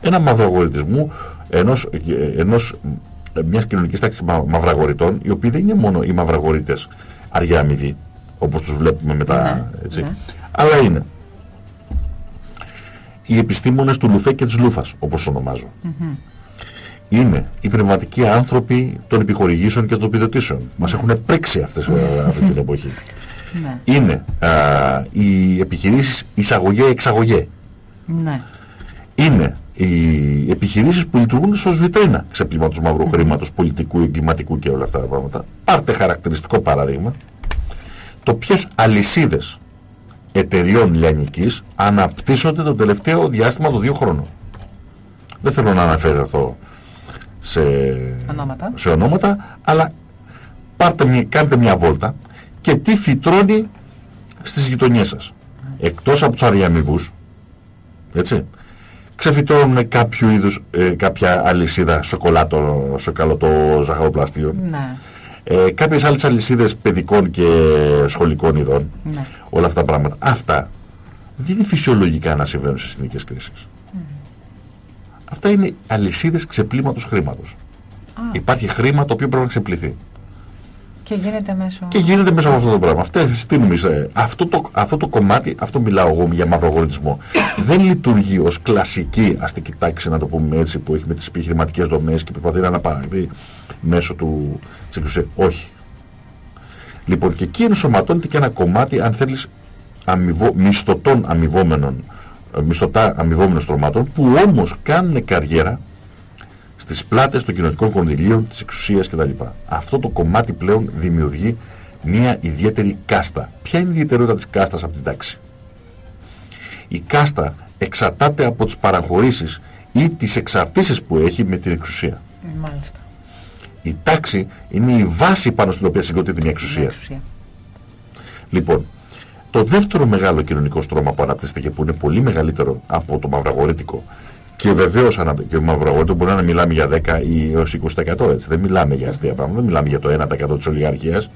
Ένα μαυραγορητισμού ενός, ε, ενός ε, μιας κοινωνικής τάξης μα, μαυραγορητών, οι οποίοι δεν είναι μόνο οι μαυραγορητές αργιά αμοιβή, όπως τους βλέπουμε μετά, Ναι, έτσι, ναι. αλλά είναι οι επιστήμονες του Λουφέ και της Λούφας, όπως τους ονομάζω Μμμ. Είναι οι πνευματικοί άνθρωποι των επιχορηγήσεων και των επιδοτήσεων. Μας έχουν πρίξει αυτές, ε, αυτή την εποχή. Ναι. Είναι α, οι επιχειρήσεις εισαγωγέ-εξαγωγέ. Ναι. Είναι οι επιχειρήσεις που λειτουργούν ως βιτρίνα ξεπλήματος μαύρου χρήματος, πολιτικού, εγκληματικού και όλα αυτά τα πράγματα. Πάρτε χαρακτηριστικό παράδειγμα. Το ποιες αλυσίδες εταιριών λιανικής αναπτύσσονται το τελευταίο διάστημα των δύο χρόνων. Δεν θέλω να αναφέρω σε Ονόματα. σε ονόματα, αλλά πάρτε μια, κάντε μια βόλτα και τι φυτρώνει στις γειτονιές σας. Εκτός από τους αριαμοιβούς, έτσι, ξεφυτρώνουν κάποιο είδους, ε, κάποια αλυσίδα σοκολάτο, σοκαλωτό ζαχαροπλαστείο. Ναι. Ε, κάποιες άλλες αλυσίδες παιδικών και σχολικών ειδών. Ναι. Όλα αυτά τα πράγματα. Αυτά δεν είναι φυσιολογικά να συμβαίνουν σε εθνικές κρίσεις. Αυτά είναι αλυσίδες ξεπλήματος χρήματος. Α, Υπάρχει χρήμα το οποίο πρέπει να ξεπληθεί. και γίνεται μέσω... Και γίνεται μέσα από αυτό το πράγμα. Αυτές, τι νομίζεις, ε, αυτό, το, αυτό το κομμάτι, αυτό μιλάω εγώ για μαυρογορητισμό, δεν λειτουργεί ως κλασική αστική τάξη, να το πούμε έτσι, που έχει με τις επιχειρηματικές δομές και προσπαθεί να αναπαραγεί μέσω του της εξουσίας. Όχι. Λοιπόν, και εκεί ενσωματώνεται και ένα κομμάτι, αν θέλεις, αμοιβο, μισθωτών αμοιβόμενων, ε, μισθωτά αμοιβόμενων στρωμάτων, που όμως κάνουν καριέρα στις πλάτες των κοινωνικών κονδυλίων, της εξουσίας κτλ. Αυτό το κομμάτι πλέον δημιουργεί μια ιδιαίτερη κάστα. Ποια είναι η ιδιαιτερότητα της κάστας από την τάξη; Η κάστα εξαρτάται από τις παραχωρήσεις ή τις εξαρτήσεις που έχει με την εξουσία. Μάλιστα. Η τάξη είναι η βάση πάνω στην οποία συγκροτείται μια εξουσία. Με εξουσία. Λοιπόν, το δεύτερο μεγάλο κοινωνικό στρώμα που αναπτύσσεται και που είναι πολύ μεγαλύτερο από το μαυραγορήτικο και βεβαίως ανα- και το μαυραγορήτικο μπορεί να μιλάμε για 10 ή έως 20% έτσι. Δεν μιλάμε για αστεία πράγματα, δεν μιλάμε για το 1% της ολιγαρχίας.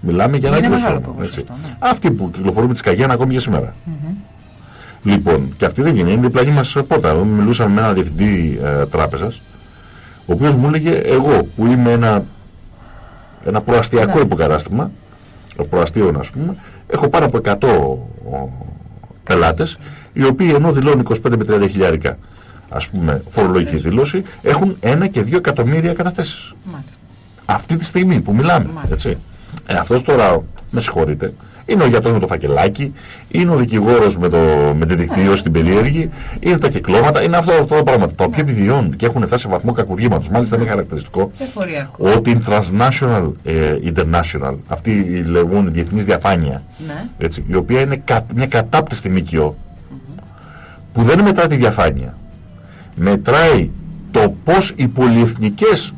Μιλάμε για ένα Είναι άλλο μεγάλο στρώμα, το έτσι. ποσοστό, ναι. Αυτοί που κυκλοφορούν με τις καγιάνα ακόμη και σήμερα. Μμμ. Λοιπόν, και αυτή δεν είναι, είναι διπλανή μας πόρτα. Μιλούσαμε με έναν διευθυντή ε, τράπεζας, ο οποίος μου έλεγε, εγώ που είμαι ένα, ένα προαστιακό Ναι. υποκατάστημα, προαστίων ας πούμε, έχω πάνω από 100 ο, πελάτες, οι οποίοι ενώ δηλώνουν 25 με 30 χιλιάρικα, ας πούμε, φορολογική δήλωση, έχουν 1 και 2 εκατομμύρια καταθέσεις. Μάλιστα. Αυτή τη στιγμή που μιλάμε, Μάλιστα. έτσι. Ε, αυτός τώρα, με συγχωρείτε, είναι ο γιατρός με το φακελάκι, είναι ο δικηγόρος με, το, με τη δικτύωση την περίεργη, είναι τα κυκλώματα, είναι αυτό, αυτό το πράγμα. Τα οποία επιβιώνουν και έχουν φτάσει σε βαθμό κακουργήματος. Μάλιστα είναι χαρακτηριστικό Εφοριακό. ότι η transnational, ε, international, αυτή η λεγόμενη διεθνής διαφάνεια, Ναι. έτσι, η οποία είναι κα- μια κατάπτυστη ΜΚΟ, που δεν μετράει τη διαφάνεια. Μετράει το πώς οι πολυεθνικές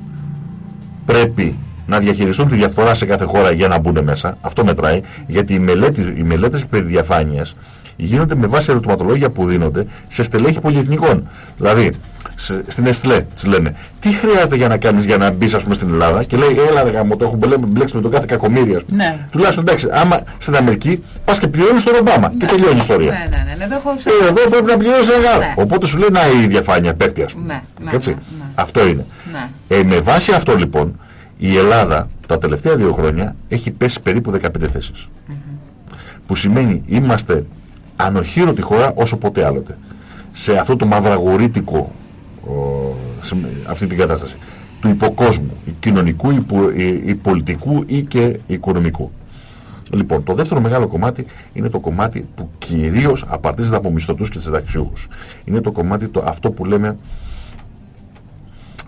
πρέπει να διαχειριστούν τη διαφθορά σε κάθε χώρα για να μπουν μέσα. Αυτό μετράει, γιατί οι, μελέτη, οι μελέτες περί διαφάνειας γίνονται με βάση ερωτηματολόγια που δίνονται σε στελέχη πολυεθνικών. Δηλαδή, σε- στην Εστλέ της λένε, τι χρειάζεται για να κάνεις για να μπεις ας πούμε στην Ελλάδα; Και λέει, έλα ρε γάμο, το έχουμε μπλέ- μπλέξεις με τον κάθε κακομύρια. ας πούμε. Ναι. Τουλάχιστον εντάξει, άμα στην Αμερική πας και πληρώνεις τον Ομπάμα και τελειώνει η ιστορία. Ναι, ναι, ναι. ναι. Εδώ έχω σε... Ε, εδώ πρέπει να πληρώσεις ένα Ναι. Οπότε σου λέει να η διαφάνεια πέφτει ας πούμε. Ναι, ναι, Έτσι. ναι, ναι. Αυτό είναι. Ναι. Ε, με βάση αυτό λοιπόν η Ελλάδα τα τελευταία δύο χρόνια έχει πέσει περίπου 15 θέσεις. Μμμ. Που σημαίνει είμαστε ανοχήρωτη χώρα όσο ποτέ άλλοτε. Σε αυτό το μαυραγορήτικο, ο, σε αυτή την κατάσταση του υποκόσμου, ή κοινωνικού, ή, πο- ή- ή πολιτικού ή και οικονομικού. Λοιπόν, το δεύτερο μεγάλο κομμάτι είναι το κομμάτι που κυρίως απαρτίζεται από μισθωτούς και συνταξιούχους. Είναι το κομμάτι το, αυτό που λέμε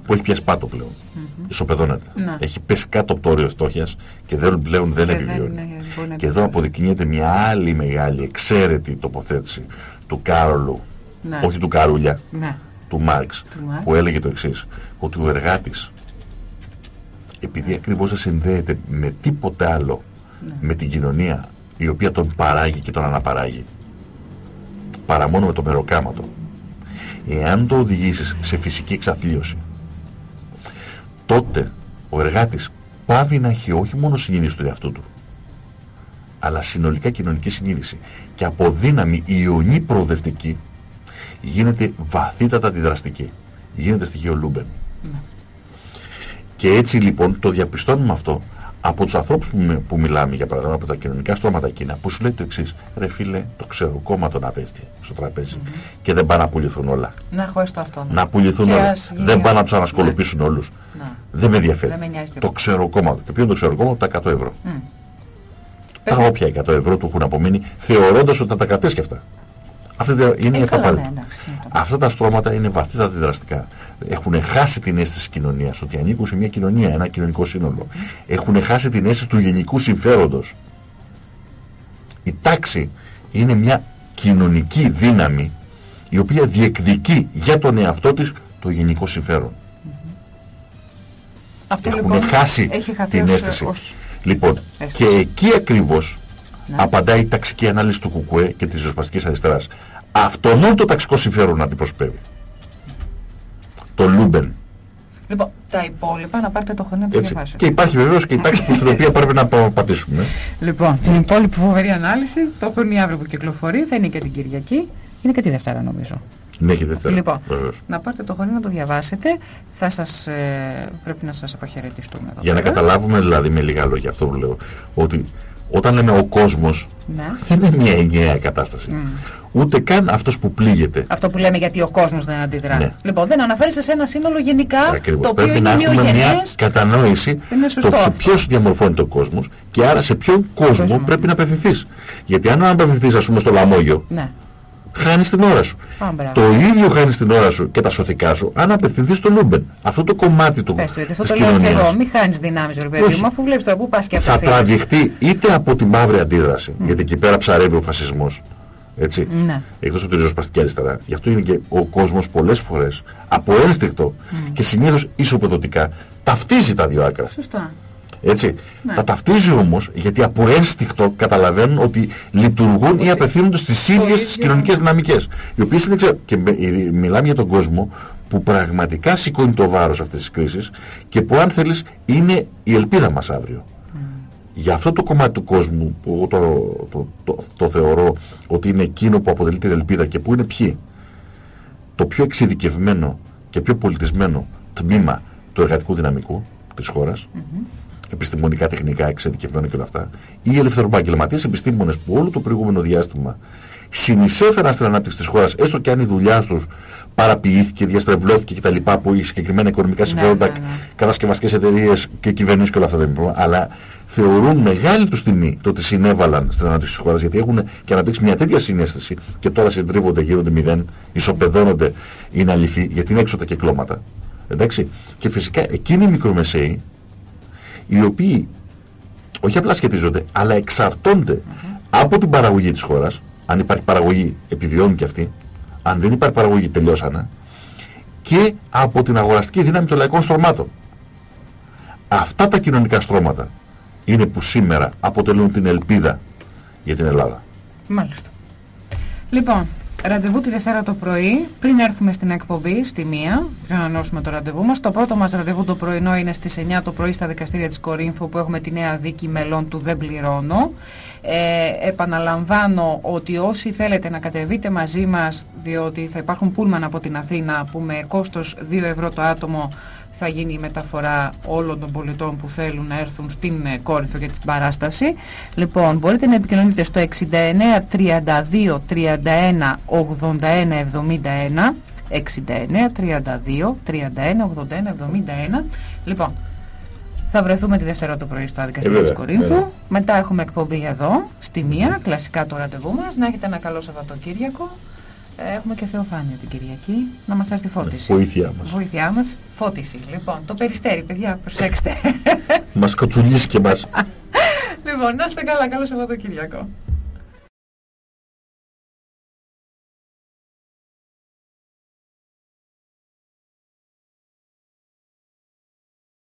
που έχει πιάσει πάτο πλέον. Μμμ. Ισοπεδώνεται. Να. Έχει πέσει κάτω από το όριο φτώχειας και δεν, πλέον δεν Και δεν, επιβιώνει. ναι, μπορεί να Και εδώ επιβιώσει. αποδεικνύεται μια άλλη μεγάλη εξαίρετη τοποθέτηση του Κάρολου, Ναι. όχι του Καρούλια, Ναι. του Μάρξ, Του Μάρξ. που έλεγε το εξής, ότι ο εργάτης, επειδή ακριβώς δεν συνδέεται με τίποτε άλλο, Ναι. με την κοινωνία η οποία τον παράγει και τον αναπαράγει, παρά μόνο με το μεροκάματο, εάν το οδηγήσεις σε φυσική εξαθλίωση, τότε ο εργάτης παύει να έχει όχι μόνο συνείδηση του εαυτού του, αλλά συνολικά κοινωνική συνείδηση και από δύναμη οιονεί προοδευτική γίνεται βαθύτατα αντιδραστική. Γίνεται στοιχείο Λούμπεν. Ναι. Και έτσι λοιπόν το διαπιστώνουμε αυτό από τους ανθρώπους που, μι- που μιλάμε για παράδειγμα από τα κοινωνικά στρώματα εκείνα που σου λέει το εξής ρε φίλε το ξέρω κόμμα το να πέφτει στο τραπέζι και δεν πάνε να πουληθούν όλα Να έχω έστω αυτό. ναι. να πουληθούν Και όλα ας γίνει- δεν πάνε να τους ανασκολοποιήσουν όλους Ναι. δεν με ενδιαφέρει Δεν με νοιάζει το τίποτα. ξέρω κόμμα και ποιο είναι το ξέρω κόμμα τα 100 ευρώ Μμ. τα Βέβαια. όποια 100 ευρώ του έχουν απομείνει θεωρώντας ότι θα τα κρατήσει και αυτά αυτή είναι Ε, η καλά, αυταπάτη. ναι, εντάξει, τι να το πω. Αυτά τα στρώματα είναι βαθύτατα αντιδραστικά. Έχουν χάσει την αίσθηση της κοινωνίας, ότι ανήκουν σε μια κοινωνία, ένα κοινωνικό σύνολο. Έχουν χάσει την αίσθηση του γενικού συμφέροντος. Η τάξη είναι μια κοινωνική δύναμη η οποία διεκδικεί για τον εαυτό της το γενικό συμφέρον. Αυτό Έχουν λοιπόν χάσει έχει χαθεί την ως- αίσθηση. ως- Λοιπόν, Αίσθηση. και εκεί ακριβώς Ναι. απαντάει η ταξική ανάλυση του Κουκουέ και της ριζοσπαστικής αριστεράς. αυτόν το ταξικό συμφέρον αντιπροσωπεύει. Το Λούμπεν. Λοιπόν, τα υπόλοιπα να πάρετε το Χωνί να το Έτσι. διαβάσετε. Και υπάρχει βεβαίως και η τάξη που στην οποία πρέπει να πα- πατήσουμε. Λοιπόν, την υπόλοιπη φοβερή ανάλυση, το Χωνί αύριο που κυκλοφορεί, θα είναι και την Κυριακή. Είναι και τη Δευτέρα νομίζω. Ναι, και δεν θέλω. Λοιπόν, Βεβαίως. να πάρετε το Χωνί να το διαβάσετε. Θα σας, ε, πρέπει να σας αποχαιρετιστούμε εδώ Για να πέρα. καταλάβουμε δηλαδή με λίγα λόγια αυτό που λέω, ότι όταν λέμε ο κόσμος Ναι. δεν είναι μια ενιαία κατάσταση. Μμ. Ούτε καν αυτός που πλήττεται. Αυτό που λέμε γιατί ο κόσμος δεν αντιδρά. Ναι. Λοιπόν, δεν αναφέρεσαι σε ένα σύνολο γενικά, Ακριβώς. το οποίο Πρέπει είναι να έχουμε μια ομοιογενές. κατανόηση Είναι σωστό το σε αυτό. ποιος διαμορφώνει τον κόσμο και άρα σε ποιον κόσμο, Κόσμος. πρέπει να απευθυνθείς. Γιατί αν απευθυνθείς ας πούμε στο λαμόγιο, Ναι. Χάνεις την ώρα σου. Α, μπράβο. Το ίδιο χάνεις την ώρα σου και τα σωθικά σου αν απευθυνθείς στο Λούμπεν. Αυτό το κομμάτι του, Πες του, γιατί αυτό της το λέω και κοινωνίας εγώ. Μην χάνεις δυνάμεις, ρε παιδί Όχι. μου, αφού βλέπεις τώρα πού πας και θα απευθύνεσαι. τραβηχτεί είτε από τη μαύρη αντίδραση, γιατί εκεί πέρα ψαρεύει ο φασισμός. Έτσι. Ναι. Εκτός από τη ριζοσπαστική αριστερά. Γι' αυτό είναι και ο κόσμος πολλές φορές από ένστικτο και συνήθως ισοπεδωτικά ταυτίζει τα δύο άκρα. Σωστά. Έτσι. Ναι. Τα ταυτίζει όμως γιατί από ένστικτο καταλαβαίνουν ότι λειτουργούν Ότι ή απευθύνονται στις το ίδιες τις ίδιο- κοινωνικές δυναμικές. Οι οποίες είναι, ξε- και με- ε, μιλάμε για τον κόσμο που πραγματικά σηκώνει το βάρος αυτής της κρίσης και που αν θέλεις είναι η ελπίδα μας αύριο. Για αυτό το κομμάτι του κόσμου που εγώ το, το, το, το θεωρώ ότι είναι εκείνο που αποτελεί την ελπίδα και που είναι ποιοι. Το πιο εξειδικευμένο και πιο πολιτισμένο τμήμα του εργατικού δυναμικού της χώρας Μμμ. Επιστημονικά, τεχνικά, εξειδικευμένο και όλα αυτά, οι ελευθεροεπαγγελματίες επιστήμονες που όλο το προηγούμενο διάστημα συνεισέφεραν στην ανάπτυξη της χώρας, έστω και αν η δουλειά τους παραποιήθηκε, διαστρεβλώθηκε κτλ. από συγκεκριμένα οικονομικά Ναι, συμφέροντα, ναι, ναι. κατασκευαστικές εταιρείες και κυβερνήσεις και όλα αυτά τα υπόλοιπα, αλλά θεωρούν μεγάλη τους τιμή το ότι συνέβαλαν στην ανάπτυξη της χώρας, γιατί έχουν και αναπτύξει μια τέτοια συνέστηση και τώρα συντρίβονται, γίνονται μηδέν, ισοπεδώνονται, είναι αληθή, γιατί είναι έξω τα κεκλώματα. Εντάξει. Και φυσικά εκείνοι οι μικρομεσαίοι οι οποίοι όχι απλά σχετίζονται, αλλά εξαρτώνται από την παραγωγή της χώρας. Αν υπάρχει παραγωγή, επιβιώνουν και αυτοί. Αν δεν υπάρχει παραγωγή, τελειώσανε. Και από την αγοραστική δύναμη των λαϊκών στρωμάτων. Αυτά τα κοινωνικά στρώματα είναι που σήμερα αποτελούν την ελπίδα για την Ελλάδα. Μάλιστα. Λοιπόν, ραντεβού τη Δευτέρα το πρωί, πριν έρθουμε στην εκπομπή, στη μία, πριν ανανεώσουμε το ραντεβού μας. Το πρώτο μας ραντεβού το πρωινό είναι στις 9 το πρωί στα δικαστήρια της Κορίνθου, που έχουμε τη νέα δίκη μελών του Δεν Πληρώνω. Ε, επαναλαμβάνω ότι όσοι θέλετε να κατεβείτε μαζί μας, διότι θα υπάρχουν πούλμαν από την Αθήνα που με κόστος 2 ευρώ το άτομο θα γίνει η μεταφορά όλων των πολιτών που θέλουν να έρθουν στην ε, Κόρινθο για την παράσταση. Λοιπόν, μπορείτε να επικοινωνείτε στο 69 32 31 81 71 69 32 31 81 71 Λοιπόν, θα βρεθούμε τη Δευτέρα το πρωί στα δικαστήρια Ε, της βέβαια, Κορίνθου. βέβαια. Μετά έχουμε εκπομπή εδώ, στη μία, κλασικά το ραντεβού μας. Να έχετε ένα καλό Σαββατοκύριακο. Ε, Έχουμε και Θεοφάνεια την Κυριακή. Να μας έρθει φώτιση. Βοήθειά μας. Βοήθειά μας, φώτιση. Λοιπόν, το περιστέρι, παιδιά, προσέξτε. Μας κοτσουλήσει και μας. λοιπόν, να είστε καλά, καλό Σαββατοκύριακο.